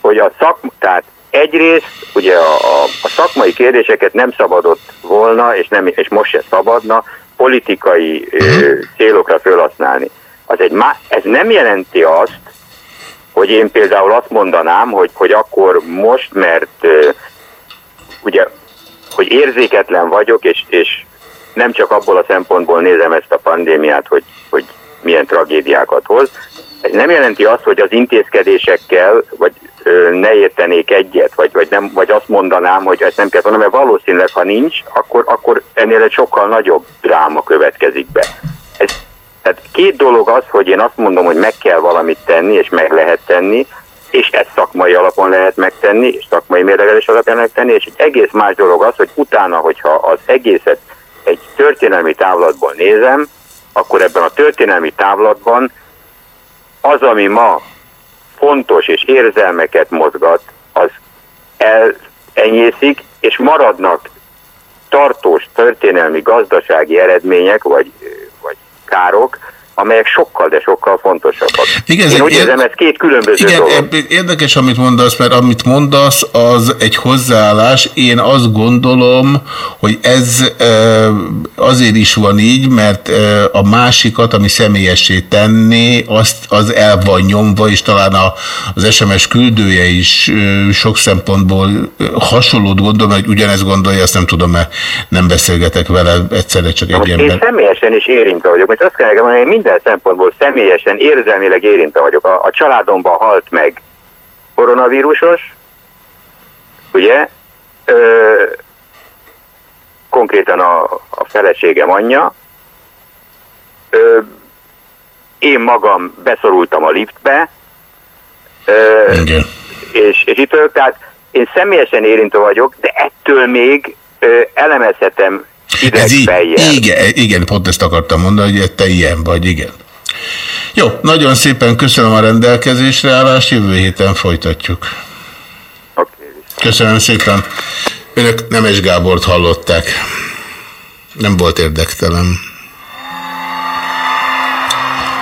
hogy a szak, tehát egyrészt ugye a, a, a szakmai kérdéseket nem szabadott volna, és, nem, és most se szabadna politikai ö, mhm. célokra felhasználni. Az egy má, ez nem jelenti azt, hogy én például azt mondanám, hogy, hogy akkor most, mert ö, ugye, hogy érzéketlen vagyok, és, és nem csak abból a szempontból nézem ezt a pandémiát, hogy, hogy milyen tragédiákat hoz. Ez nem jelenti azt, hogy az intézkedésekkel, vagy ne értenék egyet, vagy, vagy, nem, vagy azt mondanám, hogy ezt nem kell mondani, mert valószínűleg, ha nincs, akkor, akkor ennél egy sokkal nagyobb dráma következik be. Ez, tehát két dolog az, hogy én azt mondom, hogy meg kell valamit tenni, és meg lehet tenni, és ezt szakmai alapon lehet megtenni, és szakmai mérlegelés alapján megtenni, és egy egész más dolog az, hogy utána, hogyha az egészet egy történelmi távlatból nézem, akkor ebben a történelmi távlatban az, ami ma fontos és érzelmeket mozgat, az elenyészik, és maradnak tartós történelmi gazdasági eredmények, vagy, vagy károk, amelyek sokkal, de sokkal fontosabbak. Igen, Én úgy ér- érzem, ez két különböző Igen, dolog. eb- érdekes, amit mondasz, mert amit mondasz, az egy hozzáállás. Én azt gondolom, hogy ez e, azért is van így, mert e, a másikat, ami személyessé tenni, azt, az el van nyomva, és talán az SMS küldője is e, sok szempontból e, hasonlót gondol, mert ugyanezt gondolja, azt nem tudom, mert nem beszélgetek vele, egyszerre csak egy Én ember. személyesen is érintve vagyok, mert azt kell nekem mondani, hogy minden szempontból személyesen, érzelmileg érintve vagyok. A, a családomban halt meg koronavírusos, ugye, ö, konkrétan a, a feleségem anyja, ö, én magam beszorultam a liftbe, ö, és, és itt vagyok, tehát én személyesen érintve vagyok, de ettől még ö, elemezhetem Ez így, igen, igen, pont ezt akartam mondani, hogy te ilyen vagy, igen. Jó, nagyon szépen köszönöm a rendelkezésre állást, jövő héten folytatjuk. Köszönöm szépen. Önök Nemes Gábort hallották. Nem volt érdektelen.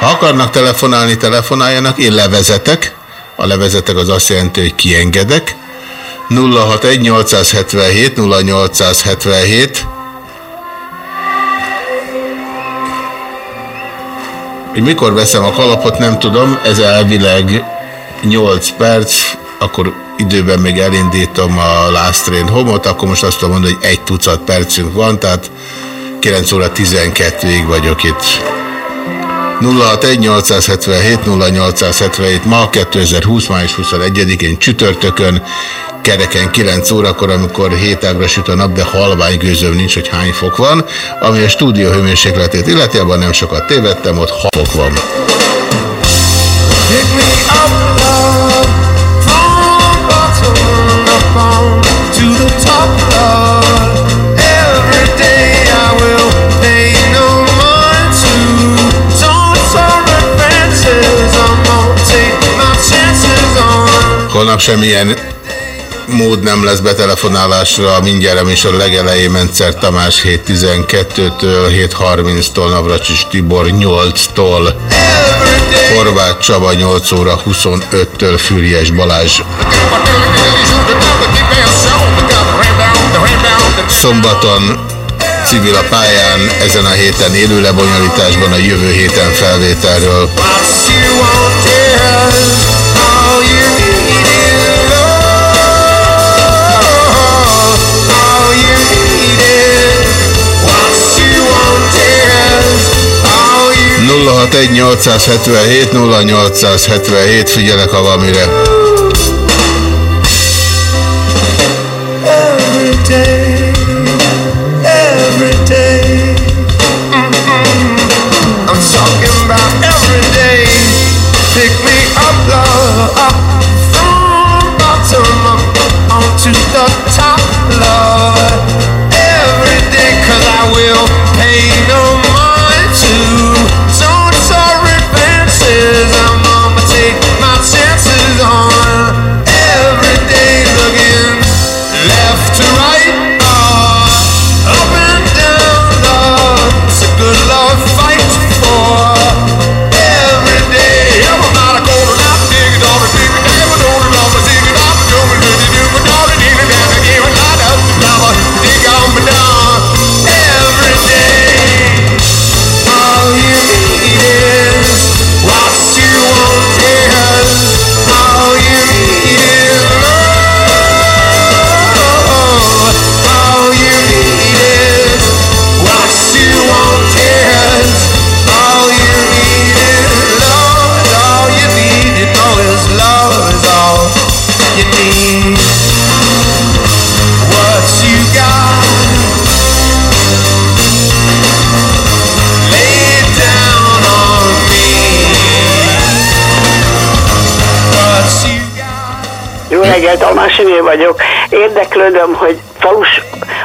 Ha akarnak telefonálni, telefonáljanak, én levezetek. A levezetek az azt jelenti, hogy kiengedek. 061 877 0877 Hogy mikor veszem a kalapot, nem tudom, ez elvileg 8 perc, akkor időben még elindítom a Last Train Homot, akkor most azt tudom mondani, hogy egy tucat percünk van, tehát 9 óra 12-ig vagyok itt. 061 877 0877 ma 2020. május 21-én csütörtökön kereken 9 órakor, amikor 7 ágra süt a nap, de halvány gőzöm nincs, hogy hány fok van, ami a stúdió hőmérsékletét illeti, abban nem sokat tévedtem, ott 6 fok van. Pick me up, love, from bottom up on to the top, love. Holnap semmilyen mód nem lesz betelefonálásra, mindjárt a műsor legelején Mencer Tamás 7.12-től, 7.30-tól, Navracsis Tibor 8-tól, Horváth Csaba 8 óra 25-től, Füriyes Balázs. Szombaton civil a pályán, ezen a héten élő lebonyolításban, a jövő héten felvételről. 061 877 0877, figyelek a valamire. every day, every day. I'm talking about the top, love. Reggelt, Almásiné vagyok. Érdeklődöm, hogy Falus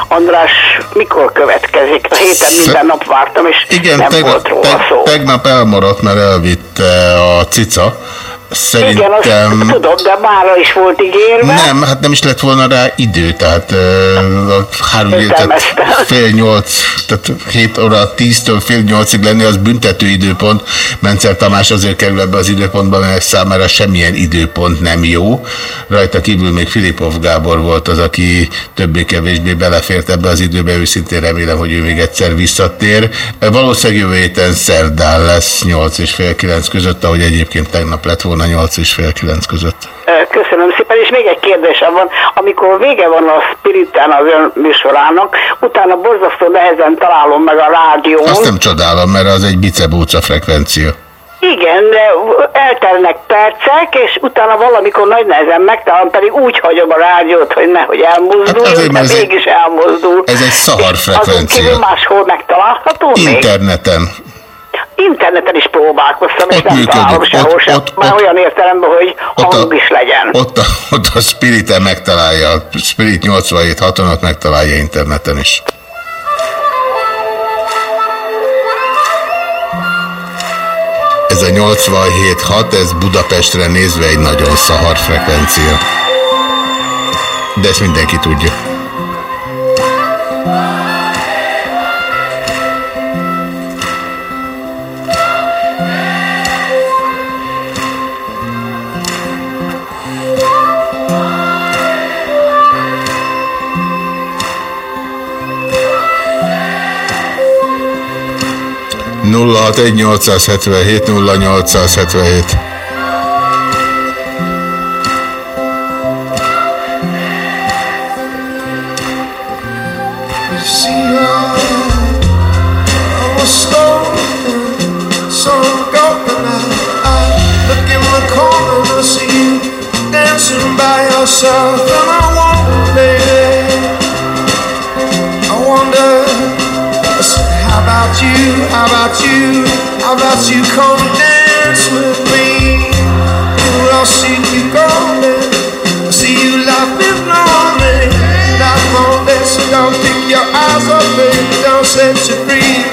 András mikor következik. A héten minden nap vártam, és Igen, nem tegnap, volt róla te, szó. tegnap elmaradt, mert elvitte a cica. Igen, azt Szerintem... tudom, de mára is volt ígérve. Nem, hát nem is lett volna rá idő, tehát uh, három fél nyolc, tehát 7 óra 10-től fél nyolcig lenni, az büntető időpont. Mencer Tamás azért kerül ebbe az időpontba, mert számára semmilyen időpont nem jó. Rajta kívül még Filipov Gábor volt az, aki többé-kevésbé belefért ebbe az időbe, őszintén remélem, hogy ő még egyszer visszatér. Valószínűleg jövő héten szerdán lesz 8 és fél 9 között, ahogy egyébként tegnap lett volna 8 és fél 9 között. Köszönöm szépen, és még egy kérdésem van. Amikor vége van a Spiritán az ön műsorának, utána borzasztó nehezen találom meg a rádión. Azt nem csodálom, mert az egy bicebóca frekvencia. Igen, de eltelnek percek, és utána valamikor nagy nehezen megtalálom, pedig úgy hagyom a rádiót, hogy nehogy elmozdul, Hát azért, de ez egy- mégis elmozdul. Ez egy szahar Azon kívül frekvencia. máshol megtalálható még? Interneten. Interneten is próbálkoztam, és Ott nem működik. találom sehol Ott- sem. ott- Már olyan értelemben, hogy hang is legyen. Ott a, ott a Spirit-en megtalálja, a Spirit 87 6 megtalálja interneten is. Ez a 87.6, ez Budapestre nézve egy nagyon szahar frekvencia. De ezt mindenki tudja. 061 0877 Yourself. And I about you, how about you, how about you come dance with me? I'll see you going, I see you laughing lonely, not lonely, so don't pick your eyes up, baby, don't set you free,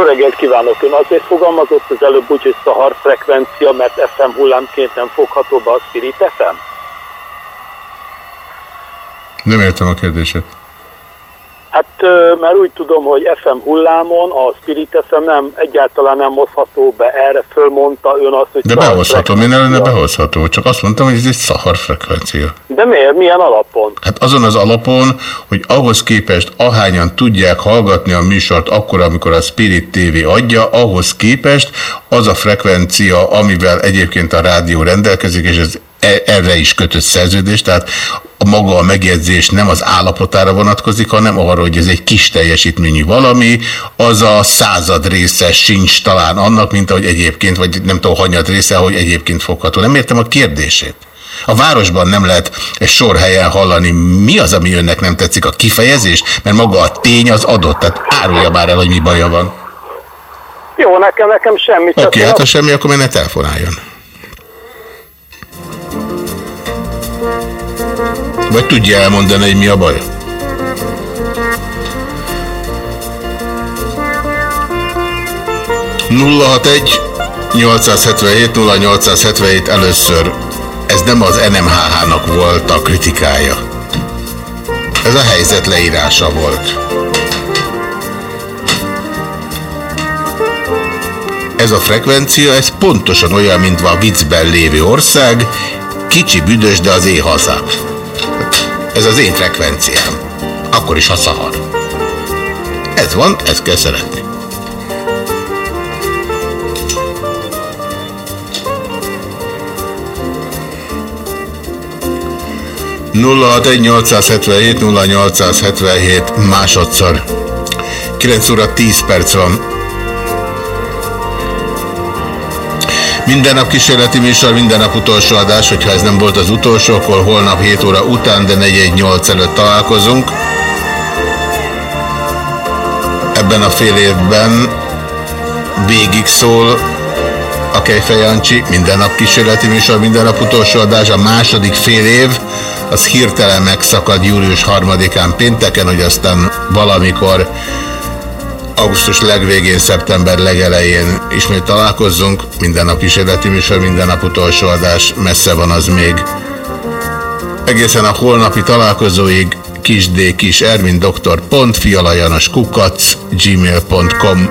Jó reggelt kívánok! Ön azért fogalmazott az előbb úgy, hogy szahar frekvencia, mert FM hullámként nem fogható be a Spirit FM? Nem értem a kérdését. Hát, mert úgy tudom, hogy FM hullámon, a Spirit FM nem, egyáltalán nem hozható be erre, fölmondta ön azt, hogy... De behozható, mi ne lenne behozható? Csak azt mondtam, hogy ez egy szahar frekvencia. De miért? Milyen alapon? Hát azon az alapon, hogy ahhoz képest ahányan tudják hallgatni a műsort akkor, amikor a Spirit TV adja, ahhoz képest az a frekvencia, amivel egyébként a rádió rendelkezik, és ez erre is kötött szerződés, tehát a maga a megjegyzés nem az állapotára vonatkozik, hanem arra, hogy ez egy kis teljesítményű valami, az a század része sincs talán annak, mint ahogy egyébként, vagy nem tudom, hanyad része, hogy egyébként fogható. Nem értem a kérdését. A városban nem lehet egy sor helyen hallani, mi az, ami önnek nem tetszik, a kifejezés, mert maga a tény az adott, tehát árulja már el, hogy mi baja van. Jó, nekem, nekem semmi. Oké, okay, hát ha semmi, akkor ne telefonáljon? Vagy tudja elmondani, hogy mi a baj? egy 877 0877 először ez nem az NMHH-nak volt a kritikája. Ez a helyzet leírása volt. Ez a frekvencia, ez pontosan olyan, mint a viccben lévő ország, kicsi büdös, de az én. Ez az én frekvenciám. Akkor is, ha szahar. Ez van, ezt kell szeretni. nulla 877 0877 másodszor. 9 óra 10 perc van. Minden nap kísérleti műsor, minden nap utolsó adás, hogyha ez nem volt az utolsó, akkor holnap 7 óra után, de 418 előtt találkozunk. Ebben a fél évben végig szól a Kejfej Jancsi, minden nap kísérleti műsor, minden nap utolsó adás, a második fél év, az hirtelen megszakad július harmadikán pénteken, hogy aztán valamikor augusztus legvégén, szeptember legelején ismét találkozzunk. Minden nap kísérleti műsor, minden nap utolsó adás, messze van az még. Egészen a holnapi találkozóig kis d kis ermin doktor fialajanos kukac gmail.com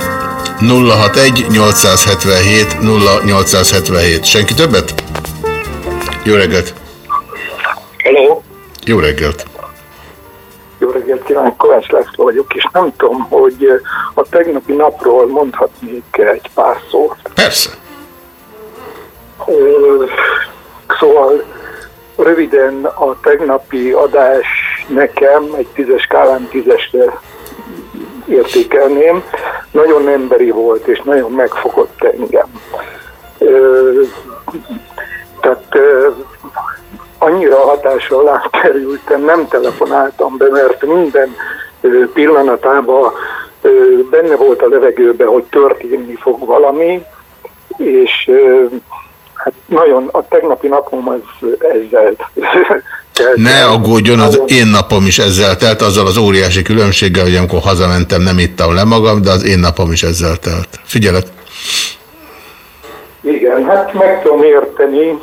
061 877 0877 Senki többet? Jó reggelt! Hello. Jó reggelt! Jó reggelt kívánok, Kovács László vagyok, és nem tudom, hogy a tegnapi napról mondhatnék egy pár szót. Persze. Szóval röviden a tegnapi adás nekem egy tízes skálán tízesre értékelném. Nagyon emberi volt, és nagyon megfogott engem. Ö, Tehát ö, annyira hatásra alá kerültem, nem telefonáltam be, mert minden pillanatában benne volt a levegőben, hogy történni fog valami, és hát nagyon, a tegnapi napom az ezzel *laughs* telt Ne aggódjon, az én napom is ezzel telt, azzal az óriási különbséggel, hogy amikor hazamentem, nem ittam le magam, de az én napom is ezzel telt. Figyelek! Igen, hát meg tudom érteni.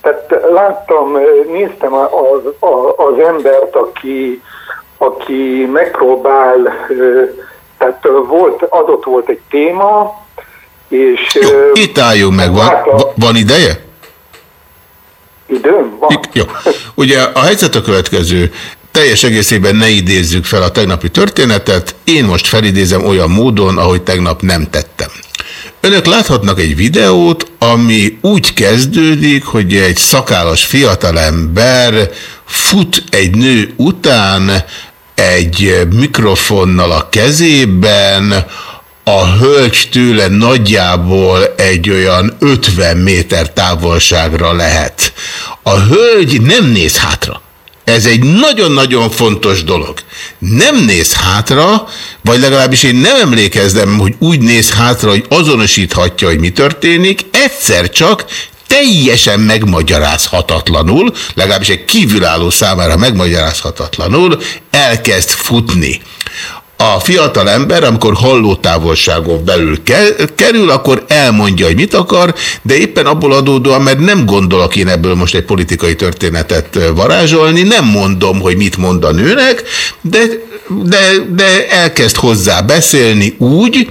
Tehát láttam, néztem az, a- az embert, aki, aki megpróbál, tehát volt, adott volt egy téma, és ö, Itt álljunk meg, van, va- van ideje? időm van. Jó. Ugye a helyzet a következő. Teljes egészében ne idézzük fel a tegnapi történetet, én most felidézem olyan módon, ahogy tegnap nem tettem. Önök láthatnak egy videót, ami úgy kezdődik, hogy egy szakállas fiatalember fut egy nő után egy mikrofonnal a kezében, a hölgy tőle nagyjából egy olyan 50 méter távolságra lehet. A hölgy nem néz hátra. Ez egy nagyon-nagyon fontos dolog. Nem néz hátra, vagy legalábbis én nem emlékezem, hogy úgy néz hátra, hogy azonosíthatja, hogy mi történik, egyszer csak teljesen megmagyarázhatatlanul, legalábbis egy kívülálló számára megmagyarázhatatlanul elkezd futni. A fiatal ember, amikor hallótávolságon belül ke- kerül, akkor elmondja, hogy mit akar, de éppen abból adódóan, mert nem gondolok én ebből most egy politikai történetet varázsolni, nem mondom, hogy mit mond a nőnek, de, de, de elkezd hozzá beszélni úgy,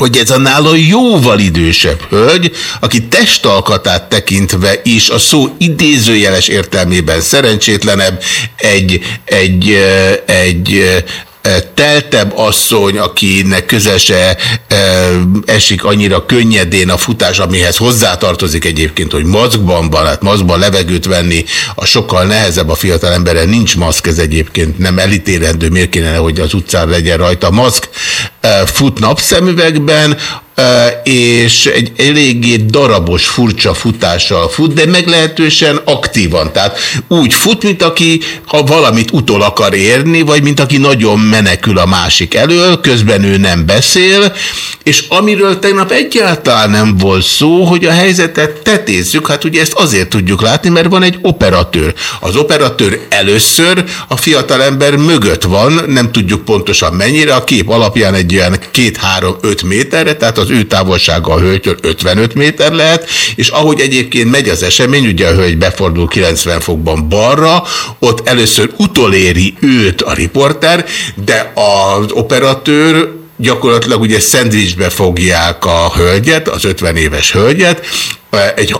hogy ez a nála jóval idősebb hölgy, aki testalkatát tekintve is a szó idézőjeles értelmében szerencsétlenebb, egy, egy, egy teltebb asszony, akinek közel se esik annyira könnyedén a futás, amihez hozzátartozik egyébként, hogy maszkban van, hát maszkban levegőt venni, a sokkal nehezebb a fiatal emberen, nincs maszk, ez egyébként nem elítélendő, miért kéne, hogy az utcán legyen rajta maszk, fut napszemüvegben, és egy eléggé darabos, furcsa futással fut, de meglehetősen aktívan. Tehát úgy fut, mint aki ha valamit utol akar érni, vagy mint aki nagyon menekül a másik elől, közben ő nem beszél, és amiről tegnap egyáltalán nem volt szó, hogy a helyzetet tetézzük, hát ugye ezt azért tudjuk látni, mert van egy operatőr. Az operatőr először a fiatalember mögött van, nem tudjuk pontosan mennyire, a kép alapján egy olyan két-három-öt méterre, tehát az ő távolsága a hölgytől 55 méter lehet, és ahogy egyébként megy az esemény, ugye a hölgy befordul 90 fokban balra, ott először utoléri őt a riporter, de az operatőr gyakorlatilag ugye szendvicsbe fogják a hölgyet, az 50 éves hölgyet, egy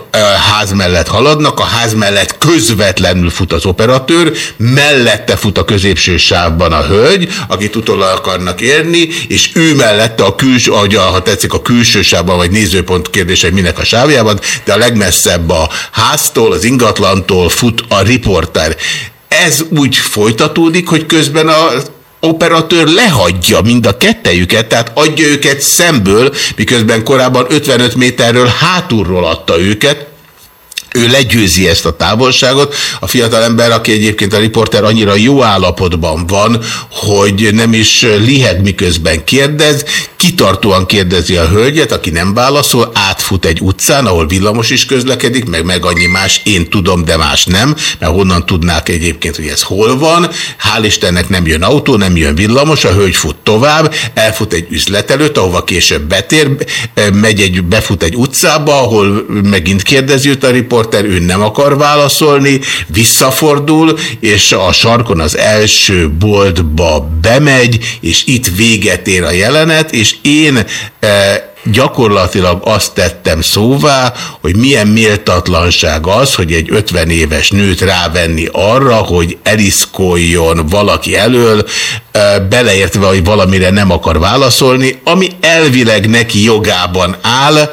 ház mellett haladnak, a ház mellett közvetlenül fut az operatőr, mellette fut a középső sávban a hölgy, akit utol akarnak érni, és ő mellette a külső, ha tetszik a külső sávban, vagy nézőpont kérdése, hogy minek a sávjában, de a legmesszebb a háztól, az ingatlantól fut a riporter. Ez úgy folytatódik, hogy közben a operatőr lehagyja mind a kettejüket, tehát adja őket szemből, miközben korábban 55 méterről hátulról adta őket, ő legyőzi ezt a távolságot. A fiatal ember, aki egyébként a riporter annyira jó állapotban van, hogy nem is lihet miközben kérdez, kitartóan kérdezi a hölgyet, aki nem válaszol, átfut egy utcán, ahol villamos is közlekedik, meg meg annyi más, én tudom, de más nem, mert honnan tudnák egyébként, hogy ez hol van. Hál' Istennek nem jön autó, nem jön villamos, a hölgy fut tovább, elfut egy üzlet előtt, ahova később betér, megy egy, befut egy utcába, ahol megint kérdezi őt a riporter, ő nem akar válaszolni, visszafordul, és a sarkon az első boltba bemegy, és itt véget ér a jelenet, és én e, gyakorlatilag azt tettem szóvá, hogy milyen méltatlanság az, hogy egy 50 éves nőt rávenni arra, hogy eliszkoljon valaki elől, beleértve, hogy valamire nem akar válaszolni, ami elvileg neki jogában áll,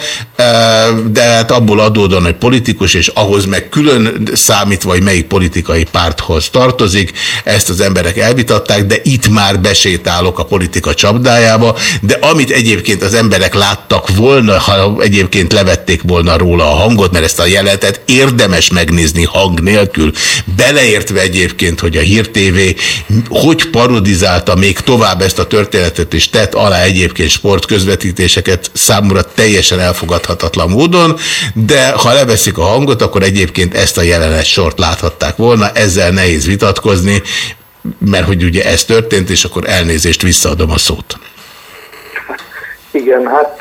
de hát abból adódóan, hogy politikus, és ahhoz meg külön számítva, hogy melyik politikai párthoz tartozik, ezt az emberek elvitatták, de itt már besétálok a politika csapdájába, de amit egyébként az emberek láttak volna, ha egyébként levették volna róla a hangot, mert ezt a jelenetet érdemes megnézni hang nélkül, beleértve egyébként, hogy a Hír TV hogy parodizál politizálta még tovább ezt a történetet, és tett alá egyébként sportközvetítéseket számomra teljesen elfogadhatatlan módon, de ha leveszik a hangot, akkor egyébként ezt a jelenet sort láthatták volna, ezzel nehéz vitatkozni, mert hogy ugye ez történt, és akkor elnézést visszaadom a szót. Igen, hát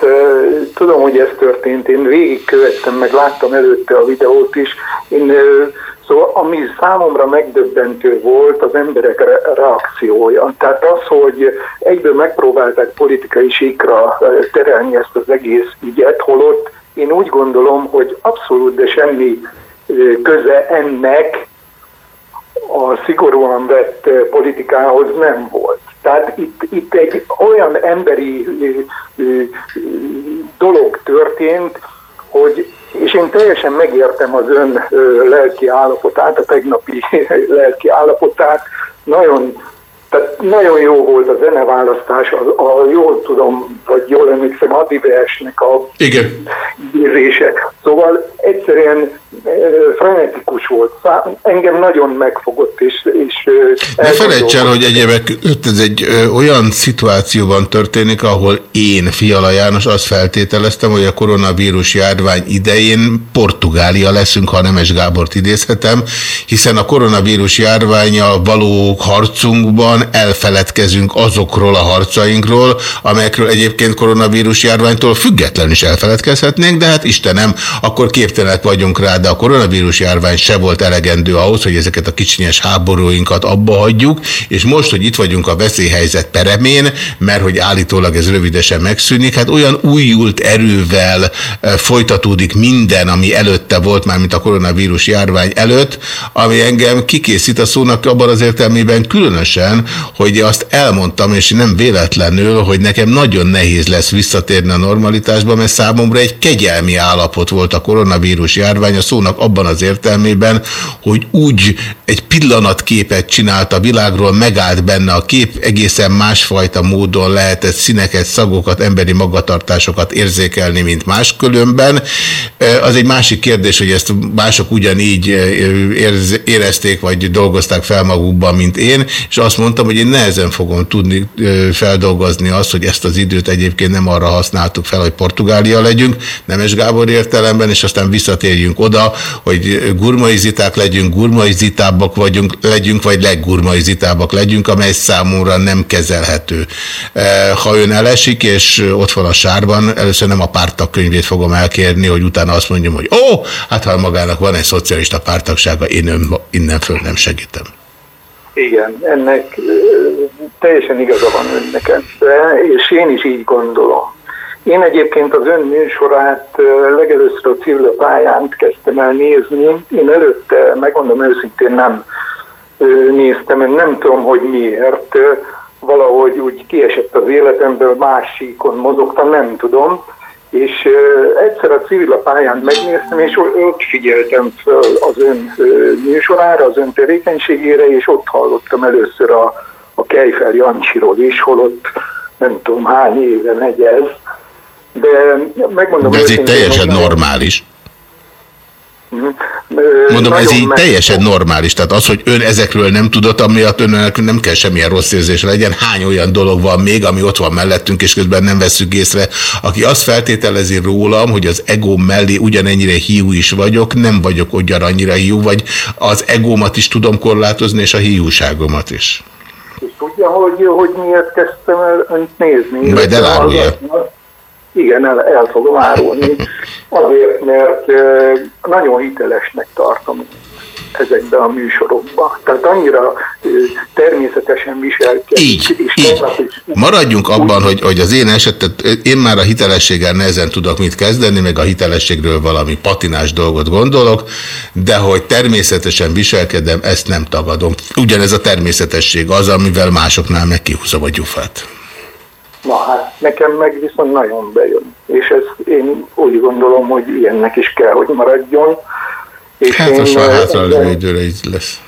tudom, hogy ez történt. Én végigkövettem, meg láttam előtte a videót is. Én Szóval ami számomra megdöbbentő volt az emberek re- reakciója. Tehát az, hogy egyből megpróbálták politikai síkra terelni ezt az egész ügyet, holott én úgy gondolom, hogy abszolút, de semmi köze ennek a szigorúan vett politikához nem volt. Tehát itt, itt egy olyan emberi dolog történt, hogy és én teljesen megértem az ön lelki állapotát, a tegnapi *laughs* lelki állapotát. Nagyon, tehát nagyon jó volt a zeneválasztás, a, a jól tudom, vagy jól emlékszem, Adi Versnek a Igen. ízése. Szóval egyszerűen frenetikus volt. Engem nagyon megfogott, és, és Ne felejts el, hogy egyébek ez egy ö, olyan szituációban történik, ahol én, Fiala János, azt feltételeztem, hogy a koronavírus járvány idején Portugália leszünk, ha Nemes Gábort idézhetem, hiszen a koronavírus járványa való harcunkban elfeledkezünk azokról a harcainkról, amelyekről egyébként koronavírus járványtól függetlenül is elfeledkezhetnénk, de hát Istenem, akkor képtelenek vagyunk rá, de a koronavírus járvány se volt elegendő ahhoz, hogy ezeket a kicsinyes háborúinkat abba hagyjuk, és most, hogy itt vagyunk a veszélyhelyzet peremén, mert hogy állítólag ez rövidesen megszűnik, hát olyan újult erővel eh, folytatódik minden, ami előtte volt, már mint a koronavírus járvány előtt, ami engem kikészít a szónak abban az értelmében különösen, hogy azt elmondtam, és nem véletlenül, hogy nekem nagyon nehéz lesz visszatérni a normalitásba, mert számomra egy kegyelmi állapot volt a koronavírus járvány a szónak abban az értelmében, hogy úgy egy pillanatképet csinált a világról, megállt benne a kép, egészen másfajta módon lehetett színeket, szagokat, emberi magatartásokat érzékelni, mint máskülönben. Az egy másik kérdés, hogy ezt mások ugyanígy érezték, vagy dolgozták fel magukban, mint én, és azt mondtam, hogy én nehezen fogom tudni feldolgozni azt, hogy ezt az időt egyébként nem arra használtuk fel, hogy Portugália legyünk, Nemes Gábor értelemben, és aztán visszatérjünk oda, hogy gurmaiziták legyünk, gurmaizitábbak vagyunk, legyünk, vagy leggurmaizitábbak legyünk, amely számomra nem kezelhető. Ha ön elesik, és ott van a sárban, először nem a pártak könyvét fogom elkérni, hogy utána azt mondjam, hogy ó, hát ha magának van egy szocialista pártagsága, én ön innen föl nem segítem. Igen, ennek teljesen igaza van önnek ebbe, és én is így gondolom. Én egyébként az ön műsorát legelőször a civil pályán kezdtem el nézni. Én előtte, megmondom őszintén, nem néztem, én nem tudom, hogy miért. Valahogy úgy kiesett az életemből, másikon mozogtam, nem tudom. És egyszer a civil pályán megnéztem, és ott figyeltem föl az ön műsorára, az ön tevékenységére, és ott hallottam először a, a Kejfel Jancsiról is, holott nem tudom hány éve megy ez de megmondom... De ez így teljesen normális. Mondom, ez így meg... teljesen normális. Tehát az, hogy ön ezekről nem tudott, amiatt önnek nem kell semmilyen rossz érzés legyen. Hány olyan dolog van még, ami ott van mellettünk, és közben nem veszük észre. Aki azt feltételezi rólam, hogy az ego mellé ugyanennyire hiú is vagyok, nem vagyok ugyan annyira hiú, vagy az egómat is tudom korlátozni, és a hiúságomat is. És tudja, hogy, hogy miért kezdtem el önt nézni? Majd elárulja. Igen, el, el fogom árulni. Azért, mert nagyon hitelesnek tartom ezekben a műsorokban. Tehát annyira természetesen viselkedik. Így, és így. Maradjunk abban, hogy, hogy az én esetet, én már a hitelességgel nehezen tudok mit kezdeni, meg a hitelességről valami patinás dolgot gondolok, de hogy természetesen viselkedem, ezt nem tagadom. Ugyanez a természetesség az, amivel másoknál meg kihúzom a gyufát. Na hát, nekem meg viszont nagyon bejön. És ez én úgy gondolom, hogy ilyennek is kell, hogy maradjon. És hát én, most már hátra levő időre így lesz.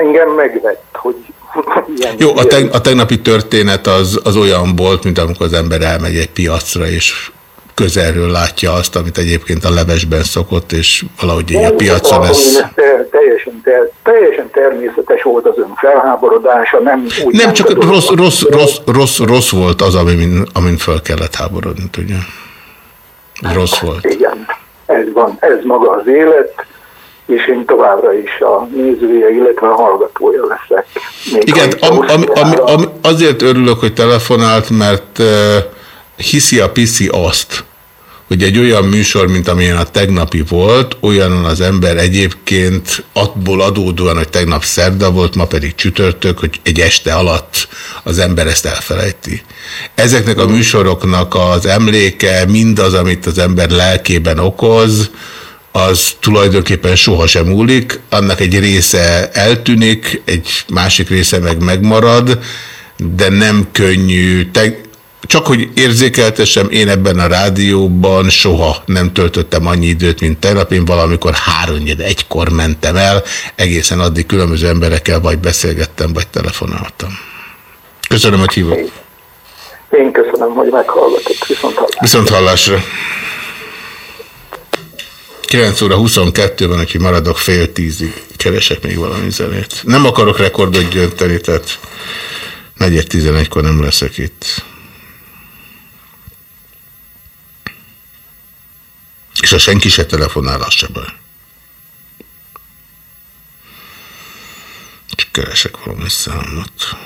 Engem megvett, hogy *laughs* ilyen, Jó, a, teg a tegnapi történet az, az olyan volt, mint amikor az ember elmegy egy piacra, és közelről látja azt, amit egyébként a levesben szokott, és valahogy így a piacon ez... Teljesen, ter, teljesen természetes volt az ön felháborodása, nem úgy... Nem, csak rossz, rossz, rossz, rossz, rossz volt az, amin, amin föl kellett háborodni, tudja. Rossz volt. Igen, ez van, ez maga az élet, és én továbbra is a nézője, illetve a hallgatója leszek. Még Igen, am, am, am, am, azért örülök, hogy telefonált, mert uh, hiszi a piszi azt, hogy egy olyan műsor, mint amilyen a tegnapi volt, olyanon az ember egyébként abból adódóan, hogy tegnap szerda volt, ma pedig csütörtök, hogy egy este alatt az ember ezt elfelejti. Ezeknek a műsoroknak az emléke, mindaz, amit az ember lelkében okoz, az tulajdonképpen sohasem múlik, annak egy része eltűnik, egy másik része meg megmarad, de nem könnyű. Te csak hogy érzékeltessem, én ebben a rádióban soha nem töltöttem annyi időt, mint tegnap. Én valamikor háromnyed egykor mentem el, egészen addig különböző emberekkel vagy beszélgettem, vagy telefonáltam. Köszönöm, hogy hívott. Én köszönöm, hogy meghallgatott. Viszont hallásra. Viszont hallásra. 9 óra 22 van, úgyhogy maradok fél tízig. Keresek még valami zenét. Nem akarok rekordot gyönteni, tehát negyed 11-kor nem leszek itt. És ha senki se telefonál, az se baj. Csak keresek valami számot.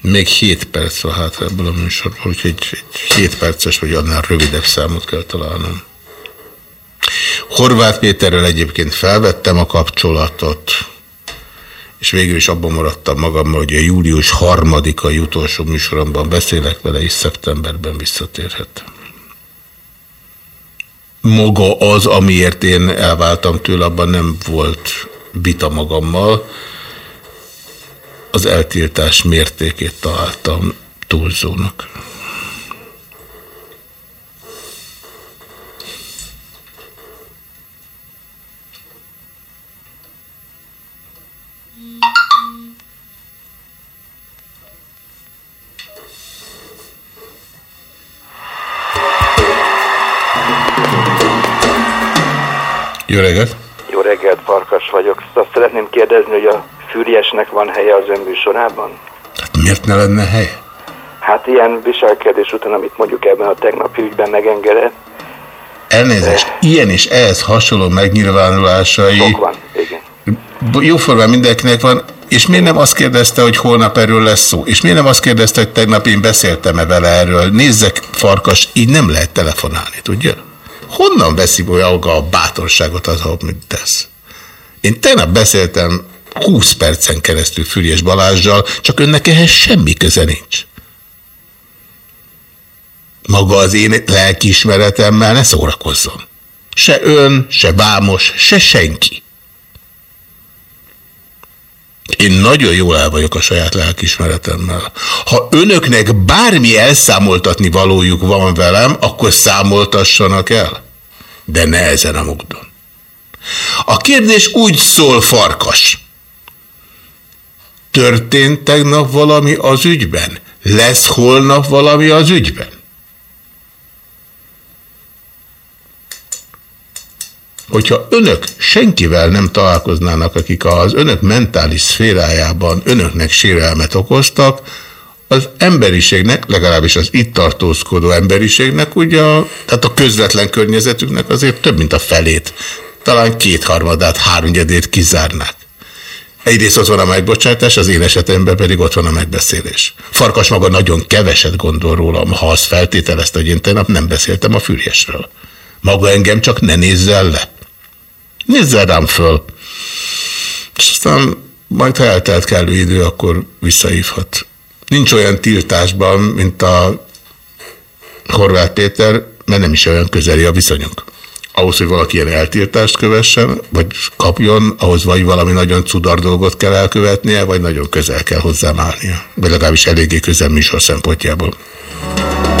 Még 7 perc van hátra ebből a műsorból, úgyhogy egy 7 perces vagy annál rövidebb számot kell találnom. Horváth Péterrel egyébként felvettem a kapcsolatot, és végül is abban maradtam magammal, hogy a július harmadikai utolsó műsoromban beszélek vele, és szeptemberben visszatérhet. Maga az, amiért én elváltam tőle, abban nem volt vita magammal, az eltiltás mértékét találtam túlzónak. Jó reggelt! Jó reggelt, Farkas vagyok. Azt szeretném kérdezni, hogy a Fűriesnek van helye az önműsorában? Hát miért ne lenne hely? Hát ilyen viselkedés után, amit mondjuk ebben a tegnapi ügyben megengedett. Elnézést, eh. ilyen és ehhez hasonló megnyilvánulásai... Sok van, igen. Jóformán mindenkinek van, és miért nem azt kérdezte, hogy holnap erről lesz szó? És miért nem azt kérdezte, hogy tegnap én beszéltem-e vele erről? Nézzek, farkas, így nem lehet telefonálni, tudja? Honnan veszi maga a bátorságot az, amit tesz? Én tegnap beszéltem 20 percen keresztül Füriás Balázsjal, csak önnek ehhez semmi köze nincs. Maga az én lelkiismeretemmel ne szórakozzon. Se ön, se Bámos, se senki. Én nagyon jól el vagyok a saját lelkismeretemmel. Ha önöknek bármi elszámoltatni valójuk van velem, akkor számoltassanak el. De ne ezen a módon. A kérdés úgy szól farkas. Történt tegnap valami az ügyben? Lesz holnap valami az ügyben? Hogyha önök senkivel nem találkoznának, akik az önök mentális szférájában önöknek sérelmet okoztak, az emberiségnek, legalábbis az itt tartózkodó emberiségnek, ugye, tehát a közvetlen környezetüknek azért több, mint a felét, talán kétharmadát, háromnyedét kizárnák. Egyrészt ott van a megbocsátás, az én esetemben pedig ott van a megbeszélés. Farkas maga nagyon keveset gondol rólam, ha azt feltételezte, hogy én tegnap nem beszéltem a fürjesről. Maga engem csak ne nézzel le. Nézzel rám föl. És aztán majd, ha eltelt kellő idő, akkor visszahívhat. Nincs olyan tiltásban, mint a Horváth Péter, mert nem is olyan közeli a viszonyunk ahhoz, hogy valaki ilyen eltiltást kövessen, vagy kapjon, ahhoz vagy valami nagyon cudar dolgot kell elkövetnie, vagy nagyon közel kell hozzám állnia. Vagy legalábbis eléggé közel műsor szempontjából.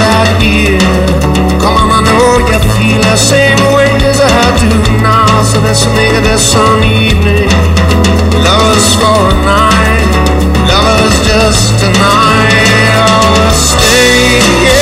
inside here. Come on, I know you feel the same way as I do now. So let's make this an evening. Lovers for a night, lovers just a night. Oh, stay here,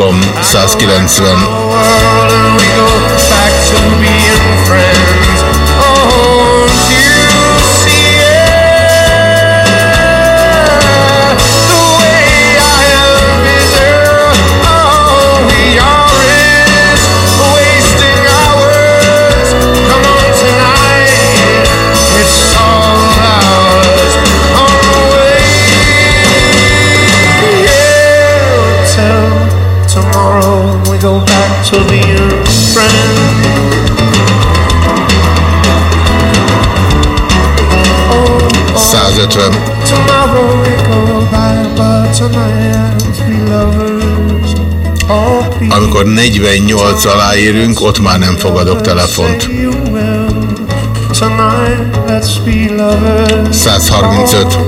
Telekom 190. perc alá érünk, ott már nem fogadok telefont. 135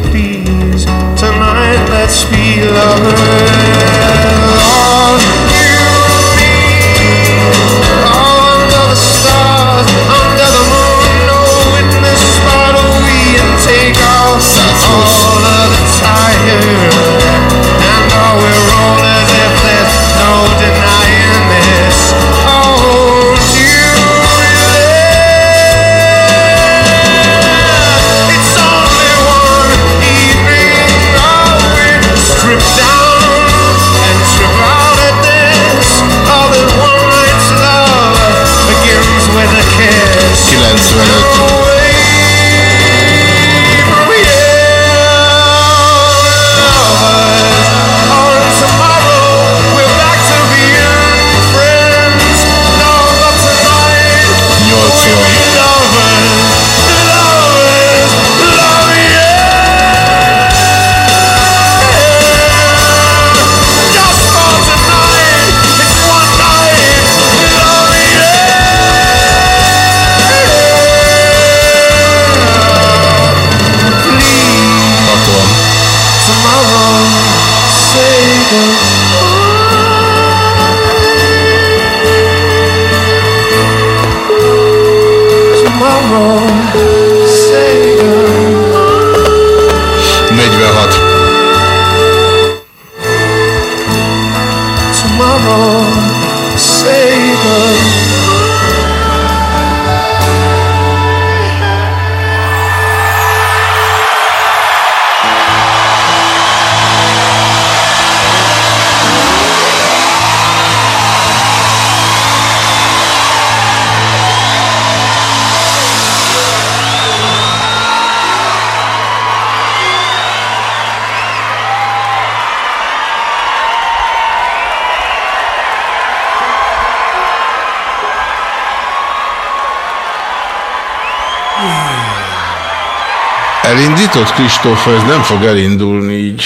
nyitott Kristóf, ez nem fog elindulni így.